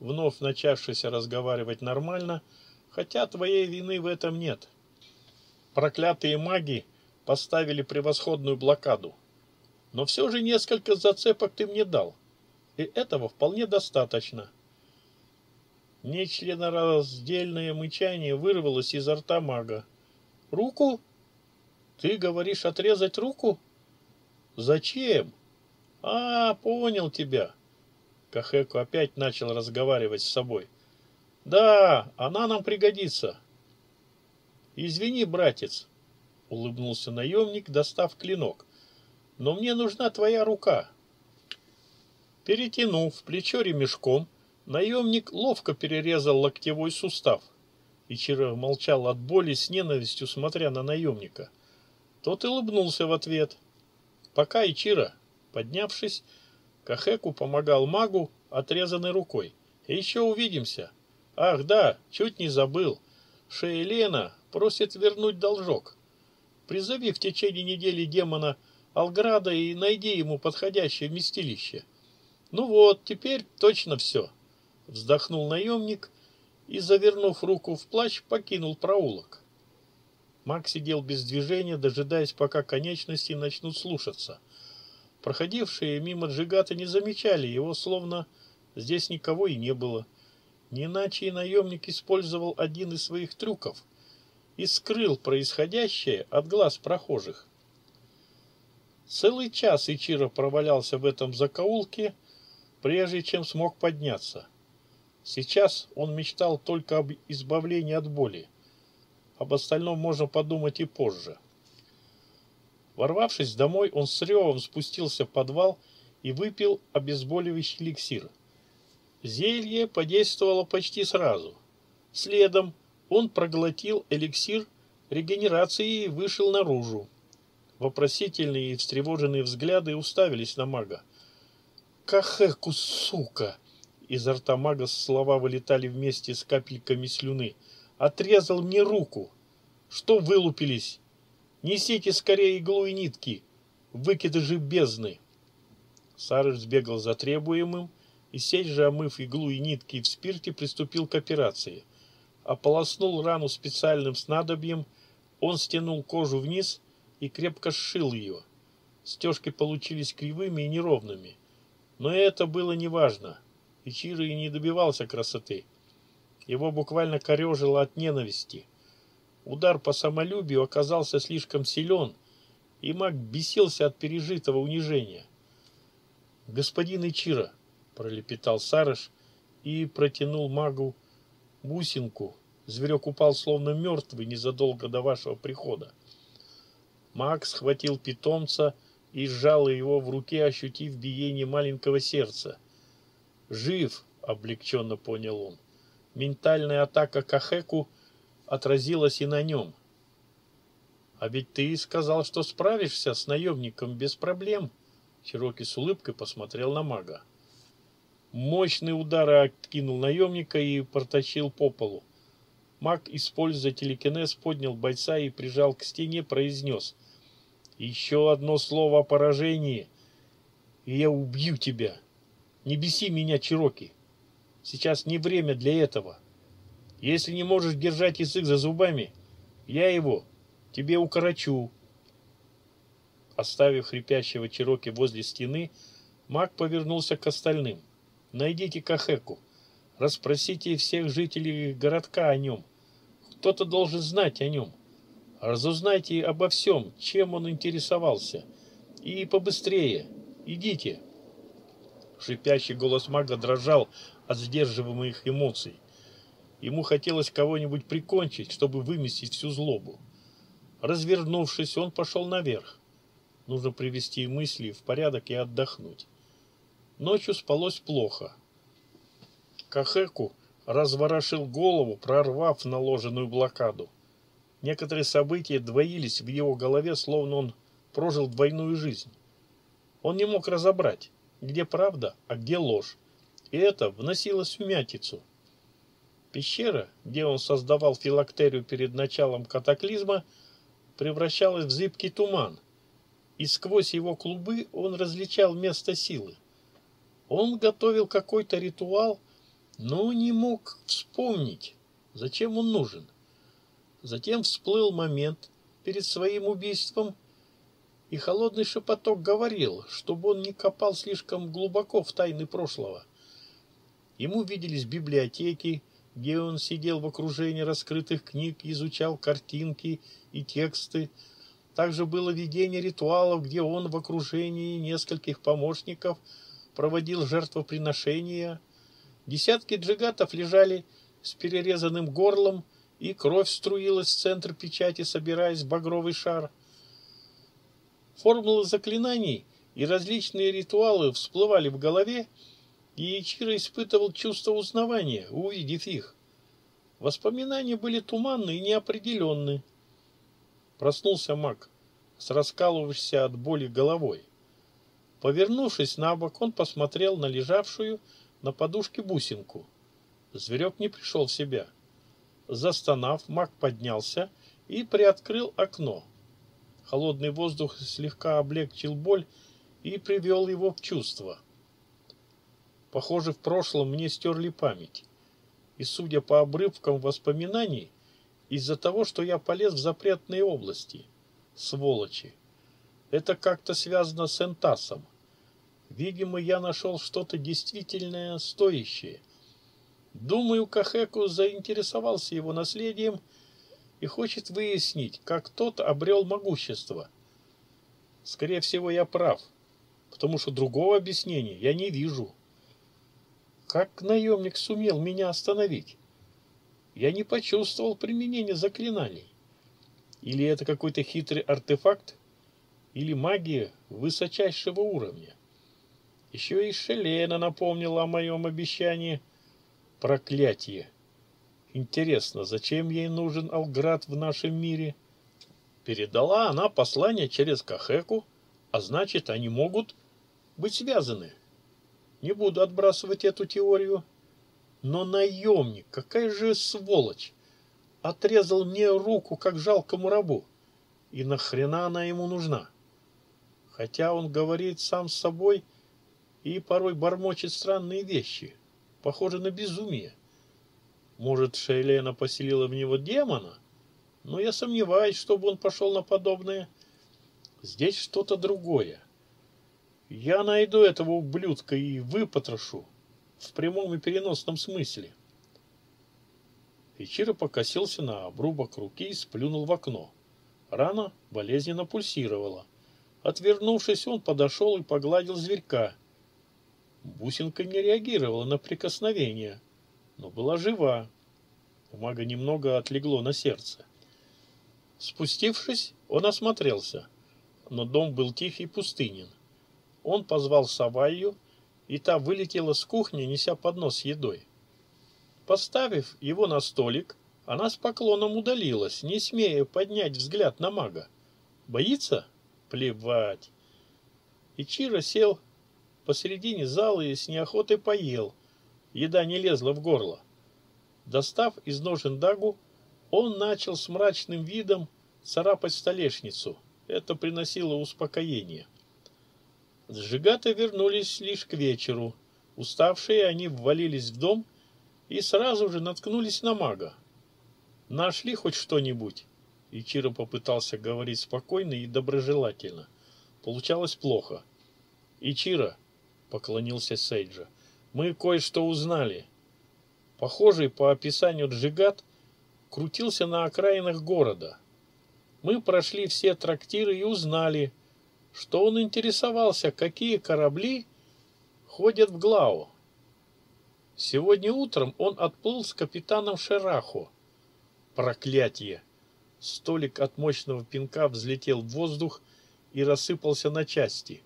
вновь начавшийся разговаривать нормально, хотя твоей вины в этом нет. Проклятые маги поставили превосходную блокаду. Но все же несколько зацепок ты мне дал, и этого вполне достаточно. Нечленораздельное мычание вырвалось изо рта мага. «Руку? Ты говоришь отрезать руку? Зачем? А, понял тебя!» Кахеку опять начал разговаривать с собой. «Да, она нам пригодится!» «Извини, братец!» — улыбнулся наемник, достав клинок. «Но мне нужна твоя рука!» Перетянув плечо ремешком, Наемник ловко перерезал локтевой сустав. Ичиро молчал от боли с ненавистью, смотря на наемника. Тот улыбнулся в ответ. Пока Ичиро, поднявшись, Кахеку помогал магу отрезанной рукой. «Еще увидимся!» «Ах, да, чуть не забыл. Шейлена просит вернуть должок. Призови в течение недели демона Алграда и найди ему подходящее вместилище. Ну вот, теперь точно все». Вздохнул наемник и, завернув руку в плащ, покинул проулок. Маг сидел без движения, дожидаясь, пока конечности начнут слушаться. Проходившие мимо Джигата не замечали его, словно здесь никого и не было. Не иначе и наемник использовал один из своих трюков и скрыл происходящее от глаз прохожих. Целый час Ичиро провалялся в этом закоулке, прежде чем смог подняться. Сейчас он мечтал только об избавлении от боли. Об остальном можно подумать и позже. Ворвавшись домой, он с ревом спустился в подвал и выпил обезболивающий эликсир. Зелье подействовало почти сразу. Следом он проглотил эликсир регенерации и вышел наружу. Вопросительные и встревоженные взгляды уставились на мага. «Кахеку, сука!» Изо рта мага слова вылетали вместе с капельками слюны. «Отрезал мне руку! Что вылупились? Несите скорее иглу и нитки! Выкидыши бездны!» Сарыш сбегал за требуемым, и сеть же, омыв иглу и нитки в спирте, приступил к операции. Ополоснул рану специальным снадобьем, он стянул кожу вниз и крепко сшил ее. Стежки получились кривыми и неровными. Но это было неважно. Ичиро и не добивался красоты. Его буквально корежило от ненависти. Удар по самолюбию оказался слишком силен, и маг бесился от пережитого унижения. «Господин Ичиро», — пролепетал Сарыш и протянул магу бусинку. Зверек упал словно мертвый незадолго до вашего прихода. Маг схватил питомца и сжал его в руке, ощутив биение маленького сердца. Жив, облегченно понял он. Ментальная атака Кахеку отразилась и на нем. А ведь ты сказал, что справишься с наемником без проблем. Чироки с улыбкой посмотрел на мага. Мощный удар откинул наемника и протащил по полу. Маг, используя телекинез, поднял бойца и прижал к стене, произнес. «Еще одно слово о поражении, и я убью тебя!» Не беси меня, Чироки. Сейчас не время для этого. Если не можешь держать язык за зубами, я его тебе укорочу. Оставив хрипящего Чироки возле стены, маг повернулся к остальным. Найдите Кахеку. Расспросите всех жителей городка о нем. Кто-то должен знать о нем. Разузнайте обо всем, чем он интересовался. И побыстрее. Идите. Шипящий голос мага дрожал от сдерживаемых эмоций. Ему хотелось кого-нибудь прикончить, чтобы выместить всю злобу. Развернувшись, он пошел наверх. Нужно привести мысли в порядок и отдохнуть. Ночью спалось плохо. Кахеку разворошил голову, прорвав наложенную блокаду. Некоторые события двоились в его голове, словно он прожил двойную жизнь. Он не мог разобрать, где правда, а где ложь. И это вносило сумятицу. Пещера, где он создавал филактерию перед началом катаклизма, превращалась в зыбкий туман, и сквозь его клубы он различал место силы. Он готовил какой-то ритуал, но не мог вспомнить, зачем он нужен. Затем всплыл момент перед своим убийством – и холодный шепоток говорил, чтобы он не копал слишком глубоко в тайны прошлого. Ему виделись библиотеки, где он сидел в окружении раскрытых книг, изучал картинки и тексты. Также было видение ритуалов, где он в окружении нескольких помощников проводил жертвоприношения. Десятки джигатов лежали с перерезанным горлом, и кровь струилась в центр печати, собираясь в багровый шар. Формулы заклинаний и различные ритуалы всплывали в голове, и Ичиро испытывал чувство узнавания, увидев их. Воспоминания были туманны и неопределенны. Проснулся маг с раскалывающейся от боли головой. Повернувшись на бок, он посмотрел на лежавшую на подушке бусинку. Зверек не пришел в себя. Застонав, маг поднялся и приоткрыл окно. Холодный воздух слегка облегчил боль и привел его в чувство. Похоже, в прошлом мне стерли память. И, судя по обрывкам воспоминаний, из-за того, что я полез в запретные области. Сволочи. Это как-то связано с Энтасом. Видимо, я нашел что-то действительно стоящее. Думаю, Кахеку заинтересовался его наследием и хочет выяснить, как тот обрел могущество. Скорее всего, я прав, потому что другого объяснения я не вижу. Как наемник сумел меня остановить? Я не почувствовал применения заклинаний. Или это какой-то хитрый артефакт, или магия высочайшего уровня. Еще и Шелена напомнила о моем обещании. Проклятие! Интересно, зачем ей нужен Алград в нашем мире? Передала она послание через Кахеку, а значит, они могут быть связаны. Не буду отбрасывать эту теорию. Но наемник, какая же сволочь! Отрезал мне руку, как жалкому рабу. И нахрена она ему нужна? Хотя он говорит сам с собой и порой бормочет странные вещи, похоже на безумие. Может, Шейлена поселила в него демона? Но я сомневаюсь, чтобы он пошел на подобное. Здесь что-то другое. Я найду этого ублюдка и выпотрошу в прямом и переносном смысле. Ичиро покосился на обрубок руки и сплюнул в окно. Рана болезненно пульсировала. Отвернувшись, он подошел и погладил зверька. Бусинка не реагировала на прикосновение но была жива. У мага немного отлегло на сердце. Спустившись, он осмотрелся, но дом был тих и пустынен. Он позвал Савайю, и та вылетела с кухни, неся поднос с едой. Поставив его на столик, она с поклоном удалилась, не смея поднять взгляд на мага. Боится? Плевать. Ичиро сел посередине зала и с неохотой поел, Еда не лезла в горло. Достав из ножен дагу, он начал с мрачным видом царапать столешницу. Это приносило успокоение. Сжигаты вернулись лишь к вечеру. Уставшие, они ввалились в дом и сразу же наткнулись на мага. «Нашли хоть что-нибудь?» Ичиро попытался говорить спокойно и доброжелательно. Получалось плохо. «Ичиро», — поклонился Сейджа, мы кое-что узнали. Похожий по описанию джигат крутился на окраинах города. Мы прошли все трактиры и узнали, что он интересовался, какие корабли ходят в Глау. Сегодня утром он отплыл с капитаном Шерахо. Проклятие! Столик от мощного пинка взлетел в воздух и рассыпался на части.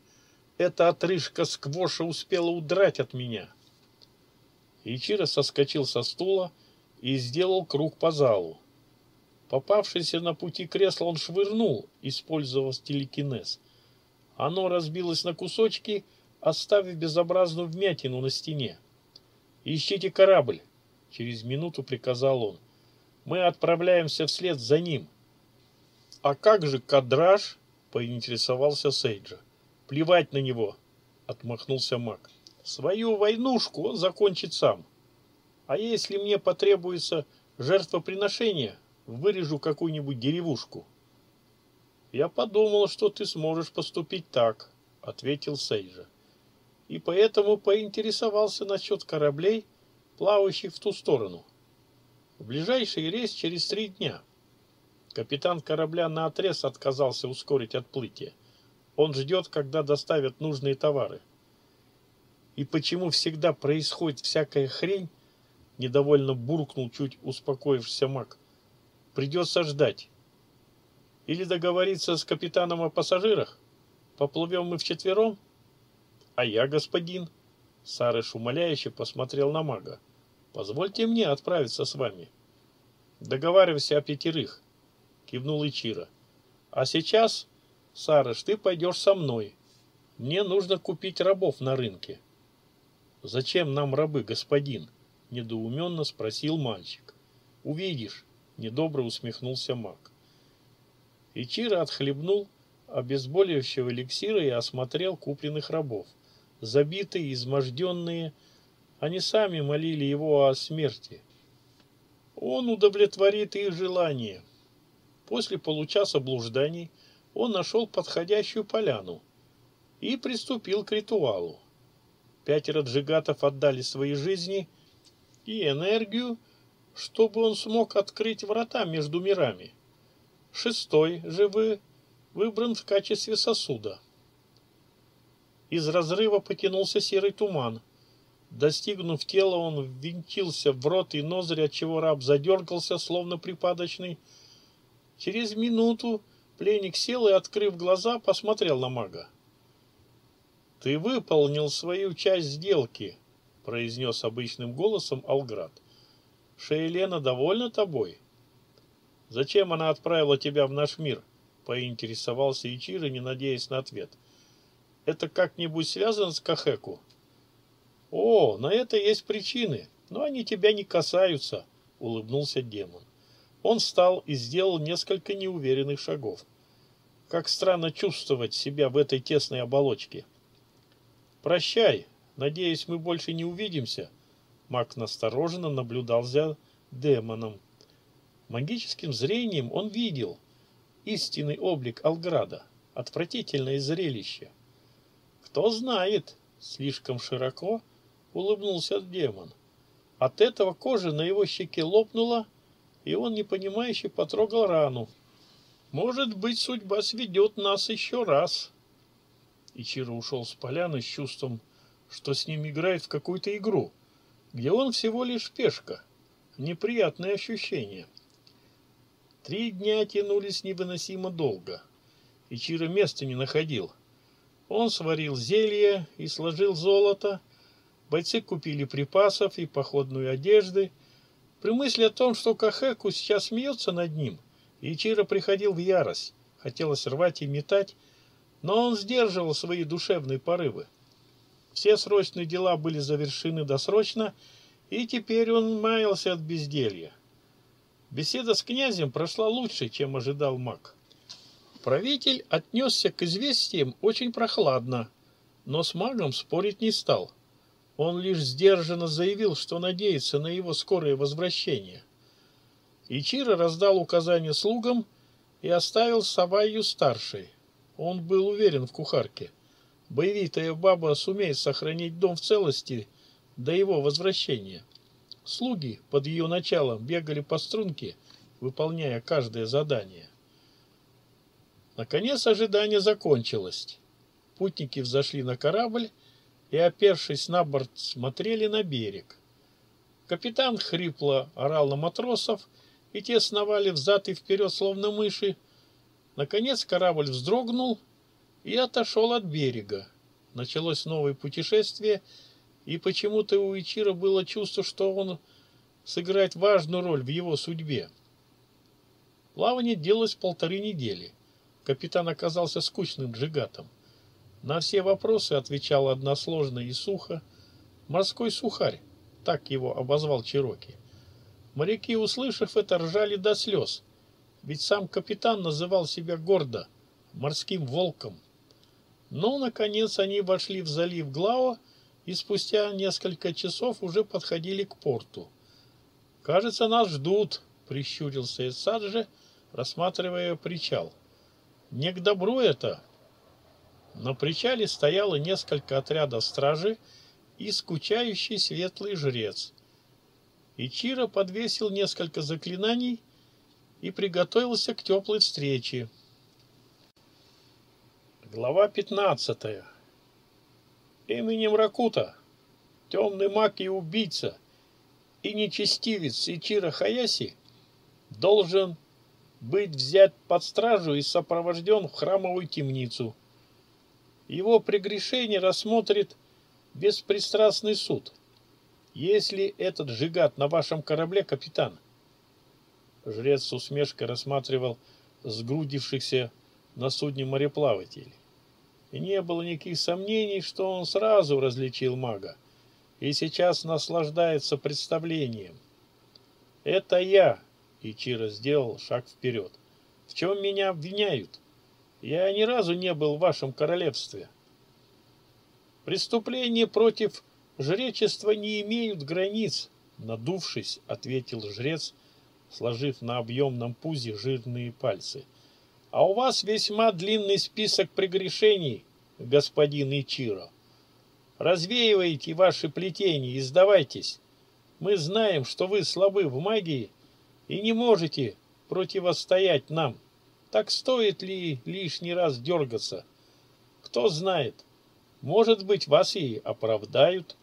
Эта отрыжка сквоша успела удрать от меня. Ичиро соскочил со стула и сделал круг по залу. Попавшееся на пути кресло он швырнул, использовав телекинез. Оно разбилось на кусочки, оставив безобразную вмятину на стене. «Ищите корабль!» — через минуту приказал он. «Мы отправляемся вслед за ним». «А как же кадраж?» — поинтересовался Сейджа. Плевать на него, отмахнулся маг. Свою войнушку он закончит сам. А если мне потребуется жертвоприношение, вырежу какую-нибудь деревушку. Я подумал, что ты сможешь поступить так, ответил Сейджа. И поэтому поинтересовался насчет кораблей, плавающих в ту сторону. Ближайший рейс через три дня. Капитан корабля на отрез отказался ускорить отплытие. Он ждет, когда доставят нужные товары. И почему всегда происходит всякая хрень, недовольно буркнул чуть успокоившийся маг. Придется ждать. Или договориться с капитаном о пассажирах? Поплывем мы вчетвером? А я, господин. Сарыш умоляюще посмотрел на мага. Позвольте мне отправиться с вами. Договаривайся о пятерых, кивнул Ичира. А сейчас, Сарыш, ты пойдешь со мной. Мне нужно купить рабов на рынке. Зачем нам рабы, господин? Недоуменно спросил мальчик. Увидишь, недобро усмехнулся маг. Ичира отхлебнул обезболивающего эликсира и осмотрел купленных рабов. Забитые, изможденные, они сами молили его о смерти. Он удовлетворит их желание. После получаса блужданий он нашел подходящую поляну и приступил к ритуалу. Пятеро джигатов отдали свои жизни и энергию, чтобы он смог открыть врата между мирами. Шестой же вы выбран в качестве сосуда. Из разрыва потянулся серый туман. Достигнув тела, он ввинтился в рот и ноздри, отчего раб задергался, словно припадочный. Через минуту пленник сел и, открыв глаза, посмотрел на мага. «Ты выполнил свою часть сделки», — произнес обычным голосом Алград. «Шейлена довольна тобой?» «Зачем она отправила тебя в наш мир?» — поинтересовался Ичиро, не надеясь на ответ. «Это как-нибудь связано с Кахеку?» «О, на это есть причины, но они тебя не касаются», — улыбнулся демон. Он встал и сделал несколько неуверенных шагов. Как странно чувствовать себя в этой тесной оболочке. «Прощай, надеюсь, мы больше не увидимся», — Мак настороженно наблюдал за демоном. Магическим зрением он видел истинный облик Алграда, отвратительное зрелище. Кто знает, слишком широко улыбнулся демон. От этого кожа на его щеке лопнула, и он непонимающе потрогал рану. Может быть, судьба сведет нас еще раз. Ичиро ушел с поляны с чувством, что с ним играет в какую-то игру, где он всего лишь пешка. Неприятное ощущение. Три дня тянулись невыносимо долго. Ичиро места не находил. Он сварил зелье и сложил золото. Бойцы купили припасов и походную одежды. При мысли о том, что Кахеку сейчас смеется над ним, Ичиро приходил в ярость. Хотелось рвать и метать, но он сдерживал свои душевные порывы. Все срочные дела были завершены досрочно, и теперь он маялся от безделья. Беседа с князем прошла лучше, чем ожидал маг. Правитель отнесся к известиям очень прохладно, но с магом спорить не стал. Он лишь сдержанно заявил, что надеется на его скорое возвращение. Ичиро раздал указания слугам и оставил Саваю старшей. Он был уверен в кухарке. Боевитая баба сумеет сохранить дом в целости до его возвращения. Слуги под ее началом бегали по струнке, выполняя каждое задание. Наконец ожидание закончилось. Путники взошли на корабль и, опершись на борт, смотрели на берег. Капитан хрипло орал на матросов, и те сновали взад и вперед, словно мыши. Наконец корабль вздрогнул и отошел от берега. Началось новое путешествие — и почему-то у Ичира было чувство, что он сыграет важную роль в его судьбе. Плавание длилось полторы недели. Капитан оказался скучным джигатом. На все вопросы отвечал односложно и сухо. «Морской сухарь», так его обозвал Чироки. Моряки, услышав это, ржали до слез, ведь сам капитан называл себя гордо морским волком. Но, наконец, они вошли в залив Глао, и спустя несколько часов уже подходили к порту. «Кажется, нас ждут», — прищурился Эссаджи, рассматривая причал. «Не к добру это». На причале стояло несколько отрядов стражи и скучающий светлый жрец. Ичиро подвесил несколько заклинаний и приготовился к теплой встрече. Глава 15. Именем Ракута, темный маг и убийца, и нечестивец Ичиро Хаяси должен быть взят под стражу и сопровожден в храмовую темницу. Его прегрешение рассмотрит беспристрастный суд. Если этот жигат на вашем корабле, капитан, жрец с усмешкой рассматривал сгрудившихся на судне мореплавателей. И не было никаких сомнений, что он сразу различил мага и сейчас наслаждается представлением. «Это я!» — Ичиро сделал шаг вперед. «В чем меня обвиняют? Я ни разу не был в вашем королевстве». «Преступления против жречества не имеют границ», — надувшись, ответил жрец, сложив на объемном пузе жирные пальцы. «А у вас весьма длинный список прегрешений, господин Ичиро. Развеивайте ваши плетения и сдавайтесь. Мы знаем, что вы слабы в магии и не можете противостоять нам. Так стоит ли лишний раз дергаться? Кто знает, может быть, вас и оправдают.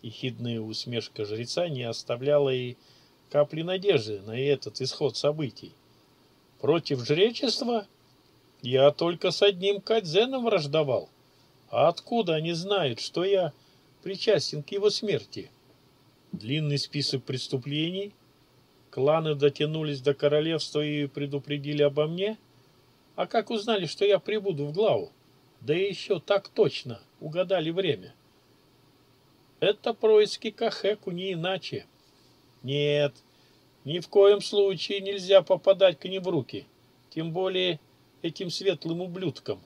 Ехидная усмешка жреца не оставляла и капли надежды на этот исход событий. Против жречества я только с одним кадзеном враждовал. А откуда они знают, что я причастен к его смерти? Длинный список преступлений? Кланы дотянулись до королевства и предупредили обо мне? А как узнали, что я прибуду в главу? Да и еще так точно угадали время. Это происки Кахеку не иначе. Нет, ни в коем случае нельзя попадать к ним в руки, тем более этим светлым ублюдкам.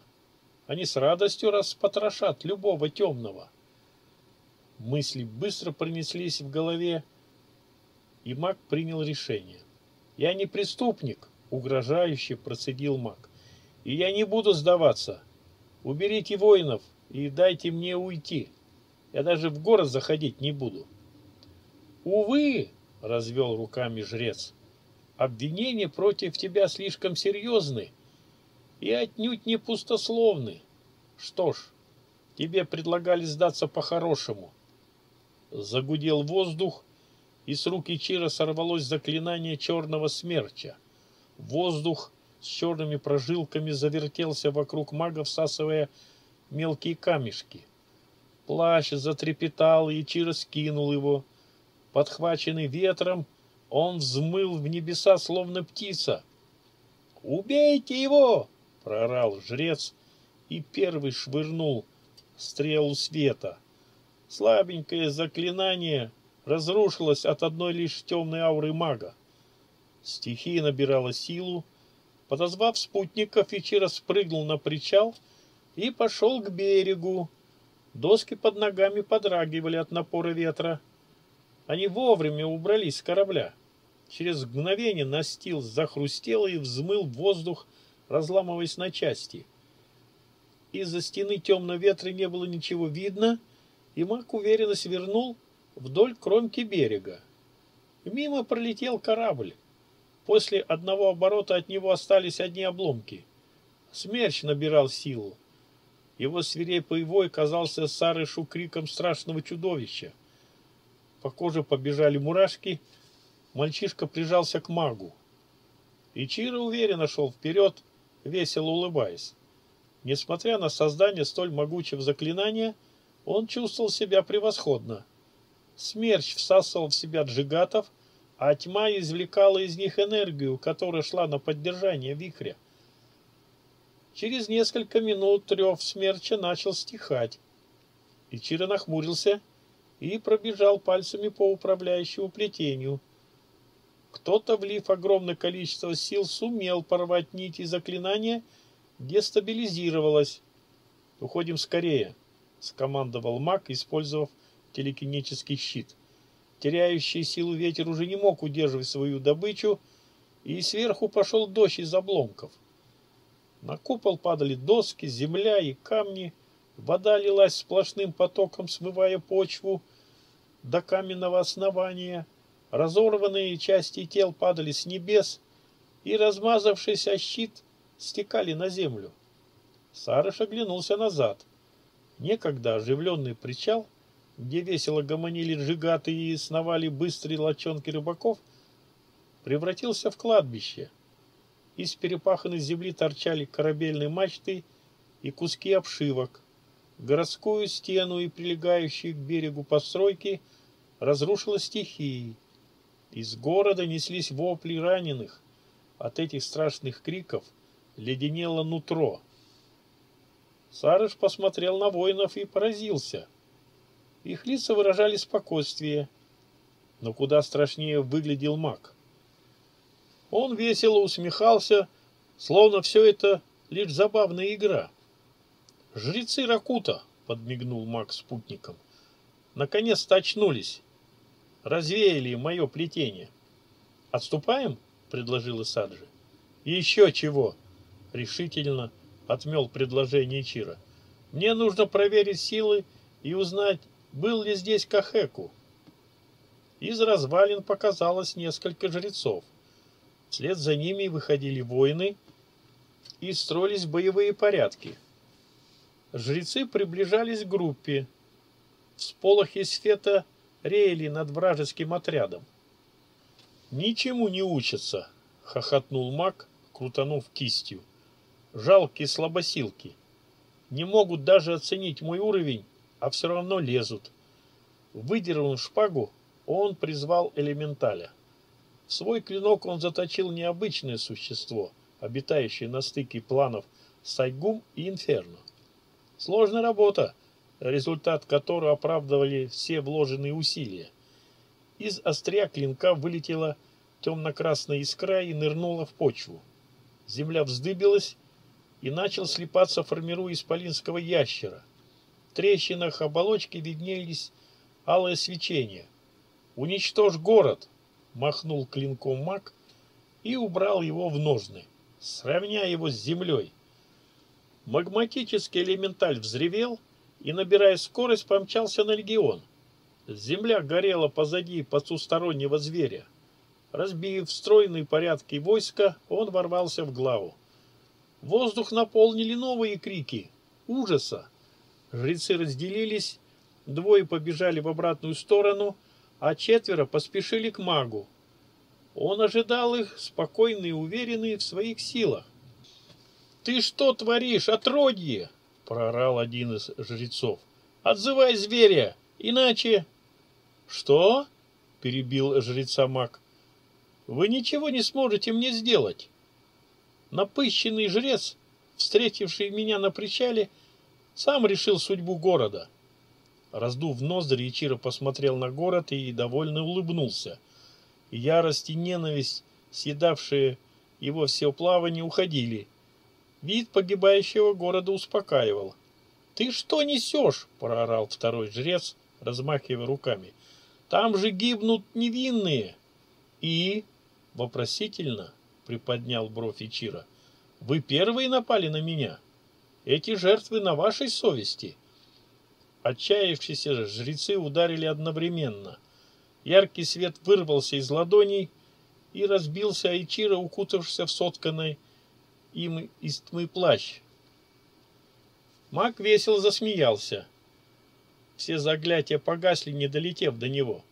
Они с радостью распотрошат любого темного. Мысли быстро пронеслись в голове, и маг принял решение. «Я не преступник», — угрожающе процедил маг. «И я не буду сдаваться. Уберите воинов и дайте мне уйти. Я даже в город заходить не буду». «Увы», — развел руками жрец, — «обвинения против тебя слишком серьезны и отнюдь не пустословны. Что ж, тебе предлагали сдаться по-хорошему. Загудел воздух, и с руки Чира сорвалось заклинание черного смерча. Воздух с черными прожилками завертелся вокруг мага, всасывая мелкие камешки. Плащ затрепетал, и Чира скинул его. Подхваченный ветром, он взмыл в небеса, словно птица. «Убейте его!» Прорал жрец и первый швырнул стрелу света. Слабенькое заклинание разрушилось от одной лишь темной ауры мага. Стихия набирала силу. Подозвав спутников, Ичиро спрыгнул на причал и пошел к берегу. Доски под ногами подрагивали от напора ветра. Они вовремя убрались с корабля. Через мгновение настил захрустел и взмыл воздух разламываясь на части. Из-за стены темного ветра не было ничего видно, и маг уверенно свернул вдоль кромки берега. Мимо пролетел корабль. После одного оборота от него остались одни обломки. Смерч набирал силу. Его свирепый вой казался Сарышу криком страшного чудовища. По коже побежали мурашки. Мальчишка прижался к магу. Ичиро уверенно шел вперед, весело улыбаясь. Несмотря на создание столь могучего заклинания, он чувствовал себя превосходно. Смерч всасывал в себя джигатов, а тьма извлекала из них энергию, которая шла на поддержание вихря. Через несколько минут трев смерча начал стихать. Ичиро нахмурился и пробежал пальцами по управляющему плетению – кто-то, влив огромное количество сил, сумел порвать нити заклинания, дестабилизировалось. «Уходим скорее», — скомандовал маг, использовав телекинетический щит. Теряющий силу ветер уже не мог удерживать свою добычу, и сверху пошел дождь из обломков. На купол падали доски, земля и камни, вода лилась сплошным потоком, смывая почву до каменного основания — Разорванные части тел падали с небес и, размазавшись о щит, стекали на землю. Сарыш оглянулся назад. Некогда оживленный причал, где весело гомонили джигаты и сновали быстрые лочонки рыбаков, превратился в кладбище. Из перепаханной земли торчали корабельные мачты и куски обшивок. Городскую стену и прилегающие к берегу постройки разрушила стихией. Из города неслись вопли раненых. От этих страшных криков леденело нутро. Сарыш посмотрел на воинов и поразился. Их лица выражали спокойствие, но куда страшнее выглядел маг. Он весело усмехался, словно все это лишь забавная игра. «Жрецы Ракута!» — подмигнул маг спутником. «Наконец-то очнулись развеяли мое плетение. «Отступаем?» — предложил Исаджи. «Еще чего!» — решительно отмел предложение Чира. «Мне нужно проверить силы и узнать, был ли здесь Кахеку». Из развалин показалось несколько жрецов. Вслед за ними выходили воины и строились боевые порядки. Жрецы приближались к группе. В сполохе света реяли над вражеским отрядом. «Ничему не учатся», — хохотнул маг, крутанув кистью. «Жалкие слабосилки. Не могут даже оценить мой уровень, а все равно лезут». Выдернув шпагу, он призвал элементаля. В свой клинок он заточил необычное существо, обитающее на стыке планов Сайгум и Инферно. Сложная работа, результат которого оправдывали все вложенные усилия. Из острия клинка вылетела темно-красная искра и нырнула в почву. Земля вздыбилась и начал слипаться, формируя исполинского ящера. В трещинах оболочки виднелись алое свечение. «Уничтожь город!» — махнул клинком маг и убрал его в ножны, сравняя его с землей. Магматический элементаль взревел — и, набирая скорость, помчался на легион. Земля горела позади потустороннего зверя. Разбив стройные порядки войска, он ворвался в главу. Воздух наполнили новые крики. Ужаса! Жрецы разделились, двое побежали в обратную сторону, а четверо поспешили к магу. Он ожидал их, спокойный и уверенный в своих силах. «Ты что творишь, отродье?» — прорал один из жрецов. «Отзывай зверя, иначе...» «Что?» — перебил жреца маг. «Вы ничего не сможете мне сделать». Напыщенный жрец, встретивший меня на причале, сам решил судьбу города. Раздув ноздри, Ичиро посмотрел на город и довольно улыбнулся. Ярость и ненависть, съедавшие его все плавание, уходили — Вид погибающего города успокаивал. «Ты что несешь?» – проорал второй жрец, размахивая руками. «Там же гибнут невинные!» «И?» – вопросительно приподнял бровь Ичира. «Вы первые напали на меня. Эти жертвы на вашей совести». Отчаявшиеся жрецы ударили одновременно. Яркий свет вырвался из ладоней и разбился Айчира, укутавшись в сотканной им из тьмы плащ. Маг весело засмеялся. Все заглятия погасли, не долетев до него.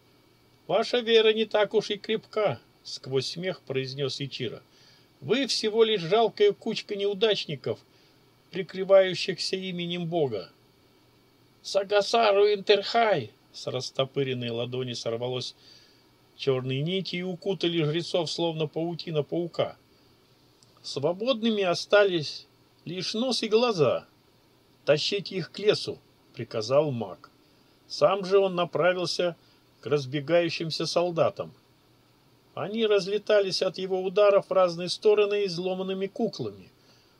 «Ваша вера не так уж и крепка», — сквозь смех произнес Ичира. «Вы всего лишь жалкая кучка неудачников, прикрывающихся именем Бога». «Сагасару Интерхай!» С растопыренной ладони сорвалось черные нити и укутали жрецов, словно паутина паука. Свободными остались лишь нос и глаза. «Тащите их к лесу», — приказал маг. Сам же он направился к разбегающимся солдатам. Они разлетались от его ударов в разные стороны изломанными куклами.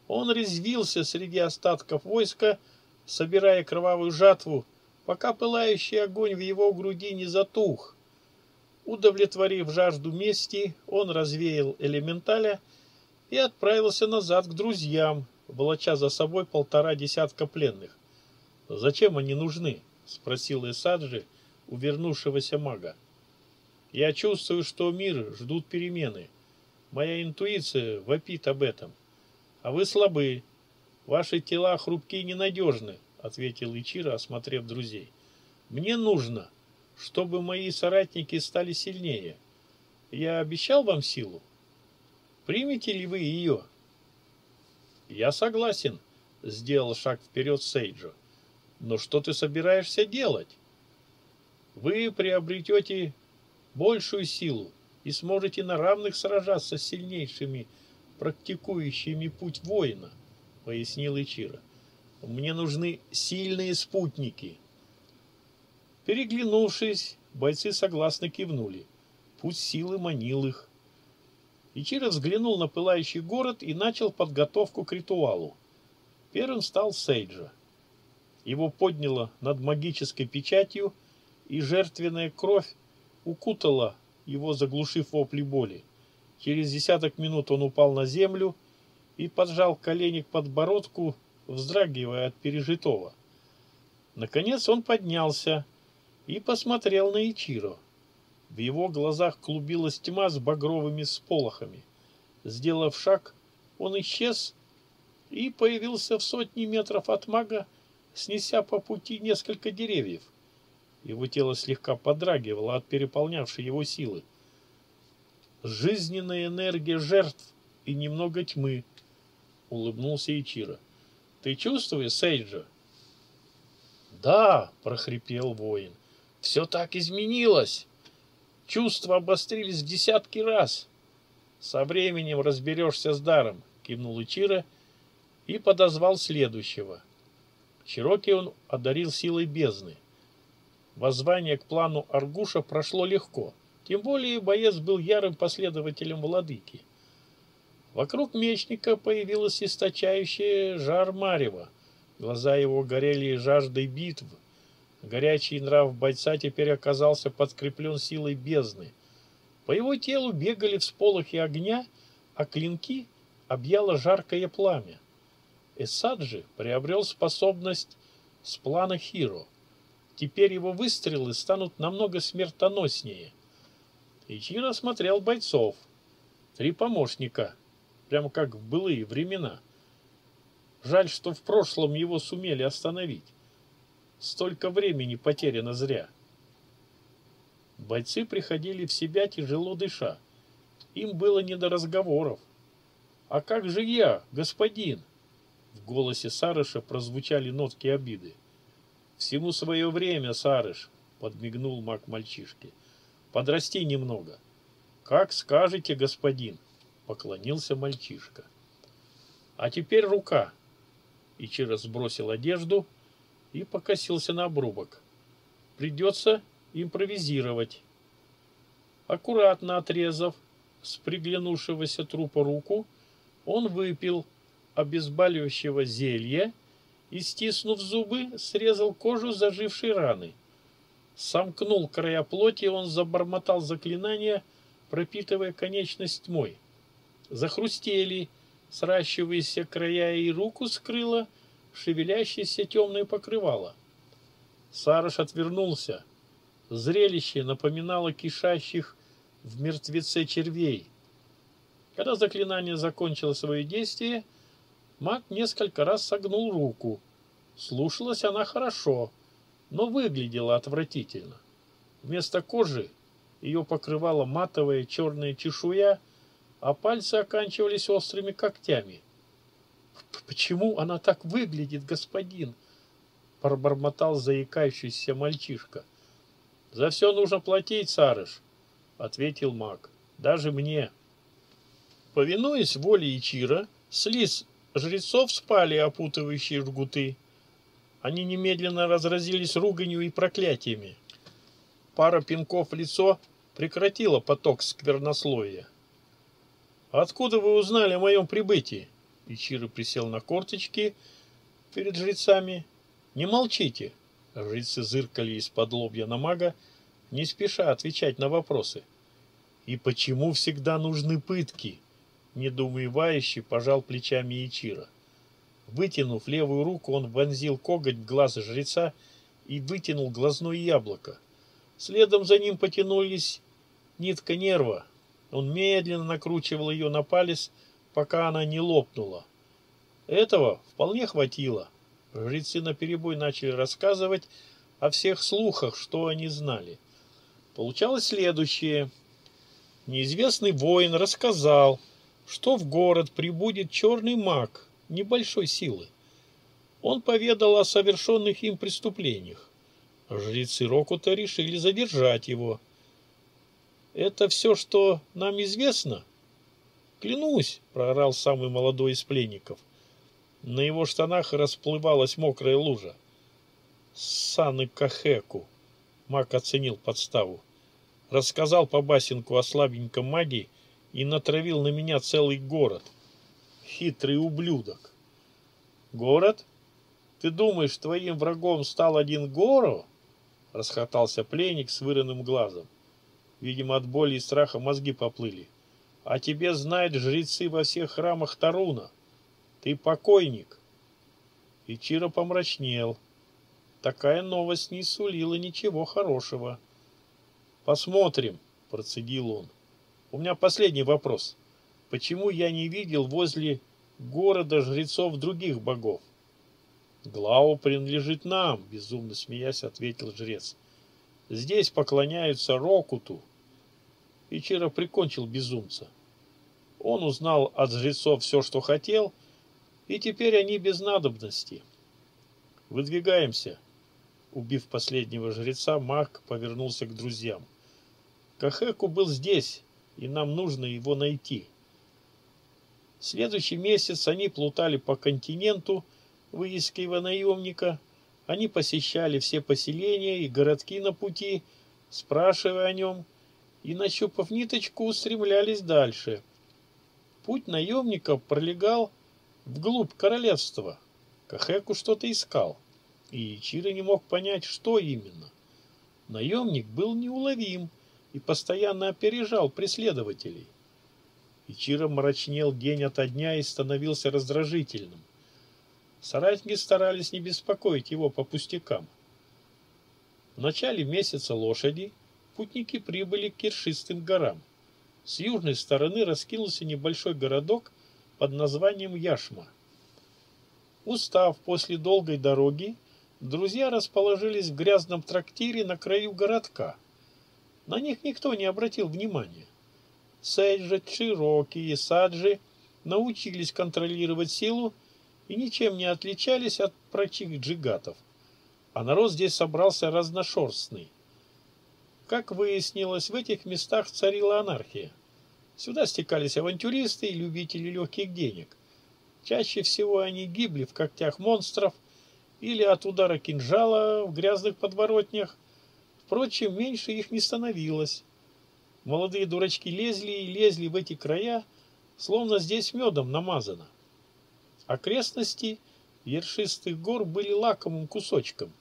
Он резвился среди остатков войска, собирая кровавую жатву, пока пылающий огонь в его груди не затух. Удовлетворив жажду мести, он развеял элементаля и отправился назад к друзьям, волоча за собой полтора десятка пленных. «Зачем они нужны?» — спросил Эсаджи у вернувшегося мага. Я чувствую, что мир ждут перемены. Моя интуиция вопит об этом. А вы слабы. Ваши тела хрупкие и ненадежны, ответил Ичиро, осмотрев друзей. Мне нужно, чтобы мои соратники стали сильнее. Я обещал вам силу. Примете ли вы ее? Я согласен, сделал шаг вперед Сейджо. Но что ты собираешься делать? Вы приобретете большую силу и сможете на равных сражаться с сильнейшими, практикующими путь воина, пояснил Ичиро. Мне нужны сильные спутники. Переглянувшись, бойцы согласно кивнули. Путь силы манил их. Ичиро взглянул на пылающий город и начал подготовку к ритуалу. Первым стал Сейджа. Его подняло над магической печатью, и жертвенная кровь укутала его, заглушив вопли боли. Через десяток минут он упал на землю и поджал колени к подбородку, вздрагивая от пережитого. Наконец он поднялся и посмотрел на Ичиро. В его глазах клубилась тьма с багровыми сполохами. Сделав шаг, он исчез и появился в сотни метров от мага, снеся по пути несколько деревьев. Его тело слегка подрагивало от переполнявшей его силы. Жизненная энергия жертв и немного тьмы, улыбнулся Ичиро. Ты чувствуешь, Сейджа? Да, прохрипел воин. Все так изменилось. Чувства обострились десятки раз. Со временем разберешься с даром, кивнул Ичиро и подозвал следующего. Чироки он одарил силой бездны. Воззвание к плану Аргуша прошло легко, тем более боец был ярым последователем владыки. Вокруг мечника появилась источающая жар марева. Глаза его горели жаждой битв. Горячий нрав бойца теперь оказался подкреплен силой бездны. По его телу бегали всполохи огня, а клинки объяло жаркое пламя. Эсаджи приобрел способность с плана Хиро. Теперь его выстрелы станут намного смертоноснее. Ичиро смотрел бойцов. Три помощника, прямо как в былые времена. Жаль, что в прошлом его сумели остановить. Столько времени потеряно зря. Бойцы приходили в себя тяжело дыша. Им было не до разговоров. «А как же я, господин?» В голосе Сарыша прозвучали нотки обиды. Всему свое время, Сарыш, подмигнул маг мальчишке. Подрасти немного. Как скажете, господин, поклонился мальчишка. А теперь рука. Ичиро сбросил одежду и покосился на обрубок. Придется импровизировать. Аккуратно отрезав с приглянувшегося трупа руку, он выпил обезболивающего зелья и, стиснув зубы, срезал кожу зажившей раны. Сомкнул края плоти, он забормотал заклинание, пропитывая конечность тьмой. Захрустели сращиваясь края и руку скрыла шевелящееся темное покрывало. Сарыш отвернулся. Зрелище напоминало кишащих в мертвеце червей. Когда заклинание закончило свое действие, Маг несколько раз согнул руку. Слушалась она хорошо, но выглядела отвратительно. Вместо кожи ее покрывала матовая черная чешуя, а пальцы оканчивались острыми когтями. «Почему она так выглядит, господин?» — пробормотал заикающийся мальчишка. «За все нужно платить, Сарыш», — ответил маг. «Даже мне». Повинуясь воле Ичира, Слиз Жрецов спали опутывающие жгуты. Они немедленно разразились руганью и проклятиями. Пара пинков в лицо прекратила поток сквернословия. «Откуда вы узнали о моем прибытии?» Ичиро присел на корточки перед жрецами. «Не молчите!» Жрецы зыркали из-под лобья на мага, не спеша отвечать на вопросы. «И почему всегда нужны пытки?» недоумевающе пожал плечами Ичира. Вытянув левую руку, он вонзил коготь в глаз жреца и вытянул глазное яблоко. Следом за ним потянулись нитка нерва. Он медленно накручивал ее на палец, пока она не лопнула. Этого вполне хватило. Жрецы наперебой начали рассказывать о всех слухах, что они знали. Получалось следующее. Неизвестный воин рассказал, что в город прибудет черный маг небольшой силы. Он поведал о совершенных им преступлениях. Жрецы Рокута решили задержать его. «Это все, что нам известно?» «Клянусь!» — проорал самый молодой из пленников. На его штанах расплывалась мокрая лужа. «Саны Кахеку!» — маг оценил подставу. Рассказал по басенку о слабеньком маге и натравил на меня целый город. Хитрый ублюдок. «Город? Ты думаешь, твоим врагом стал один Горо?» — расхотался пленник с вырынным глазом. Видимо, от боли и страха мозги поплыли. «А тебе знают жрецы во всех храмах Таруна. Ты покойник». И Чиро помрачнел. Такая новость не сулила ничего хорошего. «Посмотрим», — процедил он. «У меня последний вопрос. Почему я не видел возле города жрецов других богов?» Глау принадлежит нам, безумно смеясь, ответил жрец. Здесь поклоняются Рокуту. Ичиро прикончил безумца. Он узнал от жрецов все, что хотел, и теперь они без надобности. Выдвигаемся. Убив последнего жреца, маг повернулся к друзьям. Кахеку был здесь, и нам нужно его найти. Следующий месяц они плутали по континенту, выискивая наемника, они посещали все поселения и городки на пути, спрашивая о нем, и, нащупав ниточку, устремлялись дальше. Путь наемников пролегал вглубь королевства. Кахеку что-то искал, и Ичиро не мог понять, что именно. Наемник был неуловим и постоянно опережал преследователей. Ичиро мрачнел день ото дня и становился раздражительным. Соратники старались не беспокоить его по пустякам. В начале месяца лошади путники прибыли к Киршистым горам. С южной стороны раскинулся небольшой городок под названием Яшма. Устав после долгой дороги, друзья расположились в грязном трактире на краю городка. На них никто не обратил внимания. Сейджи, Чироки и Саджи научились контролировать силу и ничем не отличались от прочих джигатов. А народ здесь собрался разношерстный. Как выяснилось, в этих местах царила анархия. Сюда стекались авантюристы и любители легких денег. Чаще всего они гибли в когтях монстров или от удара кинжала в грязных подворотнях. Впрочем, меньше их не становилось. Молодые дурачки лезли и лезли в эти края, словно здесь медом намазано. Окрестности ершистых гор были лакомым кусочком.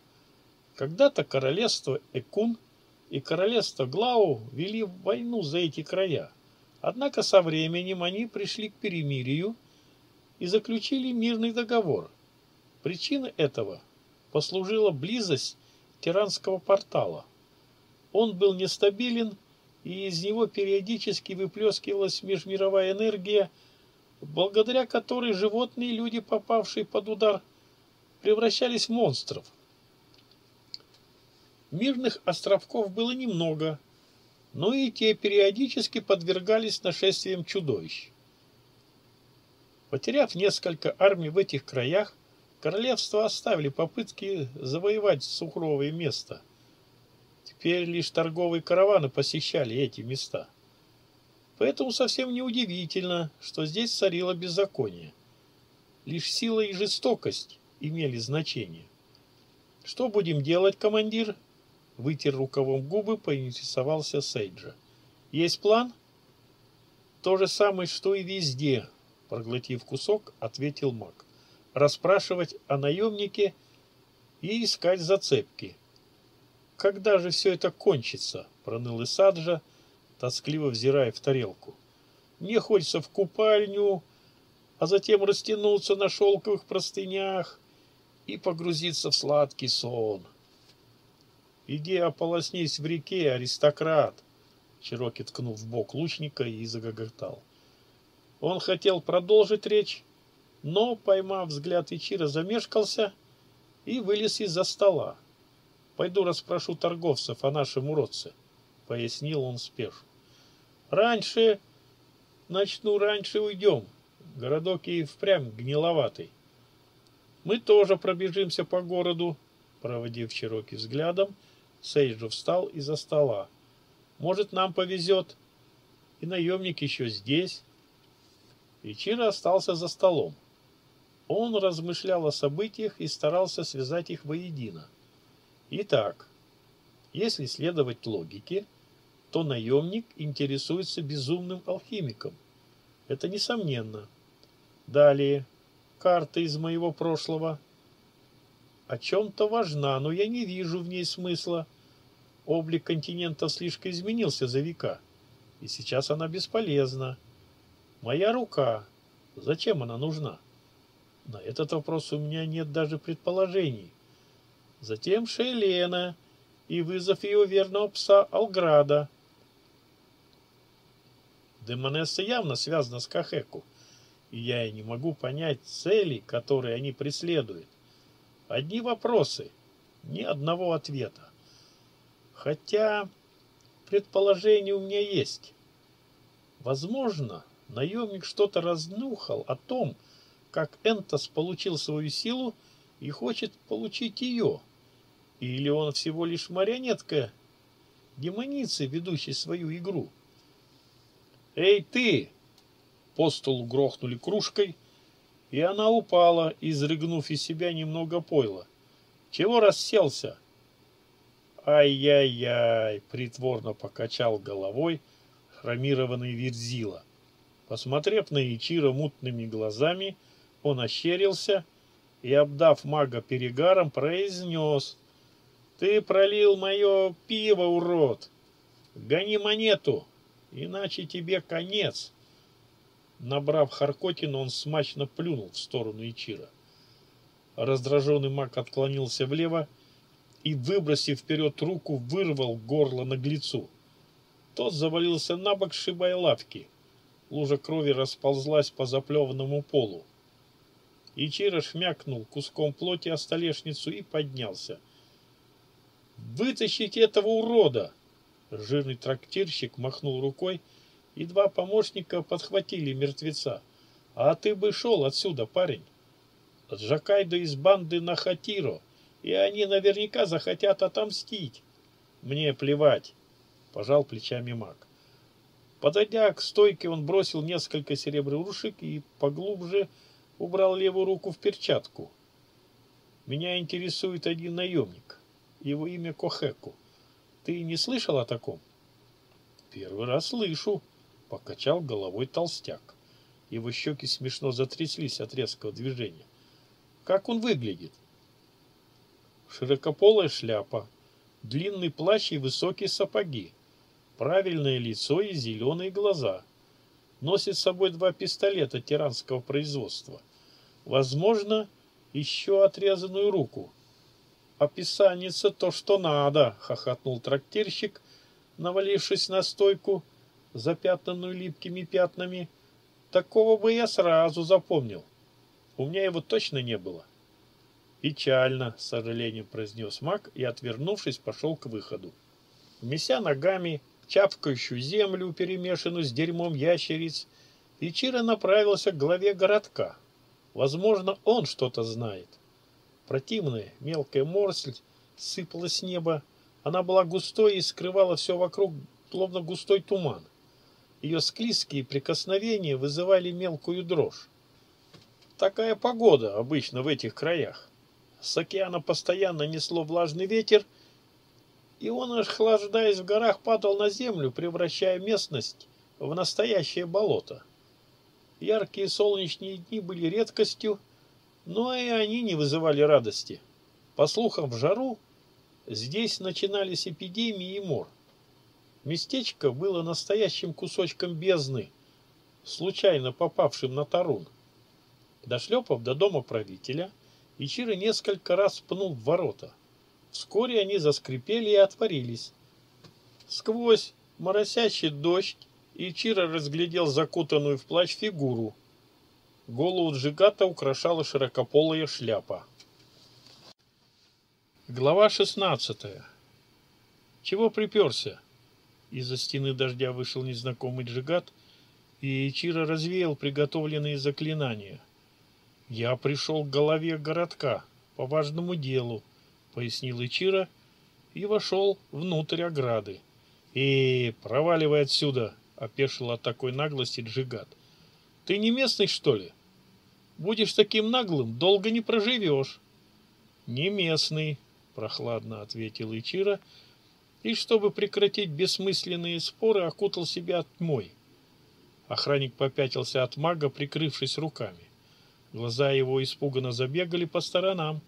Когда-то королевство Экун и королевство Глау вели войну за эти края. Однако со временем они пришли к перемирию и заключили мирный договор. Причиной этого послужила близость Тиранского портала. Он был нестабилен, и из него периодически выплескивалась межмировая энергия, благодаря которой животные и люди, попавшие под удар, превращались в монстров. Мирных островков было немного, но и те периодически подвергались нашествиям чудовищ. Потеряв несколько армий в этих краях, королевства оставили попытки завоевать сухровое место. Теперь лишь торговые караваны посещали эти места. Поэтому совсем не удивительно, что здесь царило беззаконие. Лишь сила и жестокость имели значение. «Что будем делать, командир?» Вытер рукавом губы, поинтересовался Сейджа. «Есть план?» «То же самое, что и везде», — проглотив кусок, ответил маг. «Расспрашивать о наемнике и искать зацепки». «Когда же все это кончится?» — проныл Исаджа, тоскливо взирая в тарелку. Мне хочется в купальню, а затем растянуться на шелковых простынях и погрузиться в сладкий сон. Иди ополоснись в реке, аристократ, Чироки ткнул в бок лучника и загоготал. Он хотел продолжить речь, но, поймав взгляд Ичира, замешкался и вылез из-за стола. «Пойду расспрошу торговцев о нашем уродце», — пояснил он спешу. «Раньше, начну раньше уйдем. Городок и впрямь гниловатый. Мы тоже пробежимся по городу», — проводив Чироки взглядом, Сейджу встал из-за стола. «Может, нам повезет, и наемник еще здесь». Ичиро остался за столом. Он размышлял о событиях и старался связать их воедино. Итак, если следовать логике, то наемник интересуется безумным алхимиком. Это несомненно. Далее, карта из моего прошлого. О чем-то важна, но я не вижу в ней смысла. Облик континента слишком изменился за века, и сейчас она бесполезна. Моя рука, зачем она нужна? На этот вопрос у меня нет даже предположений. Затем Шейлена и вызов ее верного пса Алграда. Демонесса явно связана с Кахеку, и я и не могу понять цели, которые они преследуют. Одни вопросы, ни одного ответа. Хотя предположение у меня есть. Возможно, наемник что-то разнюхал о том, как Энтос получил свою силу и хочет получить ее. Или он всего лишь марионетка демоницы, ведущей свою игру. «Эй, ты!» По столу грохнули кружкой, и она упала, изрыгнув из себя немного пойла. «Чего расселся?» «Ай-яй-яй!» — притворно покачал головой хромированный Верзила. Посмотрев на Ичира мутными глазами, он ощерился и, обдав мага перегаром, произнес «Ты пролил мое пиво, урод! Гони монету, иначе тебе конец!» Набрав Харкотину, он смачно плюнул в сторону Ичира. Раздраженный маг отклонился влево и, выбросив вперед руку, вырвал горло наглецу. Тот завалился на бок, шибая лапки. Лужа крови расползлась по заплеванному полу. Ичиро шмякнул куском плоти о столешницу и поднялся. «Вытащите этого урода!» Жирный трактирщик махнул рукой, и два помощника подхватили мертвеца. «А ты бы шел отсюда, парень!» Джакайда из банды Нахатиро, и они наверняка захотят отомстить. Мне плевать, пожал плечами маг. Подойдя к стойке, он бросил несколько серебрушек и поглубже убрал левую руку в перчатку. Меня интересует один наемник. Его имя Кохеку. Ты не слышал о таком? Первый раз слышу, покачал головой толстяк. Его щеки смешно затряслись от резкого движения. Как он выглядит? Широкополая шляпа, длинный плащ и высокие сапоги, правильное лицо и зеленые глаза. Носит с собой два пистолета тиранского производства – Возможно, еще отрезанную руку. Описаница то, что надо, хохотнул трактирщик, навалившись на стойку, запятнанную липкими пятнами. Такого бы я сразу запомнил. У меня его точно не было. Печально, с сожалением произнес маг и, отвернувшись, пошел к выходу. Меся ногами чавкающую землю, перемешанную с дерьмом ящериц, Ичиро направился к главе городка. Возможно, он что-то знает. Противная мелкая морсль сыпала с неба. Она была густой и скрывала все вокруг, словно густой туман. Ее склизкие прикосновения вызывали мелкую дрожь. Такая погода обычно в этих краях. С океана постоянно несло влажный ветер, и он, охлаждаясь в горах, падал на землю, превращая местность в настоящее болото. Яркие солнечные дни были редкостью, но и они не вызывали радости. По слухам, в жару здесь начинались эпидемии и мор. Местечко было настоящим кусочком бездны, случайно попавшим на Тарун. Дошлепав до дома правителя, Ичиро несколько раз пнул в ворота. Вскоре они заскрипели и отворились. Сквозь моросящий дождь, и Чира разглядел закутанную в плащ фигуру. Голову Джигата украшала широкополая шляпа. Глава шестнадцатая. Чего приперся? Из-за стены дождя вышел незнакомый Джигат, и Чира развеял приготовленные заклинания. «Я пришел к голове городка по важному делу», — пояснил Ичира и вошел внутрь ограды. «И проваливай отсюда!» — опешил от такой наглости Джигат. «Ты не местный, что ли? Будешь таким наглым, долго не проживешь». «Не местный», — прохладно ответил Ичира, и, чтобы прекратить бессмысленные споры, окутал себя тьмой. Охранник попятился от мага, прикрывшись руками. Глаза его испуганно забегали по сторонам.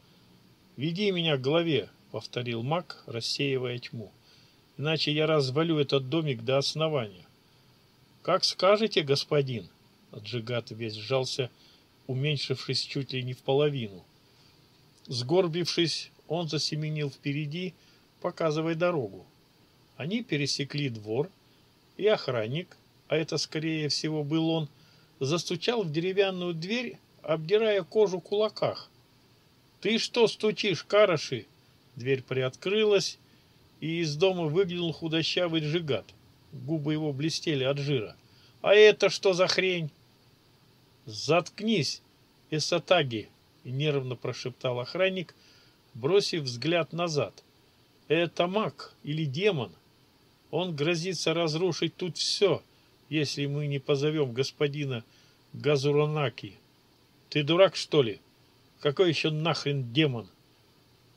«Веди меня к голове», — повторил маг, рассеивая тьму иначе я развалю этот домик до основания. Как скажете, господин. Аджигат весь сжался, уменьшившись чуть ли не в половину. Сгорбившись, он засеменил впереди, показывая дорогу. Они пересекли двор, и охранник, а это скорее всего был он, застучал в деревянную дверь, обдирая кожу кулаках. «Ты что стучишь, караши?» Дверь приоткрылась, и из дома выглянул худощавый джигат. Губы его блестели от жира. «А это что за хрень?» «Заткнись, Эсатаги!» — нервно прошептал охранник, бросив взгляд назад. «Это маг или демон. Он грозится разрушить тут все, если мы не позовем господина Газуранаки. Ты дурак, что ли? Какой еще нахрен демон?»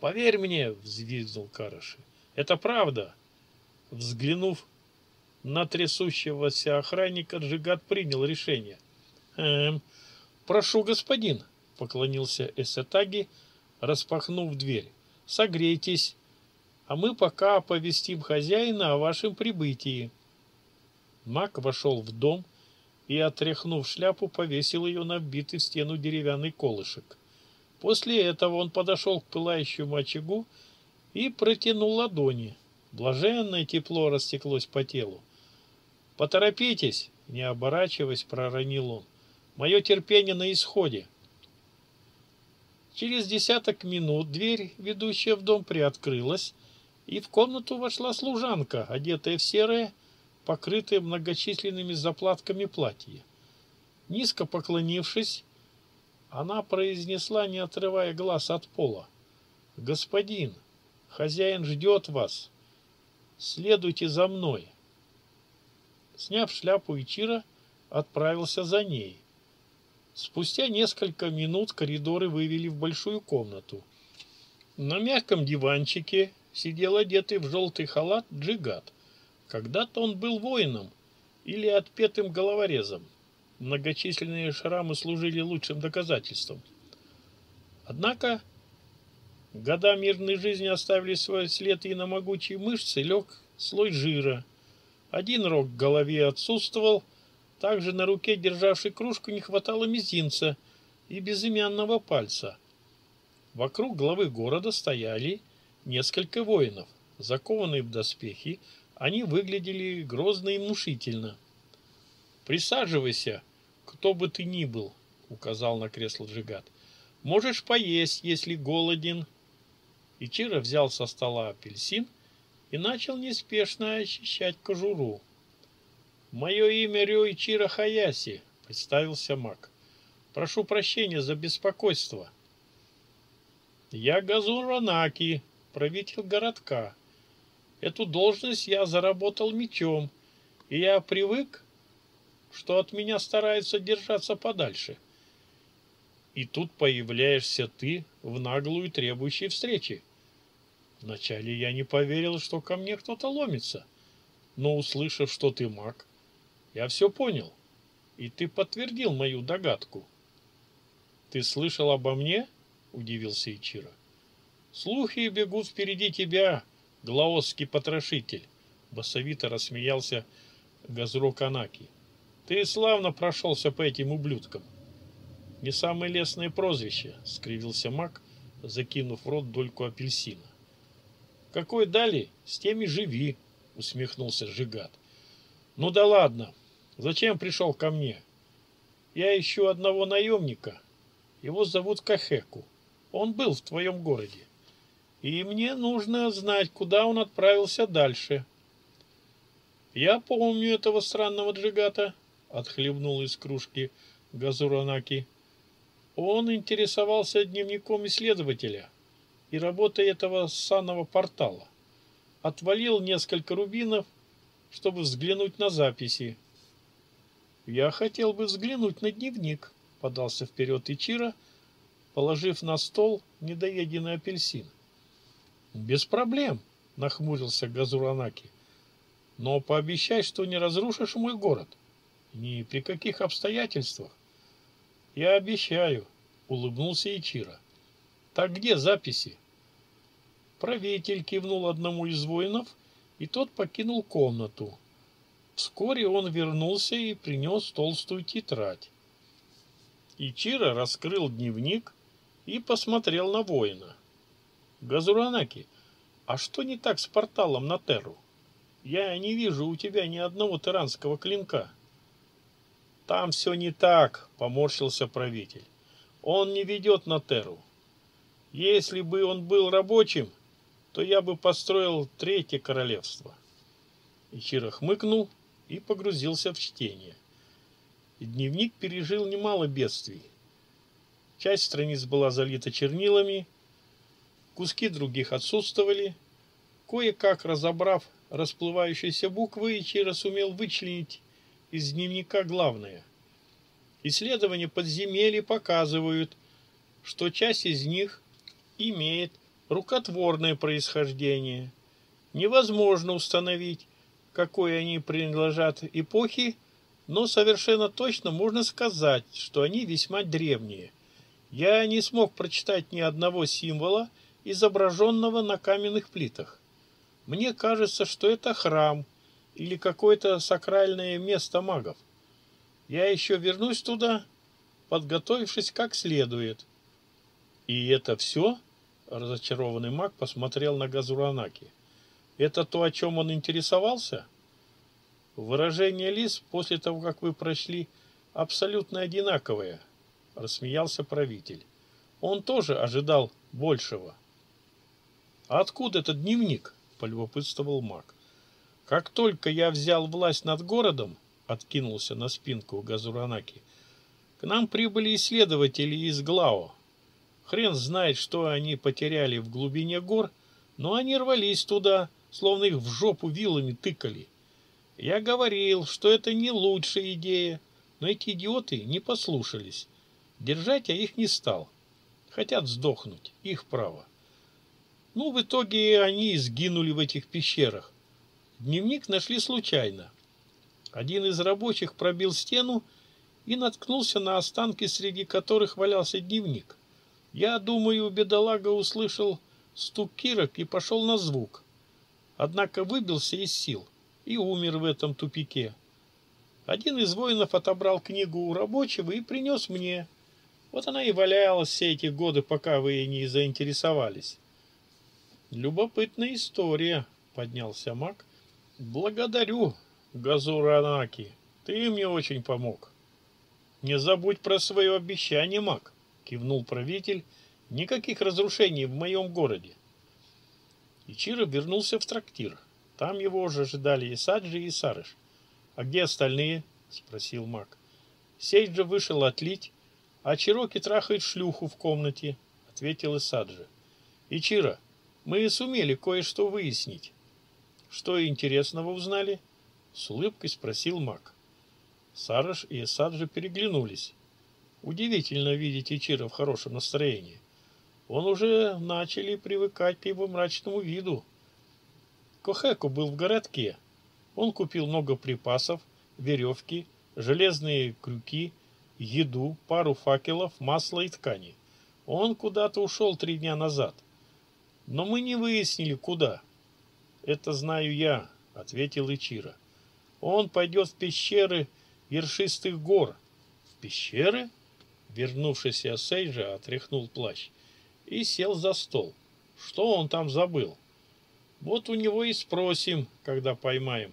«Поверь мне!» — взвизгнул Караши. Это правда. Взглянув на трясущегося охранника, Джигат принял решение. «Эм, прошу, господин», — поклонился Эсетаги, распахнув дверь. «Согрейтесь, а мы пока оповестим хозяина о вашем прибытии». Мак вошел в дом и, отряхнув шляпу, повесил ее на вбитый в стену деревянный колышек. После этого он подошел к пылающему очагу и протянул ладони. Блаженное тепло растеклось по телу. «Поторопитесь!» — не оборачиваясь, проронил он. «Мое терпение на исходе». Через десяток минут дверь, ведущая в дом, приоткрылась, и в комнату вошла служанка, одетая в серое, покрытое многочисленными заплатками платье. Низко поклонившись, она произнесла, не отрывая глаз от пола. «Господин, Хозяин ждет вас. Следуйте за мной. Сняв шляпу Ичира, отправился за ней. Спустя несколько минут коридоры вывели в большую комнату. На мягком диванчике сидел одетый в желтый халат джигат. Когда-то он был воином или отпетым головорезом. Многочисленные шрамы служили лучшим доказательством. Однако Года мирной жизни оставили свой след и на могучие мышцы лег слой жира. Один рог в голове отсутствовал, также на руке, державшей кружку, не хватало мизинца и безымянного пальца. Вокруг главы города стояли несколько воинов. Закованные в доспехи, они выглядели грозно и внушительно. «Присаживайся, кто бы ты ни был», — указал на кресло Джигат. «Можешь поесть, если голоден, Ичиро взял со стола апельсин и начал неспешно очищать кожуру. «Мое имя Рё Ичиро Хаяси», — представился маг. «Прошу прощения за беспокойство». «Я Газун Ранаки, правитель городка. Эту должность я заработал мечом, и я привык, что от меня стараются держаться подальше. И тут появляешься ты в наглую требующей встречи. Вначале я не поверил, что ко мне кто-то ломится. Но услышав, что ты маг, я все понял. И ты подтвердил мою догадку. Ты слышал обо мне? Удивился Ичиро. Слухи бегут впереди тебя, глаосский потрошитель. Басовито рассмеялся Газро Канаки. Ты славно прошелся по этим ублюдкам. Не самое лестное прозвище, скривился маг, закинув в рот дольку апельсина. Какой дали, с теми живи, усмехнулся Жигат. Ну да ладно. Зачем пришел ко мне? Я ищу одного наемника. Его зовут Кахеку. Он был в твоем городе. И мне нужно знать, куда он отправился дальше. Я помню этого странного джигата, отхлебнул из кружки Газуранаки. Он интересовался дневником исследователя и работой этого санного портала. Отвалил несколько рубинов, чтобы взглянуть на записи. Я хотел бы взглянуть на дневник, подался вперед Ичира, положив на стол недоеденный апельсин. Без проблем, нахмурился Газуранаки. Но пообещай, что не разрушишь мой город. Ни при каких обстоятельствах. Я обещаю, улыбнулся Ичира. Так где записи? Правитель кивнул одному из воинов, и тот покинул комнату. Вскоре он вернулся и принес толстую тетрадь. Ичира раскрыл дневник и посмотрел на воина. Газуранаки, а что не так с порталом на Терру? Я не вижу у тебя ни одного тиранского клинка. Там все не так, поморщился правитель. Он не ведет на Терру. Если бы он был рабочим, то я бы построил третье королевство. Ичиро хмыкнул и погрузился в чтение. Дневник пережил немало бедствий. Часть страниц была залита чернилами, куски других отсутствовали. Кое-как разобрав расплывающиеся буквы, Ичиро сумел вычленить из дневника главное. Исследования подземелья показывают, что часть из них имеет рукотворное происхождение. Невозможно установить, какой они принадлежат эпохе, но совершенно точно можно сказать, что они весьма древние. Я не смог прочитать ни одного символа, изображенного на каменных плитах. Мне кажется, что это храм – или какое-то сакральное место магов. Я еще вернусь туда, подготовившись как следует. И это все? Разочарованный маг посмотрел на Газуранаки. Это то, о чем он интересовался? Выражение лиц после того, как вы прошли, абсолютно одинаковое, рассмеялся правитель. Он тоже ожидал большего. А откуда этот дневник? полюбопытствовал маг. Как только я взял власть над городом, откинулся на спинку Газуранаки, к нам прибыли исследователи из Глао. Хрен знает, что они потеряли в глубине гор, но они рвались туда, словно их в жопу вилами тыкали. Я говорил, что это не лучшая идея, но эти идиоты не послушались. Держать я их не стал. Хотят сдохнуть, их право. Ну, в итоге они сгинули в этих пещерах. Дневник нашли случайно. Один из рабочих пробил стену и наткнулся на останки, среди которых валялся дневник. Я думаю, бедолага услышал стук кирок и пошел на звук. Однако выбился из сил и умер в этом тупике. Один из воинов отобрал книгу у рабочего и принес мне. Вот она и валялась все эти годы, пока вы не заинтересовались. Любопытная история, поднялся маг Благодарю, Газуранаки. Ты мне очень помог. Не забудь про свое обещание, маг, кивнул правитель. Никаких разрушений в моем городе. Ичиро вернулся в трактир. Там его уже ожидали и Саджи, и Сарыш. А где остальные? спросил маг. Сейджа вышел отлить, а Чироки трахает шлюху в комнате, ответил Исаджи. Ичиро, мы сумели кое-что выяснить. Что интересного узнали? С улыбкой спросил маг. Сараш и Саджи переглянулись. Удивительно видеть Ичира в хорошем настроении. Он уже начали привыкать к его мрачному виду. Кохеку был в городке. Он купил много припасов, веревки, железные крюки, еду, пару факелов, масло и ткани. Он куда-то ушел три дня назад. Но мы не выяснили, куда. Это знаю я, ответил Ичира. Он пойдет в пещеры вершистых гор. В пещеры? Вернувшийся Сейджа отряхнул плащ и сел за стол. Что он там забыл? Вот у него и спросим, когда поймаем.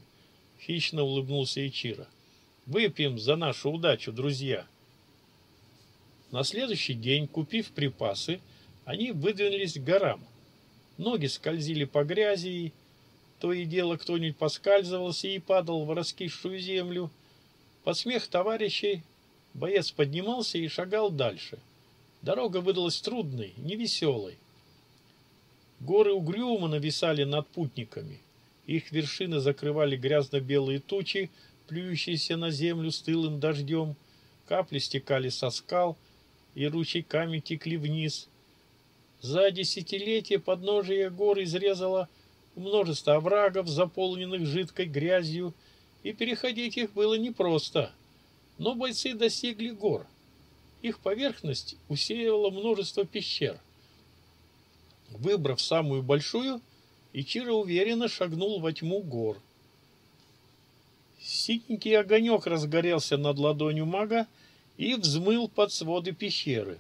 Хищно улыбнулся Ичиро. Выпьем за нашу удачу, друзья. На следующий день, купив припасы, они выдвинулись к горам. Ноги скользили по грязи, то и дело кто-нибудь поскальзывался и падал в раскисшую землю. Под смех товарищей боец поднимался и шагал дальше. Дорога выдалась трудной, невеселой. Горы угрюмо нависали над путниками. Их вершины закрывали грязно-белые тучи, плюющиеся на землю стылым дождем. Капли стекали со скал и ручейками текли вниз. За десятилетия подножие гор изрезало множество оврагов, заполненных жидкой грязью, и переходить их было непросто. Но бойцы достигли гор. Их поверхность усеивала множество пещер. Выбрав самую большую, Ичиро уверенно шагнул во тьму гор. Синенький огонек разгорелся над ладонью мага и взмыл под своды пещеры.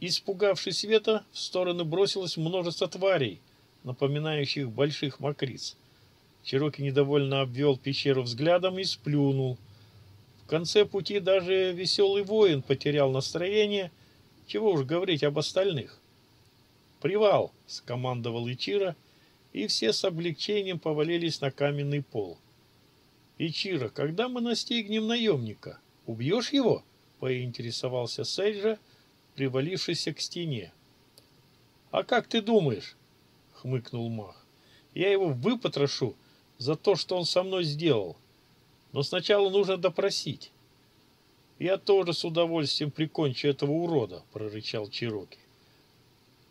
Испугавшись света, в стороны бросилось множество тварей, напоминающих больших мокриц. Чироки недовольно обвел пещеру взглядом и сплюнул. В конце пути даже веселый воин потерял настроение, чего уж говорить об остальных. «Привал!» — скомандовал Ичиро, и все с облегчением повалились на каменный пол. «Ичиро, когда мы настигнем наемника? Убьешь его?» — поинтересовался Сейджа, привалившийся к стене. «А как ты думаешь?» — хмыкнул Мах. «Я его выпотрошу за то, что он со мной сделал. Но сначала нужно допросить». «Я тоже с удовольствием прикончу этого урода», — прорычал Чироки.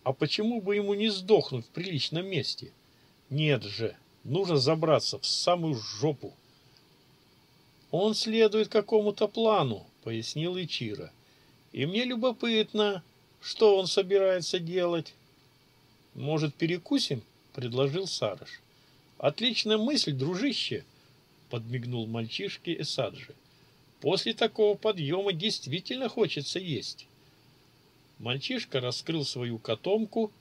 А почему бы ему не сдохнуть в приличном месте? Нет же, нужно забраться в самую жопу. Он следует какому-то плану, пояснил Ичиро. И мне любопытно, что он собирается делать. Может, перекусим? предложил Сарыш. Отличная мысль, дружище, подмигнул мальчишке Эсаджи. После такого подъема действительно хочется есть. Мальчишка раскрыл свою котомку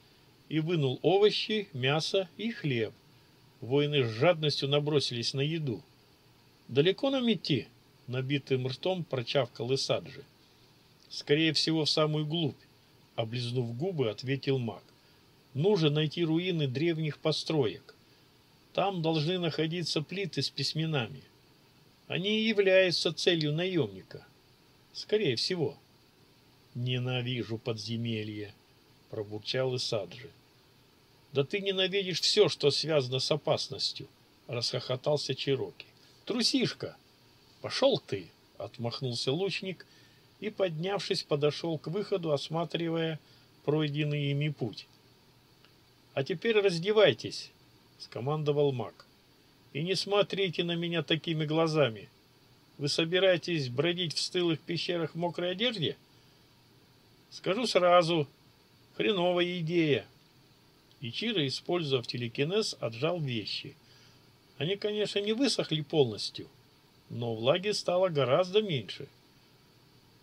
и вынул овощи, мясо и хлеб. Воины с жадностью набросились на еду. «Далеко нам идти?» — набитым ртом прочавкал Исаджи. «Скорее всего, в самую глубь», — облизнув губы, ответил маг. «Нужно найти руины древних построек. Там должны находиться плиты с письменами. Они и являются целью наемника. Скорее всего». «Ненавижу подземелье», — пробурчал Исаджи. «Да ты ненавидишь все, что связано с опасностью», — расхохотался Чироки. «Трусишка!» «Пошел ты!» — отмахнулся лучник и, поднявшись, подошел к выходу, осматривая пройденный ими путь. «А теперь раздевайтесь», — скомандовал маг. «И не смотрите на меня такими глазами. Вы собираетесь бродить в стылых пещерах в мокрой одежде?» Скажу сразу, хреновая идея. Ичиро, использовав телекинез, отжал вещи. Они, конечно, не высохли полностью, но влаги стало гораздо меньше.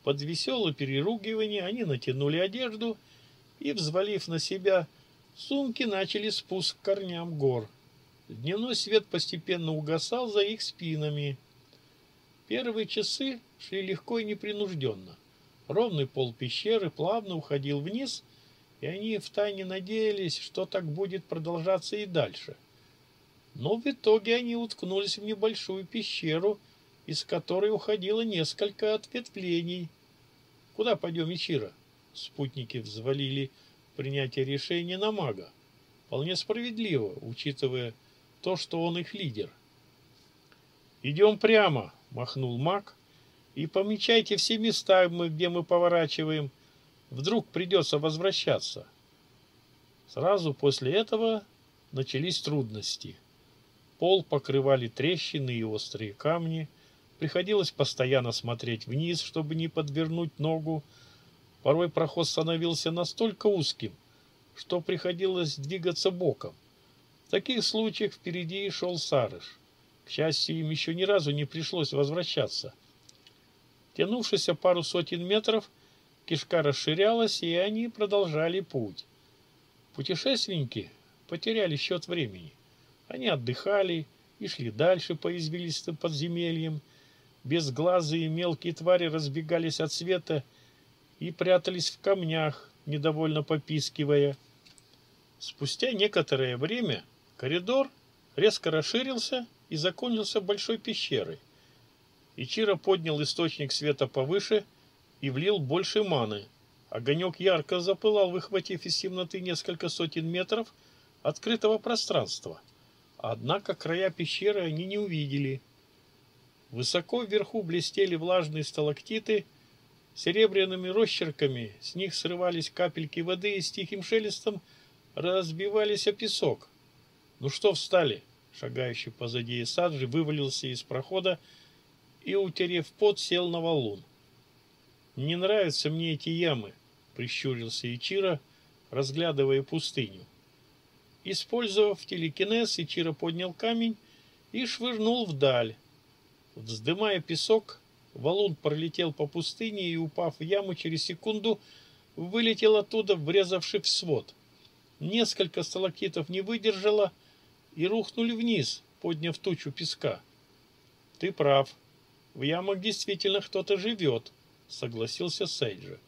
Под веселое переругивание они натянули одежду и, взвалив на себя сумки, начали спуск к корням гор. Дневной свет постепенно угасал за их спинами. Первые часы шли легко и непринужденно. Ровный пол пещеры плавно уходил вниз, и они втайне надеялись, что так будет продолжаться и дальше. Но в итоге они уткнулись в небольшую пещеру, из которой уходило несколько ответвлений. «Куда пойдем, Ичиро?» Спутники взвалили принятие решения на мага. Вполне справедливо, учитывая то, что он их лидер. «Идем прямо», — махнул маг, и помечайте все места, где мы поворачиваем. Вдруг придется возвращаться. Сразу после этого начались трудности. Пол покрывали трещины и острые камни. Приходилось постоянно смотреть вниз, чтобы не подвернуть ногу. Порой проход становился настолько узким, что приходилось двигаться боком. В таких случаях впереди шел Сарыш. К счастью, им еще ни разу не пришлось возвращаться. Тянувшись пару сотен метров, кишка расширялась, и они продолжали путь. Путешественники потеряли счет времени. Они отдыхали и шли дальше по извилистым подземельям. Безглазые мелкие твари разбегались от света и прятались в камнях, недовольно попискивая. Спустя некоторое время коридор резко расширился и закончился большой пещерой. Ичиро поднял источник света повыше и влил больше маны. Огонек ярко запылал, выхватив из темноты несколько сотен метров открытого пространства. Однако края пещеры они не увидели. Высоко вверху блестели влажные сталактиты, серебряными росчерками с них срывались капельки воды и с тихим шелестом разбивались о песок. «Ну что встали?» Шагающий позади Исаджи вывалился из прохода и, утерев пот, сел на валун. «Не нравятся мне эти ямы», — прищурился Ичиро, разглядывая пустыню. Использовав телекинез, Ичиро поднял камень и швырнул вдаль. Вздымая песок, валун пролетел по пустыне и, упав в яму через секунду, вылетел оттуда, врезавшись в свод. Несколько сталактитов не выдержало и рухнули вниз, подняв тучу песка. «Ты прав. В ямах действительно кто-то живет», — согласился Сейджи.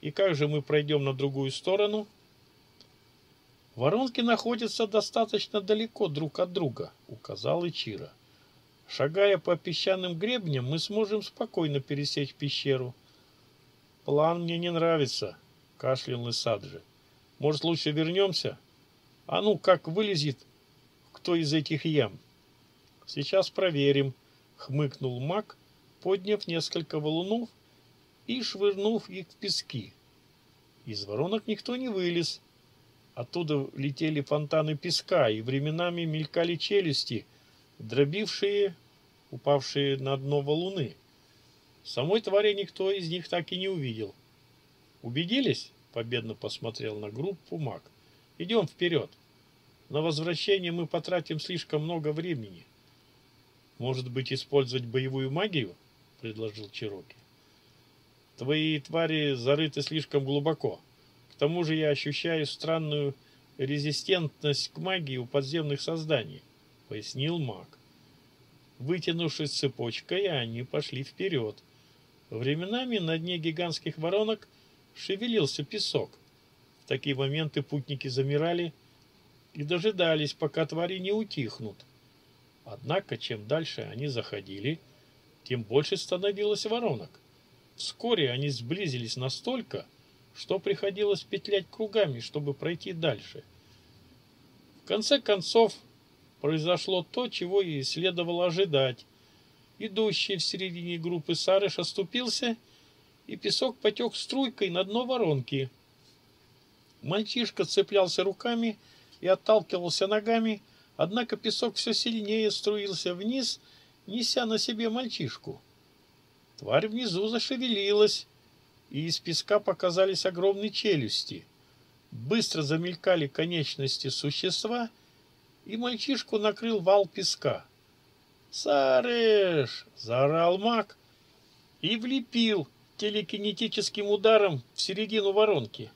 «И как же мы пройдем на другую сторону?» Воронки находятся достаточно далеко друг от друга, указал Ичиро. Шагая по песчаным гребням, мы сможем спокойно пересечь пещеру. План мне не нравится, кашлял Исаджи. Может, лучше вернемся? А ну, как вылезет кто из этих ям? Сейчас проверим, хмыкнул маг, подняв несколько валунов и швырнув их в пески. Из воронок никто не вылез, Оттуда летели фонтаны песка, и временами мелькали челюсти, дробившие упавшие на дно валуны. Самой твари никто из них так и не увидел. «Убедились?» — победно посмотрел на группу маг. «Идем вперед. На возвращение мы потратим слишком много времени». «Может быть, использовать боевую магию?» — предложил Чироки. «Твои твари зарыты слишком глубоко», тому же я ощущаю странную резистентность к магии у подземных созданий, пояснил маг. Вытянувшись цепочкой, они пошли вперед. Временами на дне гигантских воронок шевелился песок. В такие моменты путники замирали и дожидались, пока твари не утихнут. Однако, чем дальше они заходили, тем больше становилось воронок. Вскоре они сблизились настолько, что приходилось петлять кругами, чтобы пройти дальше. В конце концов, произошло то, чего и следовало ожидать. Идущий в середине группы Сарыш оступился, и песок потек струйкой на дно воронки. Мальчишка цеплялся руками и отталкивался ногами, однако песок все сильнее струился вниз, неся на себе мальчишку. Тварь внизу зашевелилась, и из песка показались огромные челюсти. Быстро замелькали конечности существа, и мальчишку накрыл вал песка. «Сарыш!» — заорал маг и влепил телекинетическим ударом в середину воронки.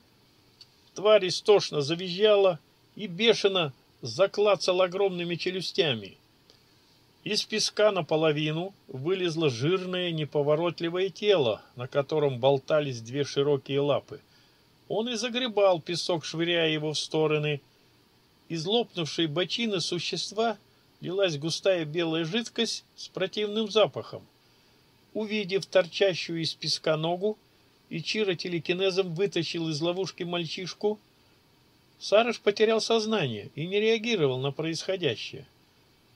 Тварь истошно завизжала и бешено заклацала огромными челюстями. Из песка наполовину вылезло жирное неповоротливое тело, на котором болтались две широкие лапы. Он и загребал песок, швыряя его в стороны. Из лопнувшей бочины существа лилась густая белая жидкость с противным запахом. Увидев торчащую из песка ногу, Ичиро телекинезом вытащил из ловушки мальчишку. Сарыш потерял сознание и не реагировал на происходящее.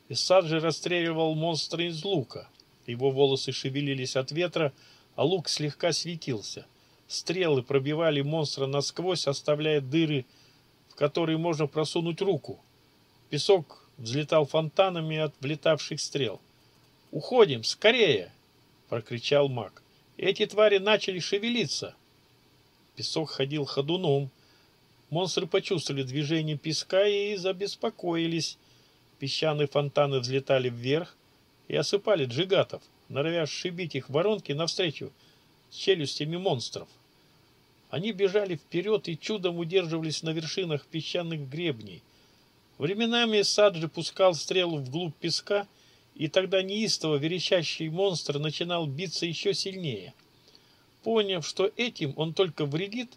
Исаджи расстреливал монстра из лука. Его волосы шевелились от ветра, а лук слегка светился. Стрелы пробивали монстра насквозь, оставляя дыры, которые можно просунуть руку. Песок взлетал фонтанами от влетавших стрел. «Уходим, скорее!» — прокричал маг. «Эти твари начали шевелиться!» Песок ходил ходуном. Монстры почувствовали движение песка и забеспокоились. Песчаные фонтаны взлетали вверх и осыпали джигатов, норовя сшибить их воронки навстречу с челюстями монстров. Они бежали вперед и чудом удерживались на вершинах песчаных гребней. Временами Саджи пускал стрелу вглубь песка, и тогда неистово верещащий монстр начинал биться еще сильнее. Поняв, что этим он только вредит,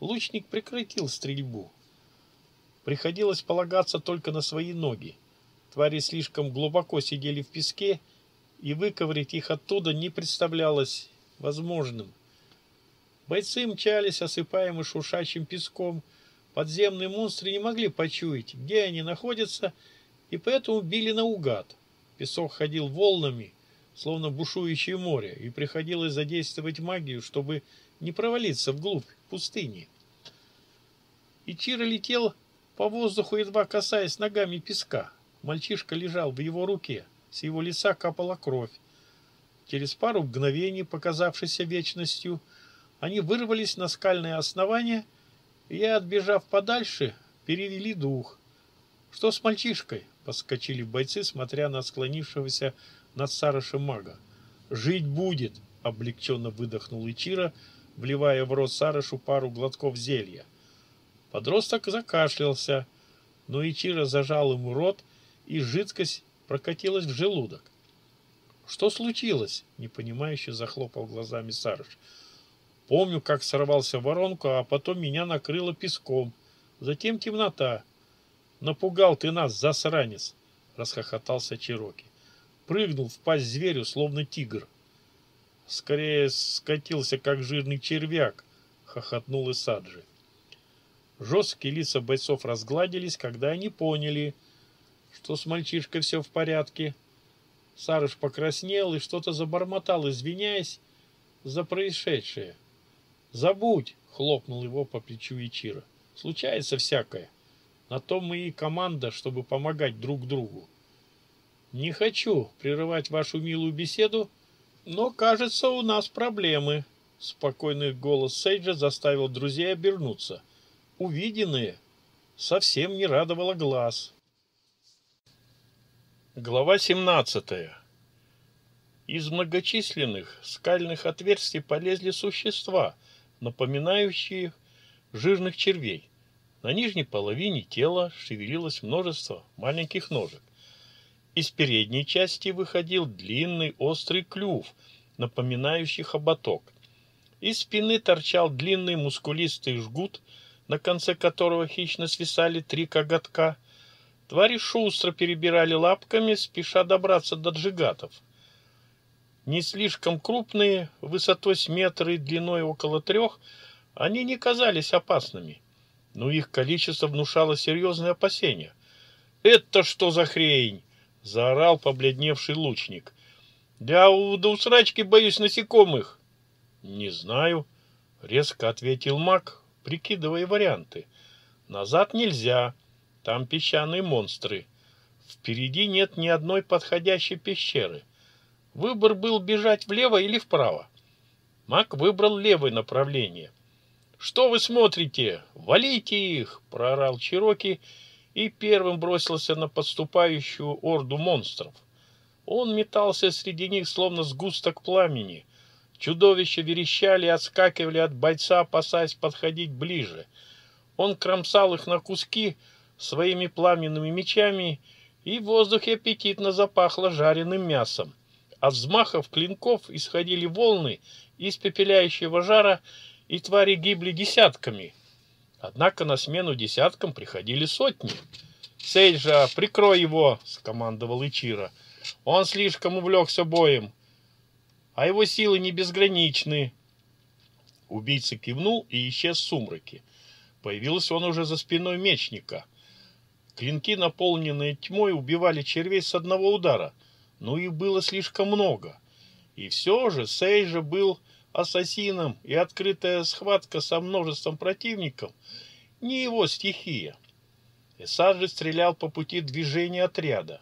лучник прекратил стрельбу. Приходилось полагаться только на свои ноги. Твари слишком глубоко сидели в песке, и выковырять их оттуда не представлялось возможным. Бойцы мчались, осыпаемые шуршащим песком, Подземные монстры не могли почуять, где они находятся, и поэтому били наугад. Песок ходил волнами, словно бушующее море, и приходилось задействовать магию, чтобы не провалиться вглубь пустыни. И Чиро летел по воздуху, едва касаясь ногами песка. Мальчишка лежал в его руке, с его лица капала кровь. Через пару мгновений, показавшейся вечностью, они вырвались на скальное основание и, отбежав подальше, перевели дух. «Что с мальчишкой?» — подскочили бойцы, смотря на склонившегося над Сарышем мага. «Жить будет!» — облегченно выдохнул Ичира, вливая в рот Сарышу пару глотков зелья. Подросток закашлялся, но Ичира зажал ему рот, и жидкость прокатилась в желудок. «Что случилось?» — непонимающе захлопал глазами Сарыш. Помню, как сорвался в воронку, а потом меня накрыло песком. Затем темнота. Напугал ты нас, засранец, расхохотался Чироки. Прыгнул в пасть зверю, словно тигр. Скорее скатился, как жирный червяк, хохотнул Исаджи. Жесткие лица бойцов разгладились, когда они поняли, что с мальчишкой все в порядке. Сарыш покраснел и что-то забормотал, извиняясь за происшедшее. «Забудь!» — хлопнул его по плечу Ичиро. «Случается всякое. На то мы и команда, чтобы помогать друг другу. Не хочу прерывать вашу милую беседу, но, кажется, у нас проблемы». Спокойный голос Сейджа заставил друзей обернуться. Увиденное совсем не радовало глаз. Глава 17. Из многочисленных скальных отверстий полезли существа, напоминающие жирных червей. На нижней половине тела шевелилось множество маленьких ножек. Из передней части выходил длинный острый клюв, напоминающий хоботок. Из спины торчал длинный мускулистый жгут, на конце которого хищно свисали три коготка. Твари шустро перебирали лапками, спеша добраться до джигатов не слишком крупные, высотой с метра и длиной около трех, они не казались опасными, но их количество внушало серьезные опасения. «Это что за хрень?» — заорал побледневший лучник. «Да у, да у срачки боюсь насекомых». «Не знаю», — резко ответил маг, прикидывая варианты. «Назад нельзя, там песчаные монстры. Впереди нет ни одной подходящей пещеры». Выбор был бежать влево или вправо. Мак выбрал левое направление. «Что вы смотрите? Валите их!» — проорал Чироки и первым бросился на подступающую орду монстров. Он метался среди них, словно сгусток пламени. Чудовища верещали и отскакивали от бойца, опасаясь подходить ближе. Он кромсал их на куски своими пламенными мечами, и в воздухе аппетитно запахло жареным мясом. От взмахов клинков исходили волны испепеляющего жара, и твари гибли десятками. Однако на смену десяткам приходили сотни. «Сейджа, прикрой его!» — скомандовал Ичира. «Он слишком увлекся боем, а его силы не безграничны». Убийца кивнул и исчез в сумраке. Появился он уже за спиной мечника. Клинки, наполненные тьмой, убивали червей с одного удара — но их было слишком много. И все же Сейджа был ассасином, и открытая схватка со множеством противников не его стихия. Эсад же стрелял по пути движения отряда.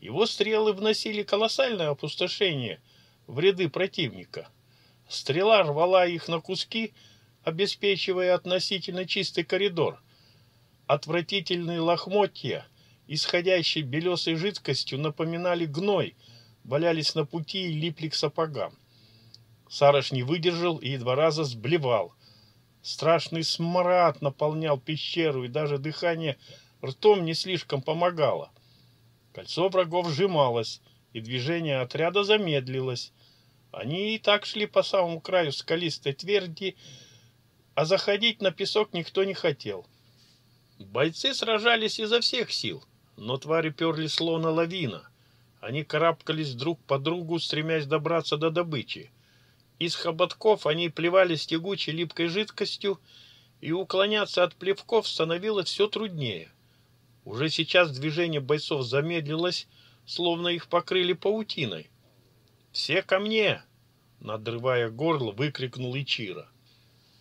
Его стрелы вносили колоссальное опустошение в ряды противника. Стрела рвала их на куски, обеспечивая относительно чистый коридор. Отвратительные лохмотья исходящей белесой жидкостью, напоминали гной, валялись на пути и липли к сапогам. Сараш не выдержал и два раза сблевал. Страшный смрад наполнял пещеру, и даже дыхание ртом не слишком помогало. Кольцо врагов сжималось, и движение отряда замедлилось. Они и так шли по самому краю скалистой тверди, а заходить на песок никто не хотел. Бойцы сражались изо всех сил, но твари перли словно лавина. Они карабкались друг по другу, стремясь добраться до добычи. Из хоботков они плевались тягучей липкой жидкостью, и уклоняться от плевков становилось все труднее. Уже сейчас движение бойцов замедлилось, словно их покрыли паутиной. «Все ко мне!» — надрывая горло, выкрикнул Ичира.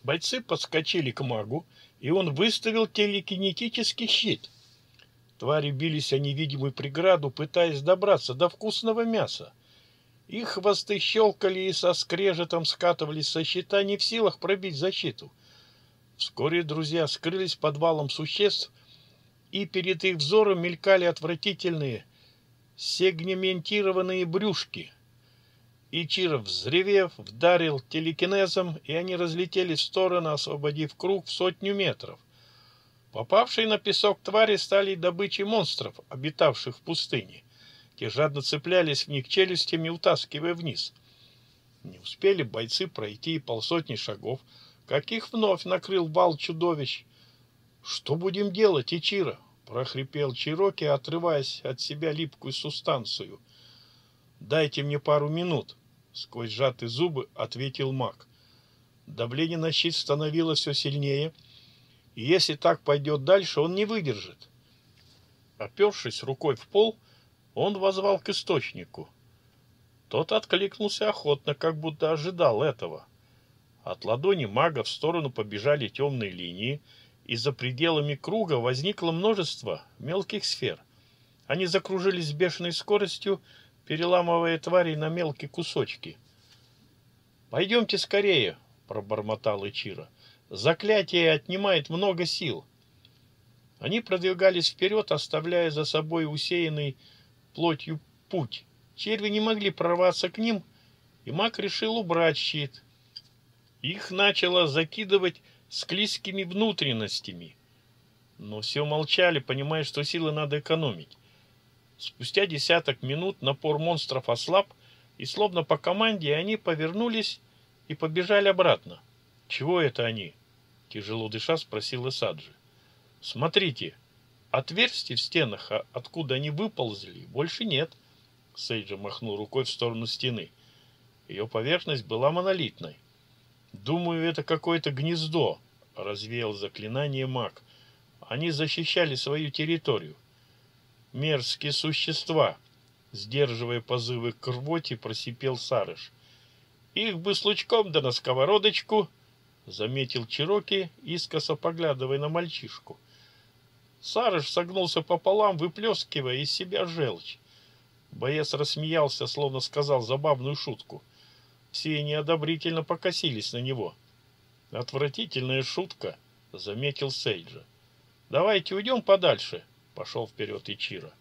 Бойцы подскочили к магу, и он выставил телекинетический щит. Твари бились о невидимую преграду, пытаясь добраться до вкусного мяса. Их хвосты щелкали и со скрежетом скатывались со щита, не в силах пробить защиту. Вскоре друзья скрылись под валом существ, и перед их взором мелькали отвратительные сегментированные брюшки. Ичиров, взревев, вдарил телекинезом, и они разлетели в сторону, освободив круг в сотню метров. Попавшие на песок твари стали добычей монстров, обитавших в пустыне. Те жадно цеплялись в них челюстями, утаскивая вниз. Не успели бойцы пройти и полсотни шагов, как их вновь накрыл вал чудовищ. «Что будем делать, Ичиро?» — прохрипел Чироки, отрываясь от себя липкую субстанцию. «Дайте мне пару минут», — сквозь сжатые зубы ответил маг. Давление на щит становилось все сильнее, и если так пойдет дальше, он не выдержит. Опершись рукой в пол, он возвал к источнику. Тот откликнулся охотно, как будто ожидал этого. От ладони мага в сторону побежали темные линии, и за пределами круга возникло множество мелких сфер. Они закружились с бешеной скоростью, переламывая твари на мелкие кусочки. «Пойдемте скорее!» — пробормотал Ичиро. «Заклятие отнимает много сил». Они продвигались вперед, оставляя за собой усеянный плотью путь. Черви не могли прорваться к ним, и маг решил убрать щит. Их начало закидывать склизкими внутренностями. Но все молчали, понимая, что силы надо экономить. Спустя десяток минут напор монстров ослаб, и словно по команде они повернулись и побежали обратно. «Чего это они?» — тяжело дыша спросил Исаджи. «Смотрите, отверстий в стенах, а откуда они выползли, больше нет». Сейджа махнул рукой в сторону стены. Ее поверхность была монолитной. «Думаю, это какое-то гнездо», — развеял заклинание маг. «Они защищали свою территорию». «Мерзкие существа», — сдерживая позывы к рвоте, просипел Сарыш. «Их бы с лучком да на сковородочку», — заметил Чироки, искоса поглядывая на мальчишку. Сарыш согнулся пополам, выплескивая из себя желчь. Боец рассмеялся, словно сказал забавную шутку — все неодобрительно покосились на него. «Отвратительная шутка», — заметил Сейджа. «Давайте уйдем подальше», — пошел вперед Ичиро.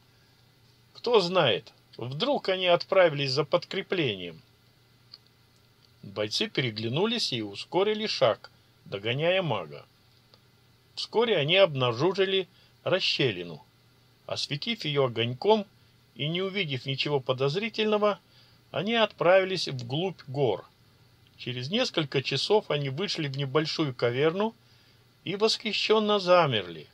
«Кто знает, вдруг они отправились за подкреплением». Бойцы переглянулись и ускорили шаг, догоняя мага. Вскоре они обнаружили расщелину. Осветив ее огоньком и не увидев ничего подозрительного, они отправились вглубь гор. Через несколько часов они вышли в небольшую каверну и восхищенно замерли.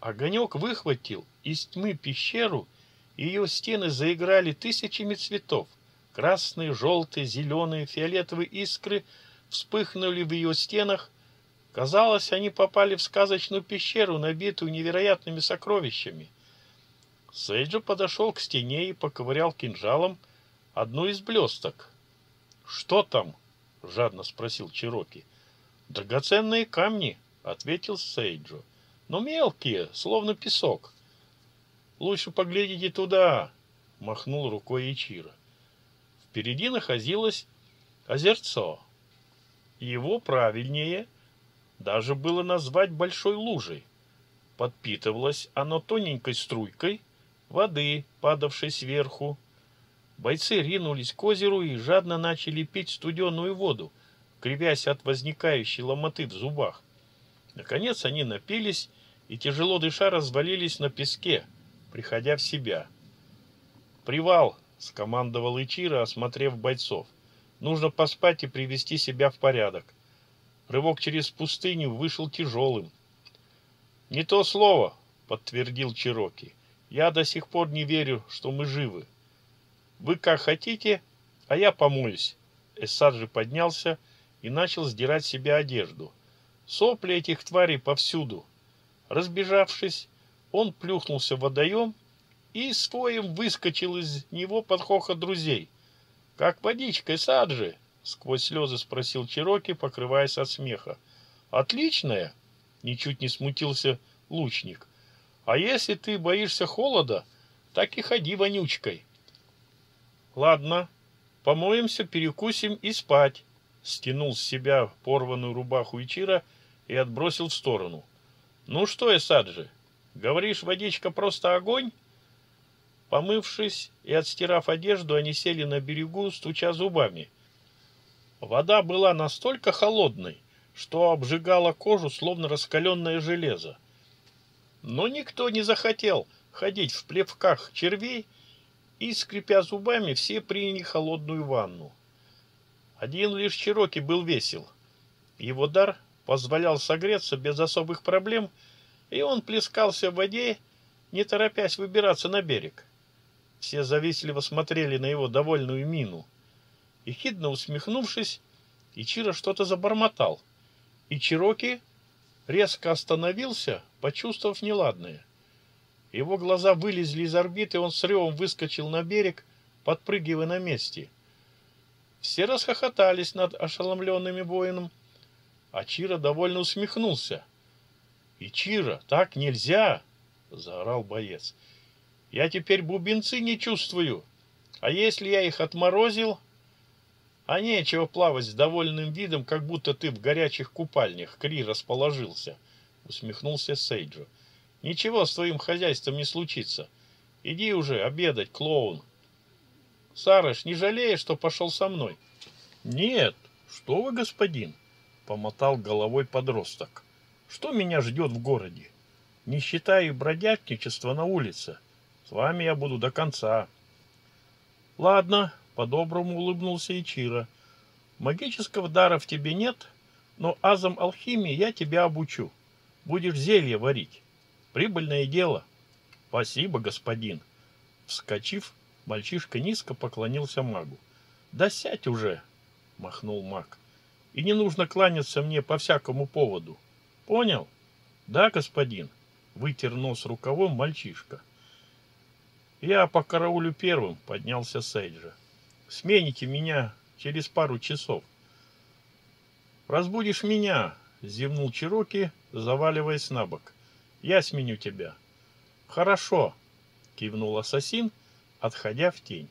Огонек выхватил из тьмы пещеру, и ее стены заиграли тысячами цветов. Красные, желтые, зеленые, фиолетовые искры вспыхнули в ее стенах. Казалось, они попали в сказочную пещеру, набитую невероятными сокровищами. Сейджа подошел к стене и поковырял кинжалом одну из блесток. «Что там?» — жадно спросил Чироки. «Драгоценные камни», — ответил Сейджо. «Но мелкие, словно песок». «Лучше поглядите туда», — махнул рукой Ичиро. Впереди находилось озерцо. Его правильнее даже было назвать большой лужей. Подпитывалось оно тоненькой струйкой — воды, падавшей сверху. Бойцы ринулись к озеру и жадно начали пить студеную воду, кривясь от возникающей ломоты в зубах. Наконец они напились и тяжело дыша развалились на песке, приходя в себя. «Привал!» — скомандовал Ичиро, осмотрев бойцов. «Нужно поспать и привести себя в порядок». Рывок через пустыню вышел тяжелым. «Не то слово!» — подтвердил Чироки. «Я до сих пор не верю, что мы живы. Вы как хотите, а я помоюсь». Эссаджи поднялся и начал сдирать себе одежду. Сопли этих тварей повсюду. Разбежавшись, он плюхнулся в водоем и своим выскочил из него под хохот друзей. «Как водичка, Эссаджи?» — сквозь слезы спросил Чироки, покрываясь от смеха. «Отличная!» — ничуть не смутился лучник. А если ты боишься холода, так и ходи вонючкой. Ладно, помоемся, перекусим и спать. Стянул с себя порванную рубаху Ичира и отбросил в сторону. Ну что, Эсаджи, говоришь, водичка просто огонь? Помывшись и отстирав одежду, они сели на берегу, стуча зубами. Вода была настолько холодной, что обжигала кожу, словно раскаленное железо. Но никто не захотел ходить в плевках червей, и, скрипя зубами, все приняли холодную ванну. Один лишь Чироки был весел. Его дар позволял согреться без особых проблем, и он плескался в воде, не торопясь выбираться на берег. Все завистливо смотрели на его довольную мину. И хидно усмехнувшись, Ичиро что-то забормотал. И Чироки резко остановился, почувствовав неладное. Его глаза вылезли из орбиты, он с ревом выскочил на берег, подпрыгивая на месте. Все расхохотались над ошеломленными воином, а Чира довольно усмехнулся. «И Чира, так нельзя!» — заорал боец. «Я теперь бубенцы не чувствую, а если я их отморозил...» А нечего плавать с довольным видом, как будто ты в горячих купальнях, Кри расположился усмехнулся Сейджо. Ничего с твоим хозяйством не случится. Иди уже обедать, клоун. Сарыш, не жалеешь, что пошел со мной? Нет, что вы, господин, помотал головой подросток. Что меня ждет в городе? Не считая бродячничества на улице. С вами я буду до конца. Ладно, по-доброму улыбнулся Ичиро. Магического дара в тебе нет, но азом алхимии я тебя обучу. Будешь зелье варить. Прибыльное дело. Спасибо, господин. Вскочив, мальчишка низко поклонился магу. Да сядь уже, махнул маг. И не нужно кланяться мне по всякому поводу. Понял? Да, господин. Вытер нос рукавом мальчишка. Я по караулю первым, поднялся Сейджа. Смените меня через пару часов. Разбудишь меня, зевнул Чироки, заваливаясь на бок. «Я сменю тебя». «Хорошо», — кивнул ассасин, отходя в тень.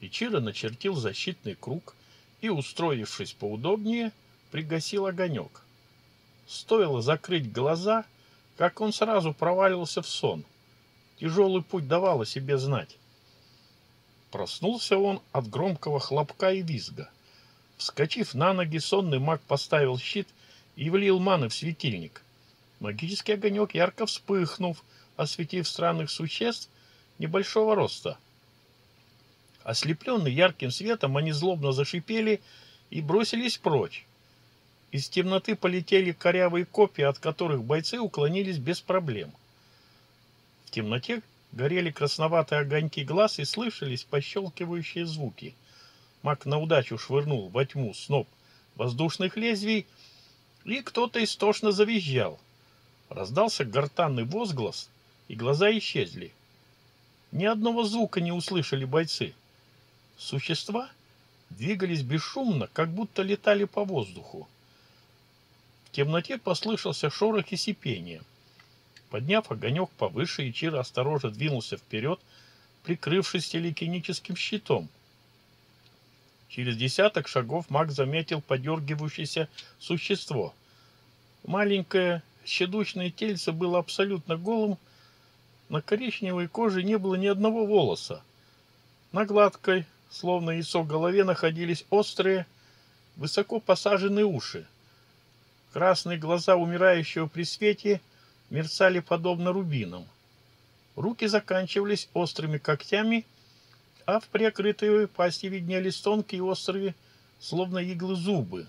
Ичиро начертил защитный круг и, устроившись поудобнее, пригасил огонек. Стоило закрыть глаза, как он сразу провалился в сон. Тяжелый путь давал о себе знать. Проснулся он от громкого хлопка и визга. Вскочив на ноги, сонный маг поставил щит и влил маны в светильник. Магический огонек, ярко вспыхнув, осветив странных существ небольшого роста. Ослепленные ярким светом, они злобно зашипели и бросились прочь. Из темноты полетели корявые копья, от которых бойцы уклонились без проблем. Темноте горели красноватые огоньки глаз и слышались пощелкивающие звуки. Маг на удачу швырнул во тьму сноп воздушных лезвий, и кто-то истошно завизжал. Раздался гортанный возглас, и глаза исчезли. Ни одного звука не услышали бойцы. Существа двигались бесшумно, как будто летали по воздуху. В темноте послышался шорох и сипение. Подняв огонек повыше, Ичиро осторожно двинулся вперед, прикрывшись телекиническим щитом. Через десяток шагов маг заметил подергивающееся существо. Маленькое щедучное тельце было абсолютно голым, на коричневой коже не было ни одного волоса. На гладкой, словно яйцо голове, находились острые, высоко посаженные уши. Красные глаза умирающего при свете мерцали подобно рубинам. Руки заканчивались острыми когтями, а в приокрытой пасти виднелись тонкие острые, словно иглы зубы.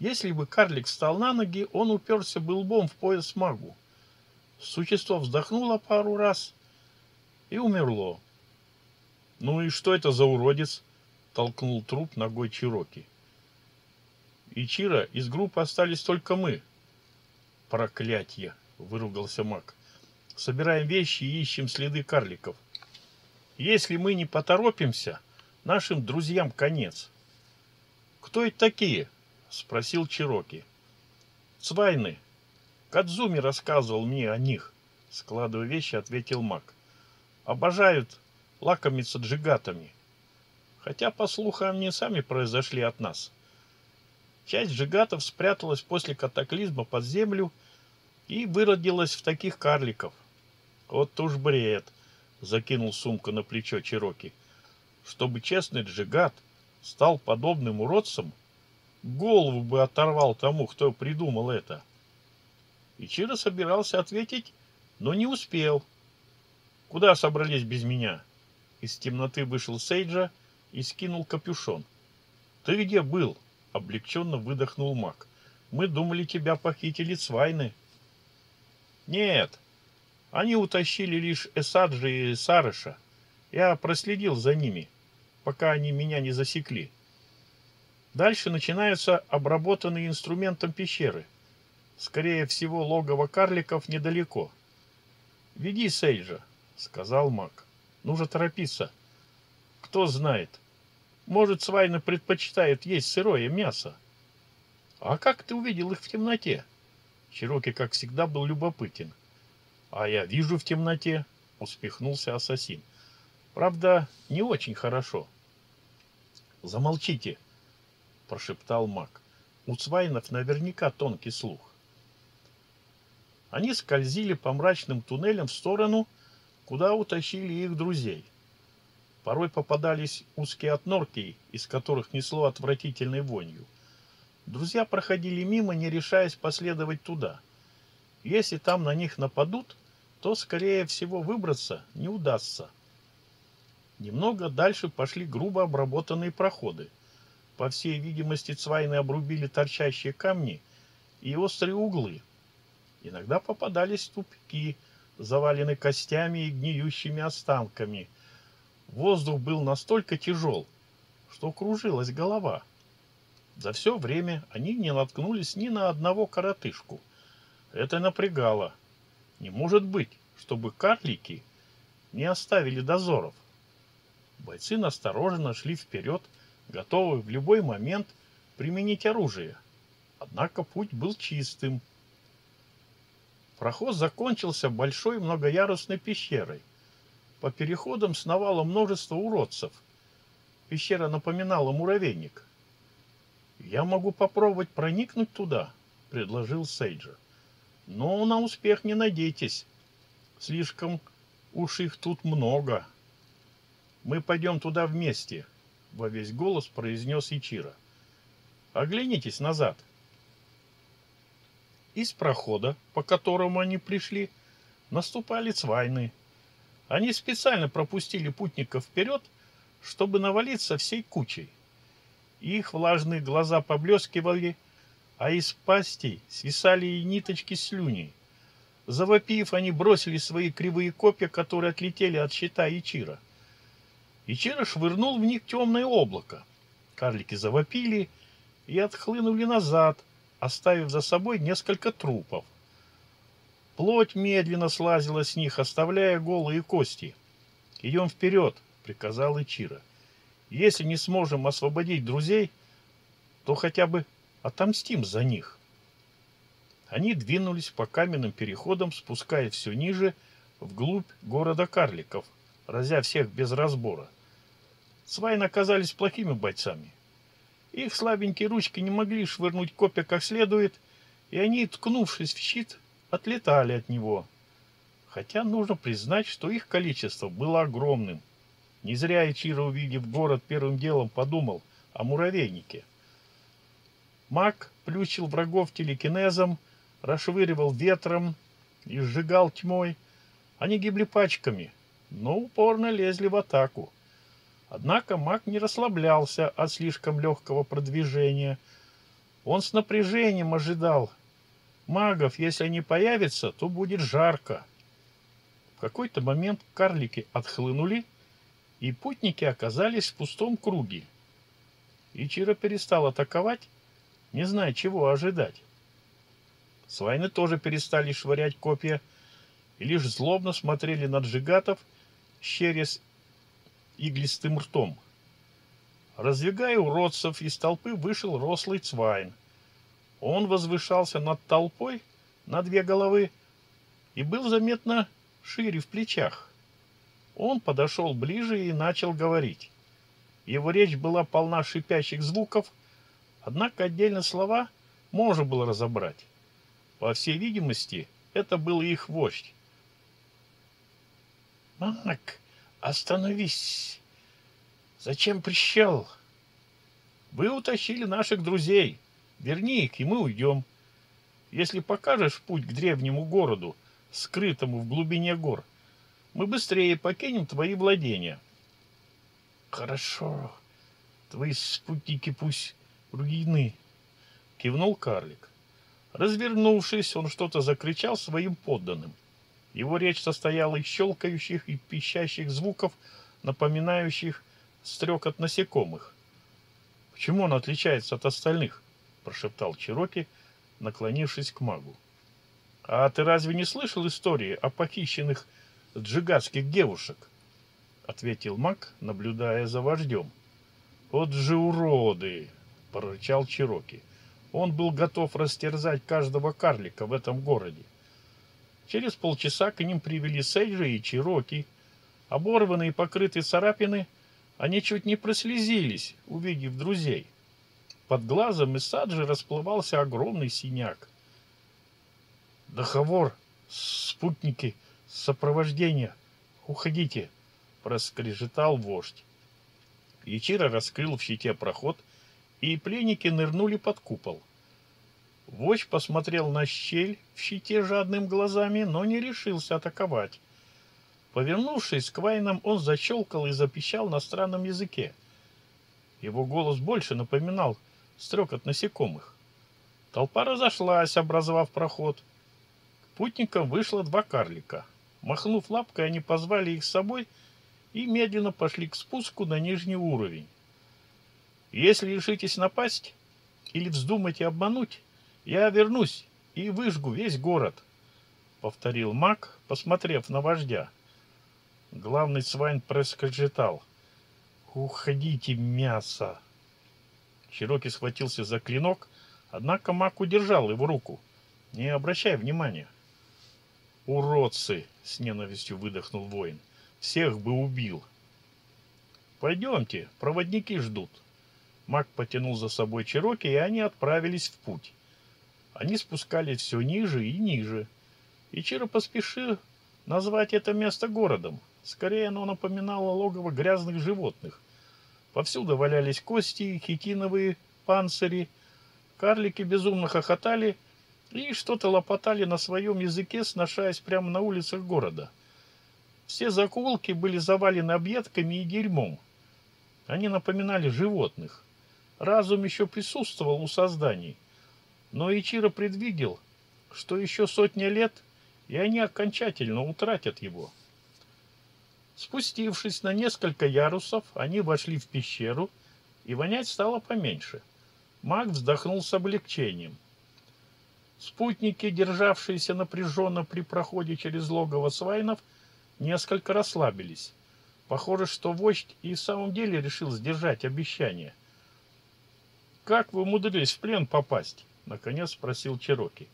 Если бы карлик встал на ноги, он уперся бы лбом в пояс магу. Существо вздохнуло пару раз и умерло. «Ну и что это за уродец?» — толкнул труп ногой Чироки. «И Чира, из группы остались только мы». «Проклятье!» — выругался маг. «Собираем вещи и ищем следы карликов. Если мы не поторопимся, нашим друзьям конец». «Кто это такие?» — спросил Чироки. «Цвайны. Кадзуми рассказывал мне о них», — складывая вещи, ответил маг. «Обожают лакомиться джигатами. Хотя, по слухам, они сами произошли от нас. Часть джигатов спряталась после катаклизма под землю и выродилась в таких карликов. Вот уж бред, закинул сумку на плечо Чироки. Чтобы честный джигат стал подобным уродцем, голову бы оторвал тому, кто придумал это. И Чиро собирался ответить, но не успел. Куда собрались без меня? Из темноты вышел Сейджа и скинул капюшон. «Ты где был?» — облегченно выдохнул маг. «Мы думали, тебя похитили Цвайны». «Нет, они утащили лишь Эсаджи и Сарыша. Я проследил за ними, пока они меня не засекли. Дальше начинаются обработанные инструментом пещеры. Скорее всего, логово карликов недалеко. «Веди Сейджа», — сказал маг. Нужно торопиться. Кто знает. Может, Свайна предпочитает есть сырое мясо. А как ты увидел их в темноте? Чироки, как всегда, был любопытен. А я вижу в темноте, успехнулся ассасин. Правда, не очень хорошо. Замолчите, прошептал маг. У Цвайнов наверняка тонкий слух. Они скользили по мрачным туннелям в сторону, куда утащили их друзей. Порой попадались узкие отнорки, из которых несло отвратительной вонью. Друзья проходили мимо, не решаясь последовать туда. Если там на них нападут, то, скорее всего, выбраться не удастся. Немного дальше пошли грубо обработанные проходы. По всей видимости, цвайны обрубили торчащие камни и острые углы. Иногда попадались тупики – завалены костями и гниющими останками. Воздух был настолько тяжел, что кружилась голова. За все время они не наткнулись ни на одного коротышку. Это напрягало. Не может быть, чтобы карлики не оставили дозоров. Бойцы настороженно шли вперед, готовые в любой момент применить оружие. Однако путь был чистым. Проход закончился большой многоярусной пещерой. По переходам сновало множество уродцев. Пещера напоминала муравейник. «Я могу попробовать проникнуть туда», — предложил Сейджа. «Но на успех не надейтесь. Слишком уж их тут много». «Мы пойдем туда вместе», — во весь голос произнес Ичира. «Оглянитесь назад». Из прохода, по которому они пришли, наступали цвайны. Они специально пропустили путников вперед, чтобы навалиться всей кучей. Их влажные глаза поблескивали, а из пастей свисали и ниточки слюней. Завопив, они бросили свои кривые копья, которые отлетели от щита Ичира. Ичира швырнул в них темное облако. Карлики завопили и отхлынули назад, оставив за собой несколько трупов. Плоть медленно слазила с них, оставляя голые кости. «Идем вперед», — приказал Ичира. «Если не сможем освободить друзей, то хотя бы отомстим за них». Они двинулись по каменным переходам, спускаясь все ниже, вглубь города карликов, разя всех без разбора. Свайны оказались плохими бойцами. Их слабенькие ручки не могли швырнуть копья как следует, и они, ткнувшись в щит, отлетали от него. Хотя нужно признать, что их количество было огромным. Не зря Ичиро, увидев город, первым делом подумал о муравейнике. Маг плющил врагов телекинезом, расшвыривал ветром и сжигал тьмой. Они гибли пачками, но упорно лезли в атаку. Однако маг не расслаблялся от слишком легкого продвижения. Он с напряжением ожидал. Магов, если они появятся, то будет жарко. В какой-то момент карлики отхлынули, и путники оказались в пустом круге. Ичиро перестал атаковать, не зная, чего ожидать. Свайны тоже перестали швырять копья и лишь злобно смотрели на джигатов, щерясь иглистым ртом. Раздвигая уродцев, из толпы вышел рослый Цвайн. Он возвышался над толпой на две головы и был заметно шире в плечах. Он подошел ближе и начал говорить. Его речь была полна шипящих звуков, однако отдельно слова можно было разобрать. По всей видимости, это был их вождь. «Мак, остановись! Зачем прищал? Вы утащили наших друзей. Верни их, и мы уйдем. Если покажешь путь к древнему городу, скрытому в глубине гор, мы быстрее покинем твои владения. Хорошо. Твои спутники пусть руины. Кивнул карлик. Развернувшись, он что-то закричал своим подданным. Его речь состояла из щелкающих и пищащих звуков, напоминающих стрекот насекомых. «Почему он отличается от остальных?» – прошептал Чироки, наклонившись к магу. «А ты разве не слышал истории о похищенных джигатских девушек?» — ответил маг, наблюдая за вождем. «Вот же уроды!» — прорычал Чироки. Он был готов растерзать каждого карлика в этом городе. Через полчаса к ним привели Сейджи и Чироки. Оборванные и покрытые царапины, они чуть не прослезились, увидев друзей. Под глазом из Саджи расплывался огромный синяк. «Договор, спутники!» сопровождения. Уходите, проскрежетал вождь. Ячира раскрыл в щите проход, и пленники нырнули под купол. Вождь посмотрел на щель в щите жадным глазами, но не решился атаковать. Повернувшись к вайнам, он защелкал и запищал на странном языке. Его голос больше напоминал стрекот насекомых. Толпа разошлась, образовав проход. К путникам вышло два карлика — Махнув лапкой, они позвали их с собой и медленно пошли к спуску на нижний уровень. Если решитесь напасть или вздумаете обмануть, я вернусь и выжгу весь город, — повторил маг, посмотрев на вождя. Главный свайн проскрежетал. «Уходите, мясо!» Чироки схватился за клинок, однако маг удержал его руку. Не обращай внимания. «Уродцы!» — с ненавистью выдохнул воин. «Всех бы убил!» «Пойдемте, проводники ждут». Маг потянул за собой Чироки, и они отправились в путь. Они спускались все ниже и ниже. И Чиро поспешил назвать это место городом. Скорее оно напоминало логово грязных животных. Повсюду валялись кости, хитиновые панцири. Карлики безумно хохотали — и что-то лопотали на своем языке, сношаясь прямо на улицах города. Все закулки были завалены объедками и дерьмом. Они напоминали животных. Разум еще присутствовал у созданий. Но Ичиро предвидел, что еще сотня лет, и они окончательно утратят его. Спустившись на несколько ярусов, они вошли в пещеру, и вонять стало поменьше. Маг вздохнул с облегчением – Спутники, державшиеся напряженно при проходе через логово свайнов, несколько расслабились. Похоже, что вождь и в самом деле решил сдержать обещание. «Как вы умудрились в плен попасть?» — наконец спросил Чероки.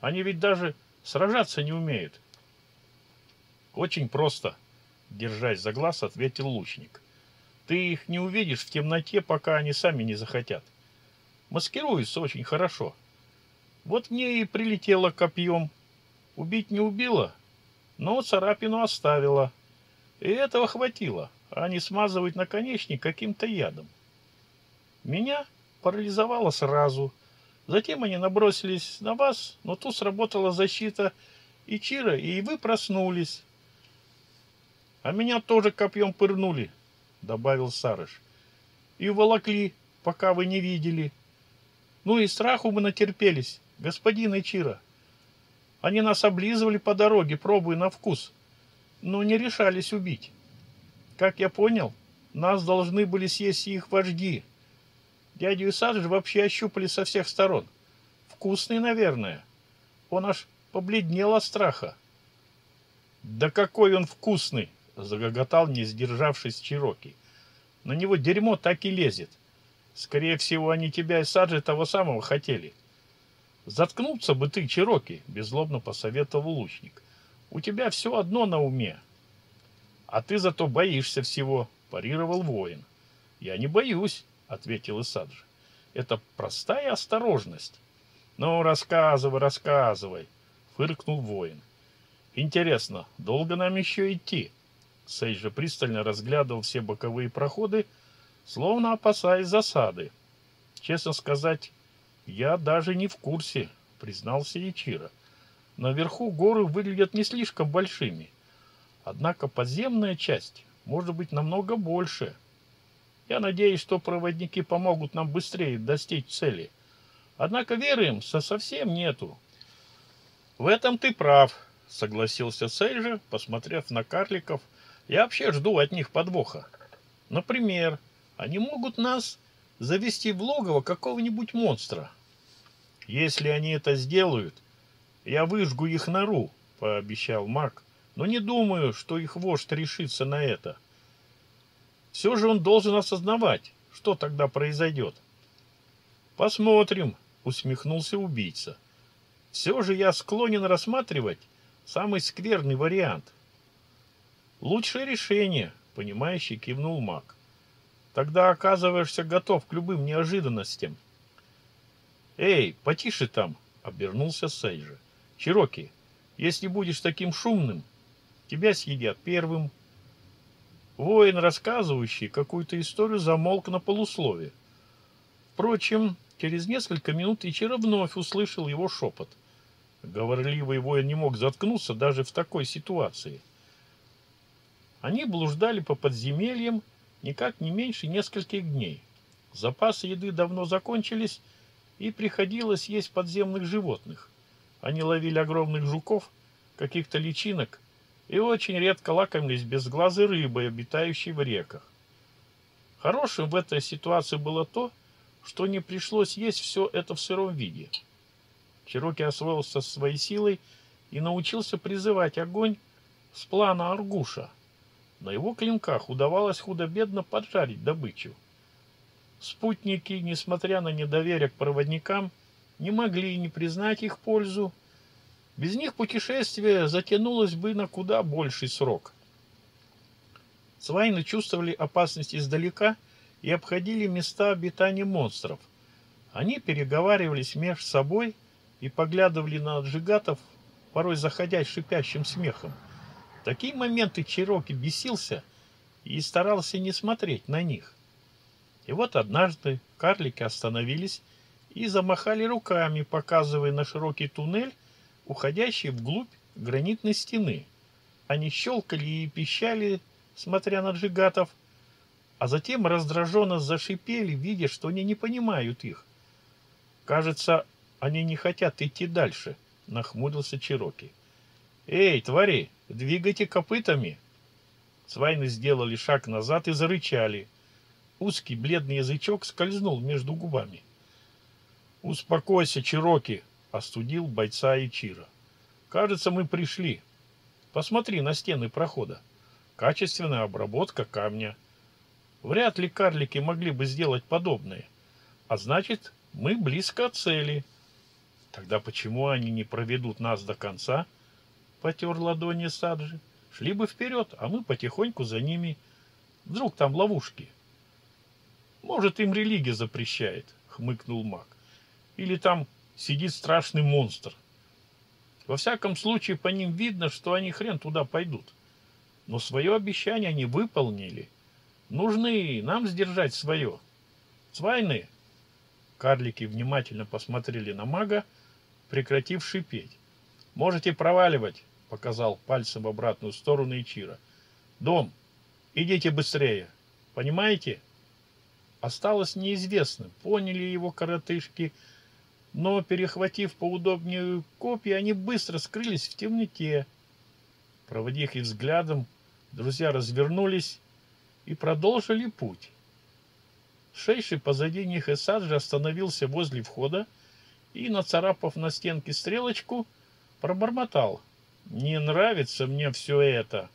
«Они ведь даже сражаться не умеют». «Очень просто», — держась за глаз, ответил лучник. «Ты их не увидишь в темноте, пока они сами не захотят. Маскируются очень хорошо». Вот мне и прилетело копьем. Убить не убило, но царапину оставила. И этого хватило, а не смазывать наконечник каким-то ядом. Меня парализовало сразу. Затем они набросились на вас, но тут сработала защита Ичира, и вы проснулись. А меня тоже копьем пырнули, добавил Сарыш. И волокли, пока вы не видели. Ну и страху мы натерпелись, господин Ичира. Они нас облизывали по дороге, пробуя на вкус, но не решались убить. Как я понял, нас должны были съесть их вожди. Дядю Исаджи вообще ощупали со всех сторон. Вкусный, наверное. Он аж побледнел от страха. «Да какой он вкусный!» — загоготал, не сдержавшись Чироки. «На него дерьмо так и лезет. Скорее всего, они тебя и Саджи того самого хотели». «Заткнуться бы ты, Чироки!» — беззлобно посоветовал лучник. «У тебя все одно на уме». «А ты зато боишься всего», — парировал воин. «Я не боюсь», — ответил Исаджи. «Это простая осторожность». «Ну, рассказывай, рассказывай», — фыркнул воин. «Интересно, долго нам еще идти?» Сейдж же пристально разглядывал все боковые проходы, словно опасаясь засады. Честно сказать, я даже не в курсе, признался Ичиро. Наверху горы выглядят не слишком большими. Однако подземная часть может быть намного больше. Я надеюсь, что проводники помогут нам быстрее достичь цели. Однако веры им со совсем нету. В этом ты прав, согласился Сейджи, посмотрев на карликов. Я вообще жду от них подвоха. Например, они могут нас завести в логово какого-нибудь монстра. Если они это сделают, я выжгу их нору, пообещал Марк, но не думаю, что их вождь решится на это. Все же он должен осознавать, что тогда произойдет. Посмотрим, усмехнулся убийца. Все же я склонен рассматривать самый скверный вариант. Лучшее решение, понимающий кивнул маг. Тогда оказываешься готов к любым неожиданностям. «Эй, потише там!» — обернулся Сейджи. «Чироки, если будешь таким шумным, тебя съедят первым». Воин, рассказывающий какую-то историю, замолк на полуслове. Впрочем, через несколько минут Ичиро вновь услышал его шепот. Говорливый воин не мог заткнуться даже в такой ситуации. Они блуждали по подземельям, никак не меньше нескольких дней. Запасы еды давно закончились, и приходилось есть подземных животных. Они ловили огромных жуков, каких-то личинок и очень редко лакомились безглазой рыбой, обитающей в реках. Хорошим в этой ситуации было то, что не пришлось есть все это в сыром виде. Чироки освоился своей силой и научился призывать огонь с плана Аргуша – на его клинках удавалось худо-бедно поджарить добычу. Спутники, несмотря на недоверие к проводникам, не могли не признать их пользу. Без них путешествие затянулось бы на куда больший срок. Свайны чувствовали опасность издалека и обходили места обитания монстров. Они переговаривались между собой и поглядывали на джигатов, порой заходя шипящим смехом такие моменты Чироки бесился и старался не смотреть на них. И вот однажды карлики остановились и замахали руками, показывая на широкий туннель, уходящий вглубь гранитной стены. Они щелкали и пищали, смотря на джигатов, а затем раздраженно зашипели, видя, что они не понимают их. «Кажется, они не хотят идти дальше», — нахмурился Чироки. «Эй, твари, двигайте копытами!» Свайны сделали шаг назад и зарычали. Узкий бледный язычок скользнул между губами. «Успокойся, Чироки!» — остудил бойца Ичира. «Кажется, мы пришли. Посмотри на стены прохода. Качественная обработка камня. Вряд ли карлики могли бы сделать подобное. А значит, мы близко от цели. Тогда почему они не проведут нас до конца?» Потер ладони Саджи. Шли бы вперед, а мы потихоньку за ними. Вдруг там ловушки. Может, им религия запрещает, хмыкнул маг. Или там сидит страшный монстр. Во всяком случае, по ним видно, что они хрен туда пойдут. Но свое обещание они выполнили. Нужны нам сдержать свое. Свайны, Карлики внимательно посмотрели на мага, прекратив шипеть. «Можете проваливать», — показал пальцем в обратную сторону Ичира. «Дом, идите быстрее. Понимаете?» Осталось неизвестным, поняли его коротышки, но, перехватив поудобнее копья, они быстро скрылись в темноте. Проводив их взглядом, друзья развернулись и продолжили путь. Шейший позади них Эсаджи остановился возле входа и, нацарапав на стенке стрелочку, пробормотал. «Не нравится мне все это».